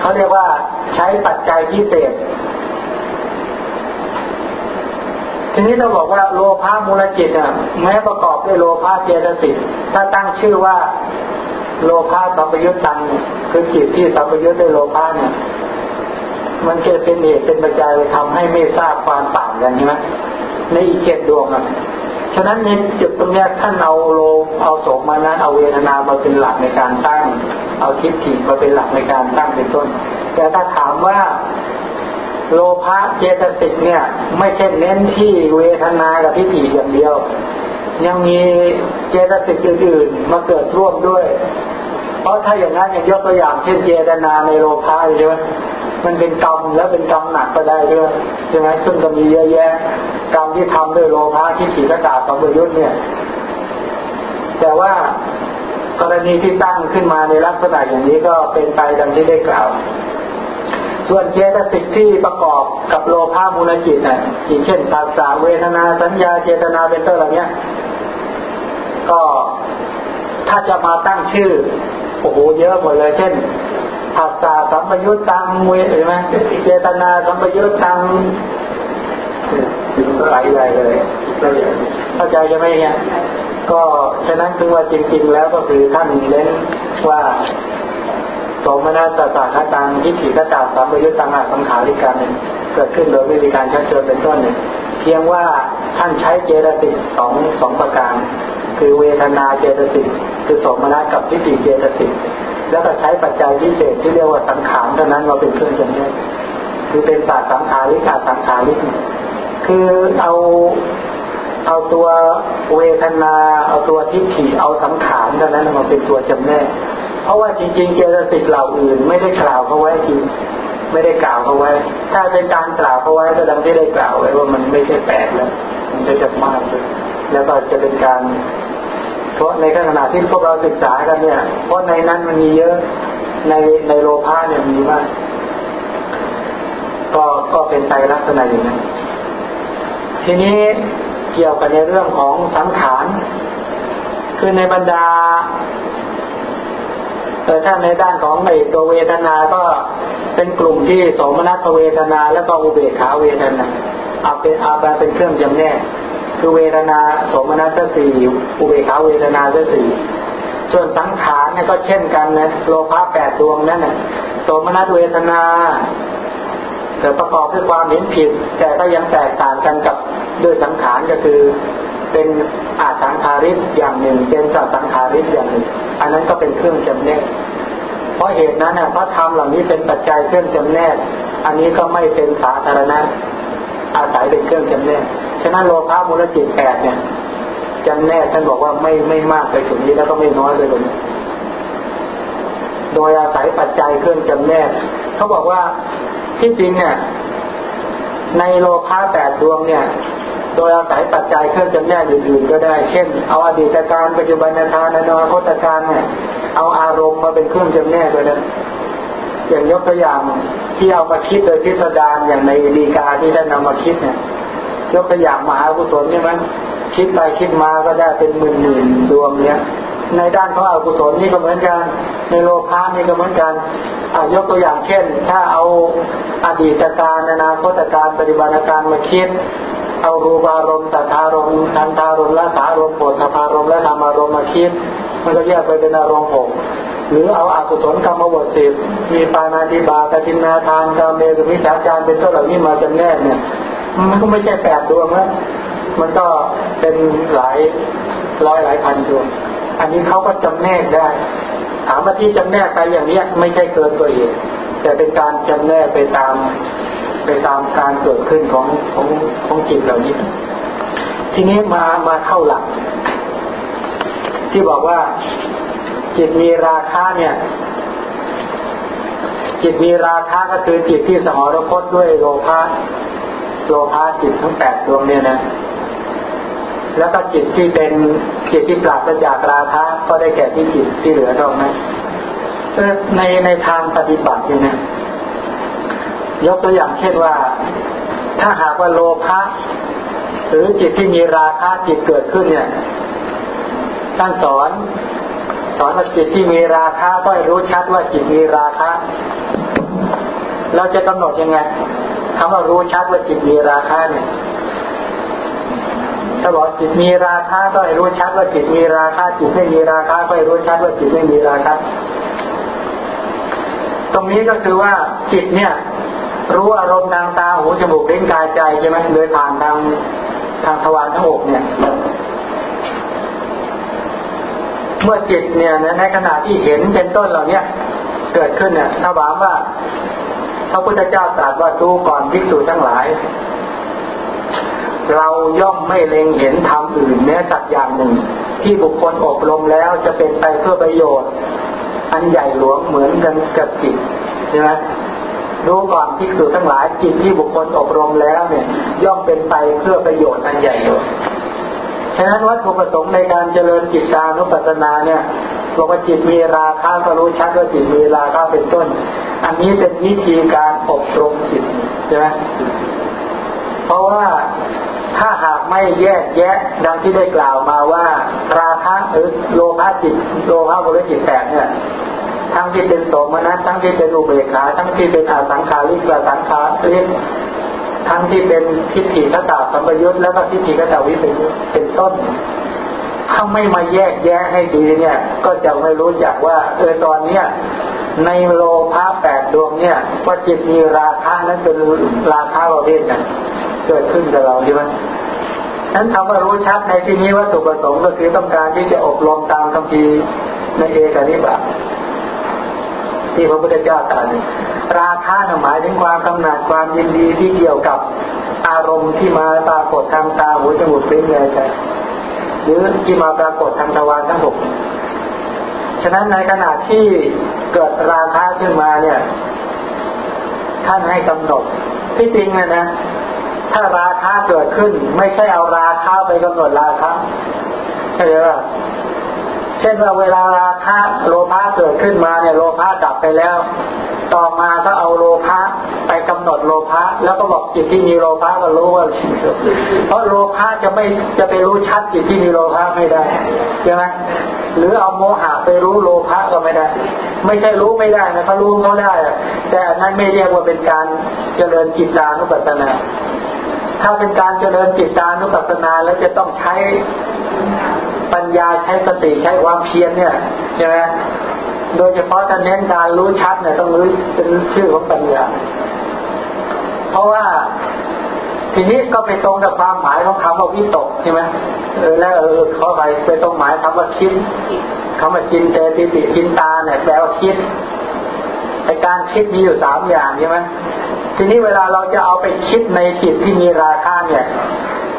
เขาเรียกว่าใช้ปัจจัยพิเศษ ทีนี้เราบอกว่าโลภะมูลจิตอะแม้ประกอบด้วยโลภะเจตสิกถ้าตั้งชื่อว่า โลภะสัมปยุตตังคือจิตที่สัมปยุตด้วยโลภะเนี่ย มันจะเป็นเหตุเป็นปัจจัยทำให้ไม่ทราบความต่างกันใช่ไหมในอีกเจ็ดดวงอะฉะนั้นในจุดตรงนี้ท่านเอาโลเอาโสมมานะเอาเวทนามาเป็นหลักในการตั้ง เอาทิฏฐิมาเป็นหลักในการตั้งเป็นต้น แต่ถ้าถามว่า โลภะเจตสิกเนี่ย ไม่ใช่เน้นที่เวทนากับทิฏฐิอย่างเดียว ยังมีเจตสิกอื่นๆมาเกิดร่วมด้วย เพราะถ้าอย่างนั้นอย่างยกตัวอย่างเช่นเจตนาในโลภะใช่ไหมมันเป็นกรรมแล้วเป็นกรรมหนักก็ได้ด้วยใช่ไหมซึ่งก็มีเยอะแยะกรรมที่ทำด้วยโลภะที่ฉีกกาสมบยุทธ์เนี่ย แต่ว่ากรณีที่ตั้งขึ้นมาในลักษณะอย่างนี้ก็เป็นไปดังที่ได้กล่าว ส่วนเจตสิกที่ประกอบกับโลภะมูลจิตน่ะอย่างเช่นตาสาเวทนาสัญญาเจตนาเป็นต้นเหล่านี้ก็ถ้าจะมาตั้งชื่อโอ้โหเยอะหมดเลย เช่นผัสสะสัมปยุตตังเวทใช่ไหมเจตนาสัมปยุตตังหลายใหญ่เลยเข้าใจจะไหมเนี่ยก็ฉะนั้นถึงว่าจริง ๆ แล้วก็คือท่านเน้นว่า สมนาสสาคตังที่ถีกตาสัมปยุตตังอาสังขาริการเกิดขึ้นโดยไม่มีการชักชวนเป็นต้นหนึ่งเพียงว่าท่านใช้เจตสิกสองสองประการ คือเวทนาเจตสิกคือสมนากับทิฏฐิเจตสิกแล้วก็ใช้ปัจจัยพิเศษที่เรียกว่าสังขารเท่านั้นเราเป็นเครื่องจำแนกคือเป็นศาสตร์สังขาริกาสังขาริกคือเอาเอาตัวเวทนา เอาตัวทิฏฐิเอาสังขารเท่านั้นมาเป็นตัวจำแนก เพราะว่าจริงๆ เจตสิกเหล่าอื่น ไม่ได้กล่าวเขาไว้จริงไม่ได้กล่าวเอาไว้ ถ้าเป็นการกล่าวเอาไว้ก็ดังที่ได้กล่าวไว้ว่ามันไม่ใช่แปดแล้ว มันจะจะมากเลยแล้วก็จะเป็นการ เพราะในขณะที่พวกเราศึกษากันเนี่ย เพราะในนั้นมันมีเยอะในในโลภะเนี่ยมีมากก็ก็เป็นไปลักษณะอย่างนั้นทีนี้เกี่ยวกับในเรื่องของสังขารคือในบรรดา แต่ถ้าในด้านของในตัวเวทนาก็เป็นกลุ่มที่สมนัตเวทนา แล้วก็อุเบกขาเวทนาเอาเป็นเอาไปเป็นเครื่องจำแนกคือเวทนาสมนัตสี่อุเบกขาเวทนาสี่ส่วนสังขารเนี่ยก็เช่นกันนะโลภะแปดดวงนั่นนะสมนัตเวทนาเกิดประกอบด้วยความเห็นผิด แต่ก็ยังแตกต่างกันกับด้วยสังขารก็คือ เป็นอาสังขาริสอย่างหนึ่ง เป็นสัสังขาริสอย่างหนึ่ง อันนั้นก็เป็นเครื่องจำแนก เพราะเหตุนั้นน่ะพระธรรมเหล่านี้เป็นปัจจัยเครื่องจำแนก อันนี้ก็ไม่เป็นสาธารณะ อาศัยเป็นเครื่องจำแนก ฉะนั้นโลภะมูลจิตแปดเนี่ยจำแนกท่านบอกว่าไม่ไม่มากไปถึงนี้แล้วก็ไม่น้อยเลยเลยโดยอาศัยปัจจัยเครื่องจำแนก เขาบอกว่าที่จริงเนี่ยในโลภะแปดดวงเนี่ย โดยอาศัยปัจจัยเครื่องจำแนกอื่นๆก็ได้ เช่น เอาอดีตการปัจจุบันการอนาคตการเนี่ยเอาอารมณ์มาเป็นเครื่องจำแนกเลยนะอย่างยกตัวอย่างที่เอามาคิดโดยพิสดารอย่างในดีกาที่ได้นำมาคิดเนี่ยยกตัวอย่างมหากุศลใช่ไหมคิดไปคิดมาก็ได้เป็นหมื่นหมื่นดวงเนี้ยในด้านของอกุศลนี่ก็เหมือนกัน ในโลภะนี่ก็เหมือนกันยกตัวอย่างเช่น ถ้าเอาอดีตการอนาคตการปฏิบัติการมาคิด เอารูปารมณ์ตัทารมณ์ทันทารมณ์ละสารมณ์ปวดทารมณ์และนามารมณ์มาคิดมันก็แยกไปเป็นอารมณ์หกหรือเอาอากุศลกรรมบทสิบมีปานาติบาตตินาทานกามเมสุมิจาจารเป็นต้นเหล่านี้มาจำแนกเนี่ย มันก็ไม่ใช่แปดดวงแล้วมันก็เป็นหลายร้อยหลายพันดวง อันนี้เขาก็จำแนกได้ ถามว่าที่จำแนกไปอย่างเนี้ยไม่ใช่เกินตัวเองแต่เป็นการจำแนกไปตาม ไปตามการเกิดขึ้นของของของจิตเหล่านี้ ทีนี้มามาเข้าหลัก ที่บอกว่าจิตมีราคาเนี่ย จิตมีราคาก็คือจิตที่สมรคตด้วยโลภะโลภะจิตทั้งแปดดวงเนี่ยนะแล้วก็จิตที่เป็นจิตที่ปราศจากราคะก็ได้แก่ที่จิตที่เหลือตรงนั้นในในทางปฏิบัติเนี่ย ยกตัวอย่างเช่นว่า ถ้าหากว่าโลภะหรือจิตที่มีราคะจิตเกิดขึ้นเนี่ยท่านสอน สอนว่าจิตที่มีราคะก็ให้รู้ชัดว่าจิตมีราคะ เราจะกำหนดยังไงคำว่ารู้ชัดว่าจิตมีราคะเนี่ยถ้าบอกจิตมีราคะก็ให้รู้ชัดว่าจิตมีราคะจิตไม่มีราคะก็ให้รู้ชัดว่าจิตไม่มีราคะตรงนี้ก็คือว่าจิตเนี่ย รู้อารมณ์ทางตาหูจมูกลิ้นกายใจใช่ไหมโดยผ่านทางทางทวารทั้งหกเนี่ย เมื่อจิตเนี่ยในขณะที่เห็นเป็นต้นเหล่านี้เกิดขึ้นเนี่ยถ้าบอกว่าพระพุทธเจ้าตรัสว่าดูก่อนภิกษุทั้งหลาย เราย่อมไม่เล็งเห็นธรรมอื่นแม้สักอย่างหนึ่ง ที่บุคคลอบรมแล้วจะเป็นไปเพื่อประโยชน์ อันใหญ่หลวงเหมือนกันกับจิตใช่ไหม รู้ก่อนที่สุทั้งหลายจิตที่บุคคลอบรมแล้วเนี่ย ย่อมเป็นไปเพื่อประโยชน์อันใหญ่หลวงฉะนั้นวัตถุประสงค์ในการเจริญจิตตานุปัสสนาเนี่ยบอกว่าจิตมีราคาก็รู้ชัดว่าจิตมีราคาเป็นต้น อันนี้เป็นวิธีการอบรมจิตใช่ไหมเพราะว่าถ้าหากไม่แยกแยะดังที่ได้กล่าวมาว่า ราคะหรือโลภะจิตโลภะบริจิตแปดเนี่ย ทั้งที่เป็นโสมนัสทั้งที่เป็นอุเบกขาทั้งที่เป็นอาสังขาริกสังขาริกทั้งที่เป็นทิฏฐิคตาสัมปยุตแล้วก็ทิฏฐิคตาวิปยุตเป็นต้น ถ้าไม่มาแยกแยะให้ดีเนี่ย ก็จะไม่รู้จักว่าเออตอนเนี้ยในโลภะแปดดวงเนี่ยว่าจิตมีราคะนั้นเป็นราคะประเภทไหนเกิดขึ้นกับเราใช่ไหมนั้นทำให้รู้ชัดในที่นี้ว่าตุประสงค์ก็คือต้องการที่จะอบรมตามคำพีในเอกนิบาต ที่พระพุทธเจ้าตรัสราคะหมายถึงความกำหนัดความยินดีที่เกี่ยวกับอารมณ์ที่มาปรากฏทางตาหูจมูกลิ้นกายใจหรือที่มาปรากฏทางทวารทั้งหกฉะนั้นในขณะที่เกิดราคะขึ้นมาเนี่ย ท่านให้กำหนดที่จริงนะนะ ถ้าราคาเกิดขึ้น ไม่ใช่เอาราคาไปกำหนดราคาเข้าใจป่ะ เช่นว่าเวลาราคะโลภะเกิดขึ้นมาเนี่ยโลภะดับไปแล้ว ต่อมาก็เอาโลภะไปกำหนดโลภะแล้วก็บอกจิตที่มีโลภะก็รู้ว่าเพราะโลภะจะไม่จะไปรู้ชัดจิตที่มีโลภะไม่ได้ใช่ไหมหรือเอาโมหะไปรู้โลภะก็ไม่ได้ ไม่ใช่รู้ไม่ได้นะเขารู้เขาได้แต่นั้นไม่เรียกว่าเป็นการเจริญจิตานุปัสสนา ถ้าเป็นการเจริญจิตานุปัสสนาแล้วจะต้องใช้ปัญญาใช้สติใช้ความเพียรเนี่ยใช่ไหมโดยเฉพาะถ้าเน้นการรู้ชัดเนี่ยต้องรู้เป็นชื่อของปัญญา เพราะว่าทีนี้ก็ไปตรงกับความหมายของคำว่าวิตกใช่ไหมเออแล้วเออเขาไปไปตรงหมายคำว่าคิดคำว่าจินเตติติจินตาเนี่ยแปลว่าคิด ไอการคิดมีอยู่สามอย่างใช่ไหมทีนี้เวลาเราจะเอาไปคิดในจิตที่มีราคาเนี่ย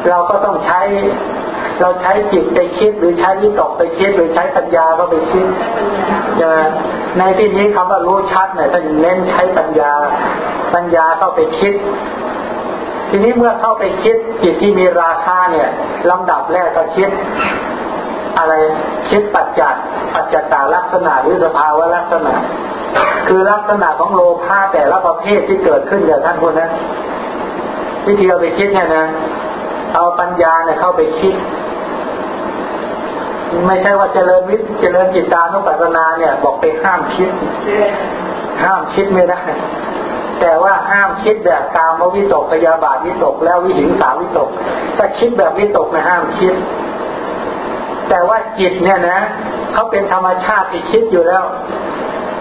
เราก็ต้องใช้ เราใช้จิตไปคิดหรือใช้วิตกไปคิด หรือใช้ปัญญาก็ไปคิดใช่ไหมในที่นี้คำว่ารู้ชัดเนี่ยท่านเน้นใช้ปัญญา ปัญญาเข้าไปคิด ทีนี้เมื่อเข้าไปคิดจิตที่มีราคาเนี่ยลำดับแรกก็คิด อะไรคิดปัจจัดปัจจตาลักษณะหรือสภาวะลักษณะ คือลักษณะของโลภะแต่ละประเภทที่เกิดขึ้นกับท่านคนนั้นวิธีเราไปคิดเนี่ยนะ เอาปัญญาเนี่ยเข้าไปคิด ไม่ใช่ว่าเจริญวิเจริญจิตานุปัสสนาเนี่ย บอกไปห้ามคิด ห้ามคิดไม่ได้แต่ว่าห้ามคิดแบบกามวิตกพยาบาทวิตก แล้ววิหิงสาวิตกถ้าคิดแบบวิตกนะห้ามคิด แต่ว่าจิตเนี่ยนะเขาเป็นธรรมชาติที่คิดอยู่แล้ว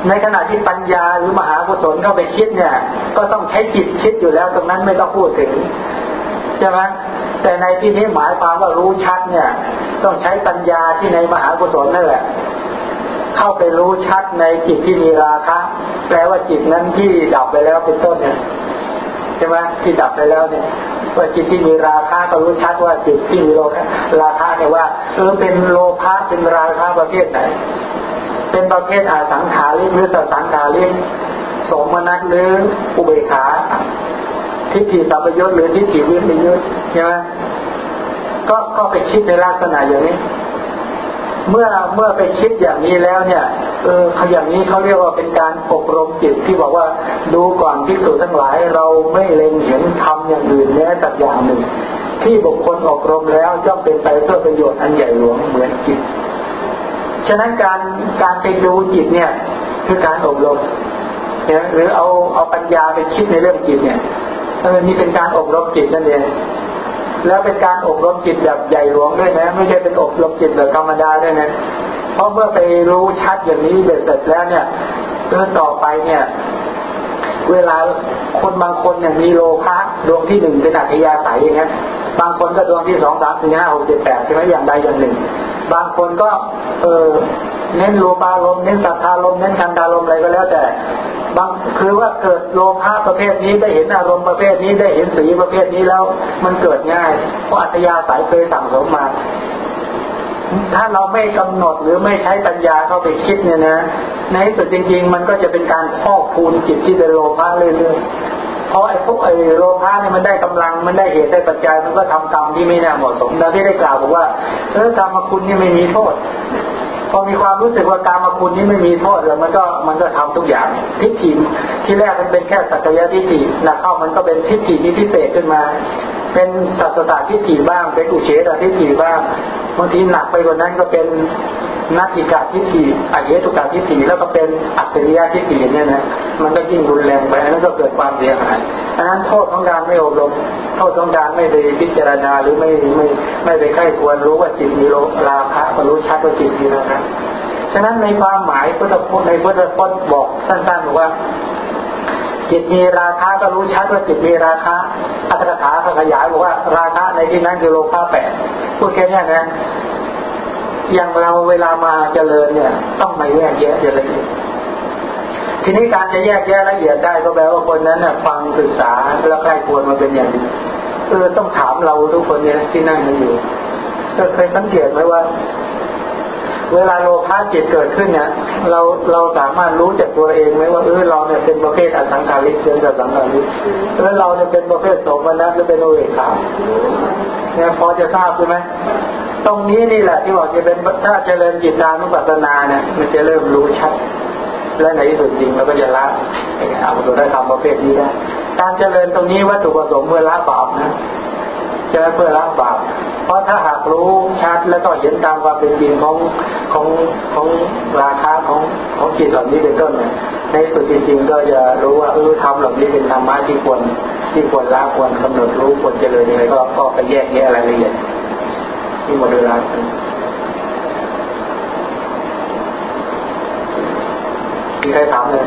ในขณะที่ปัญญาหรือมหากุศลเข้าไปคิดเนี่ย ก็ต้องใช้จิตคิดอยู่แล้ว ตรงนั้นไม่ต้องพูดถึงใช่ไหมแต่ในที่นี้หมายความว่ารู้ชัดเนี่ย ต้องใช้ปัญญาที่ในมหากุศลนั่นแหละเข้าไปรู้ชัดในจิตที่มีราคะแปลว่าจิตนั้นที่ดับไปแล้วเป็นต้นเนี่ยใช่ไหมที่ดับไปแล้วเนี่ย ว่าจิตที่มีราคะก็รู้ชัดว่าจิตที่มีโลภะราคะเนี่ยว่าเออเป็นโลภะเป็นราคะประเภทไหน เป็นประเภทอาสังขาริหรือสสังขาริสมนัตหรืออุเบกขาทิฏฐิสัพยศหรือทิฏฐิวิปยศใช่ไหมก็ก็ไปคิดในลักษณะอย่างนี้ เมื่อเมื่อไปคิดอย่างนี้แล้วเนี่ยเออเขาอย่างนี้เขาเรียกว่าเป็นการอบรมจิตที่บอกว่าดูก่อนภิกษุทั้งหลายเราไม่เล็งเห็นทำอย่างอื่นแม้แต่อย่างหนึ่ง ที่บุคคลอบรมแล้วย่อมเป็นไปเพื่อประโยชน์อันใหญ่หลวงเหมือนจิตฉะนั้นการการไปดูจิตเนี่ยคือการอบรมเนี่ยหรือเอาเอาปัญญาไปคิดในเรื่องจิตเนี่ยเออนี่เป็นการอบรมจิตนั่นเอง แล้วเป็นการอบรมจิตแบบใหญ่หลวงด้วยนะ ไม่ใช่เป็นอบรมจิตแบบธรรมดาด้วยนะเพราะเมื่อไปรู้ชัดอย่างนี้เสร็จแล้วเนี่ยเรื่องต่อไปเนี่ย เวลาคนบางคนเนี่ยมีโลภะดวงที่หนึ่งเป็นอัธยาศัยอย่างเงี้ย บางคนก็ดวงที่สองสามสี่ห้าหกเจ็ดแปดใช่ไหมอย่างใดอย่างหนึ่ง บางคนก็เออเน้นโลภาลมเน้นสัทธาลมเน้นคันธาลมอะไรก็แล้วแต่ บางคือว่าเกิดโลภะประเภทนี้ได้เห็นอารมณ์ประเภทนี้ได้เห็นสีประเภทนี้แล้ว มันเกิดง่าย เพราะอัตยาสายเคยสั่งสมมา ถ้าเราไม่กำหนดหรือไม่ใช้ปัญญาเข้าไปคิดเนี่ยนะ ในสุดจริง ๆ มันก็จะเป็นการพอกพูนจิตที่เป็นโลภะเรื่อยๆ เพราะไอ้พวกไอ้โลภะเนี่ยมันได้กำลังมันได้เหตุได้ปัจจัยมันก็ทำกรรมที่ไม่น่าเหมาะสมแล้วที่ได้กล่าวบอกว่าเออกรรมคุณนี่ไม่มีโทษ อมีความรู้สึกว่าการมาคุณนี้ไม่มีโทษแล้วมันก็มันก็ทำทุกอย่างทิฏฐิที่แรกมันเป็นแค่สักยะทิฏฐินักเข้ามันก็เป็นทิฏฐิที่พิเศษขึ้นมา เป็นสัสตตทิฏฐิบ้างเป็นอุเฉตทิฏฐิบ้างบางทีหนักไปกว่านั้นก็เป็นนักอิกาทิฏฐิอายตุกาทิฏฐิแล้วก็เป็นอัจฉริยะทิฏฐิเนี่ยนะมันก็ยิ่งรุนแรงไปอันนั้นก็เกิดความเสียหายอันนั้นโทษของการไม่อบรมโทษของการไม่ไปพิจารณาหรือไม่ไม่ไม่ไปไข้ควรรู้ว่าจิตมีโลราคะมารู้ชัดว่าจิตมีราคะฉะนั้นในความหมายพุทธพจน์ในพุทธพจน์บอกสั้นๆบอกว่า จิตมีราคะก็รู้ชัดว่าจิตมีราคะอัตถกถาขยายบอกว่า ราคะในที่นั้นคือโลภะแปดพูดแค่นี้นะอย่างเราเวลามาเจริญเนี่ย ต้องมาแยกแยะละเอียดทีนี้การจะแยกแยะละเอียดได้ก็แปลว่าคนนั้นเนี่ยฟังศึกษาแล้วใครควรมาเป็นอย่างนี้เออต้องถามเราทุกคนเนี่ยที่นั่งกันอยู่ก็เคยสังเกตไหมว่า เวลาโลภะจิตเกิดขึ้นเนี่ย เราเราสามารถรู้จากตัวเองไหมว่าเออเราเนี่ยเป็นประเภทอสังขาริกเป็นแบบสังขาริกเออเราเนี่ยเป็นประเภทโสมนัสหรือเป็นโอเอกขาเนี่ยพอจะทราบใช่ไหมตรงนี้นี่แหละที่บอกจะเป็นถ้าเจริญจิตตานุปัสสนาเนี่ยมันจะเริ่มรู้ชัด และในที่สุดจริงเราก็จะละเอาตัวได้ทำประเภทนี้ได้การเจริญตรงนี้วัตถุประสงค์เมื่อละบาปนะ จะเพื่อละบาป เพราะถ้าหากรู้ชัดแล้วก็เห็นตามความเป็นจริงของของของราคาของของจิตเหล่านี้เป็นต้นเนี่ยในสุดจริงๆก็จะรู้ว่าเออทำเหล่านี้เป็นธรรมะที่ควรที่ควรละควรกำหนดรู้ควรเจริญยังไงก็ก็ไปแยกแยะรายละเอียดที่หมดเวลามีใครถามเลย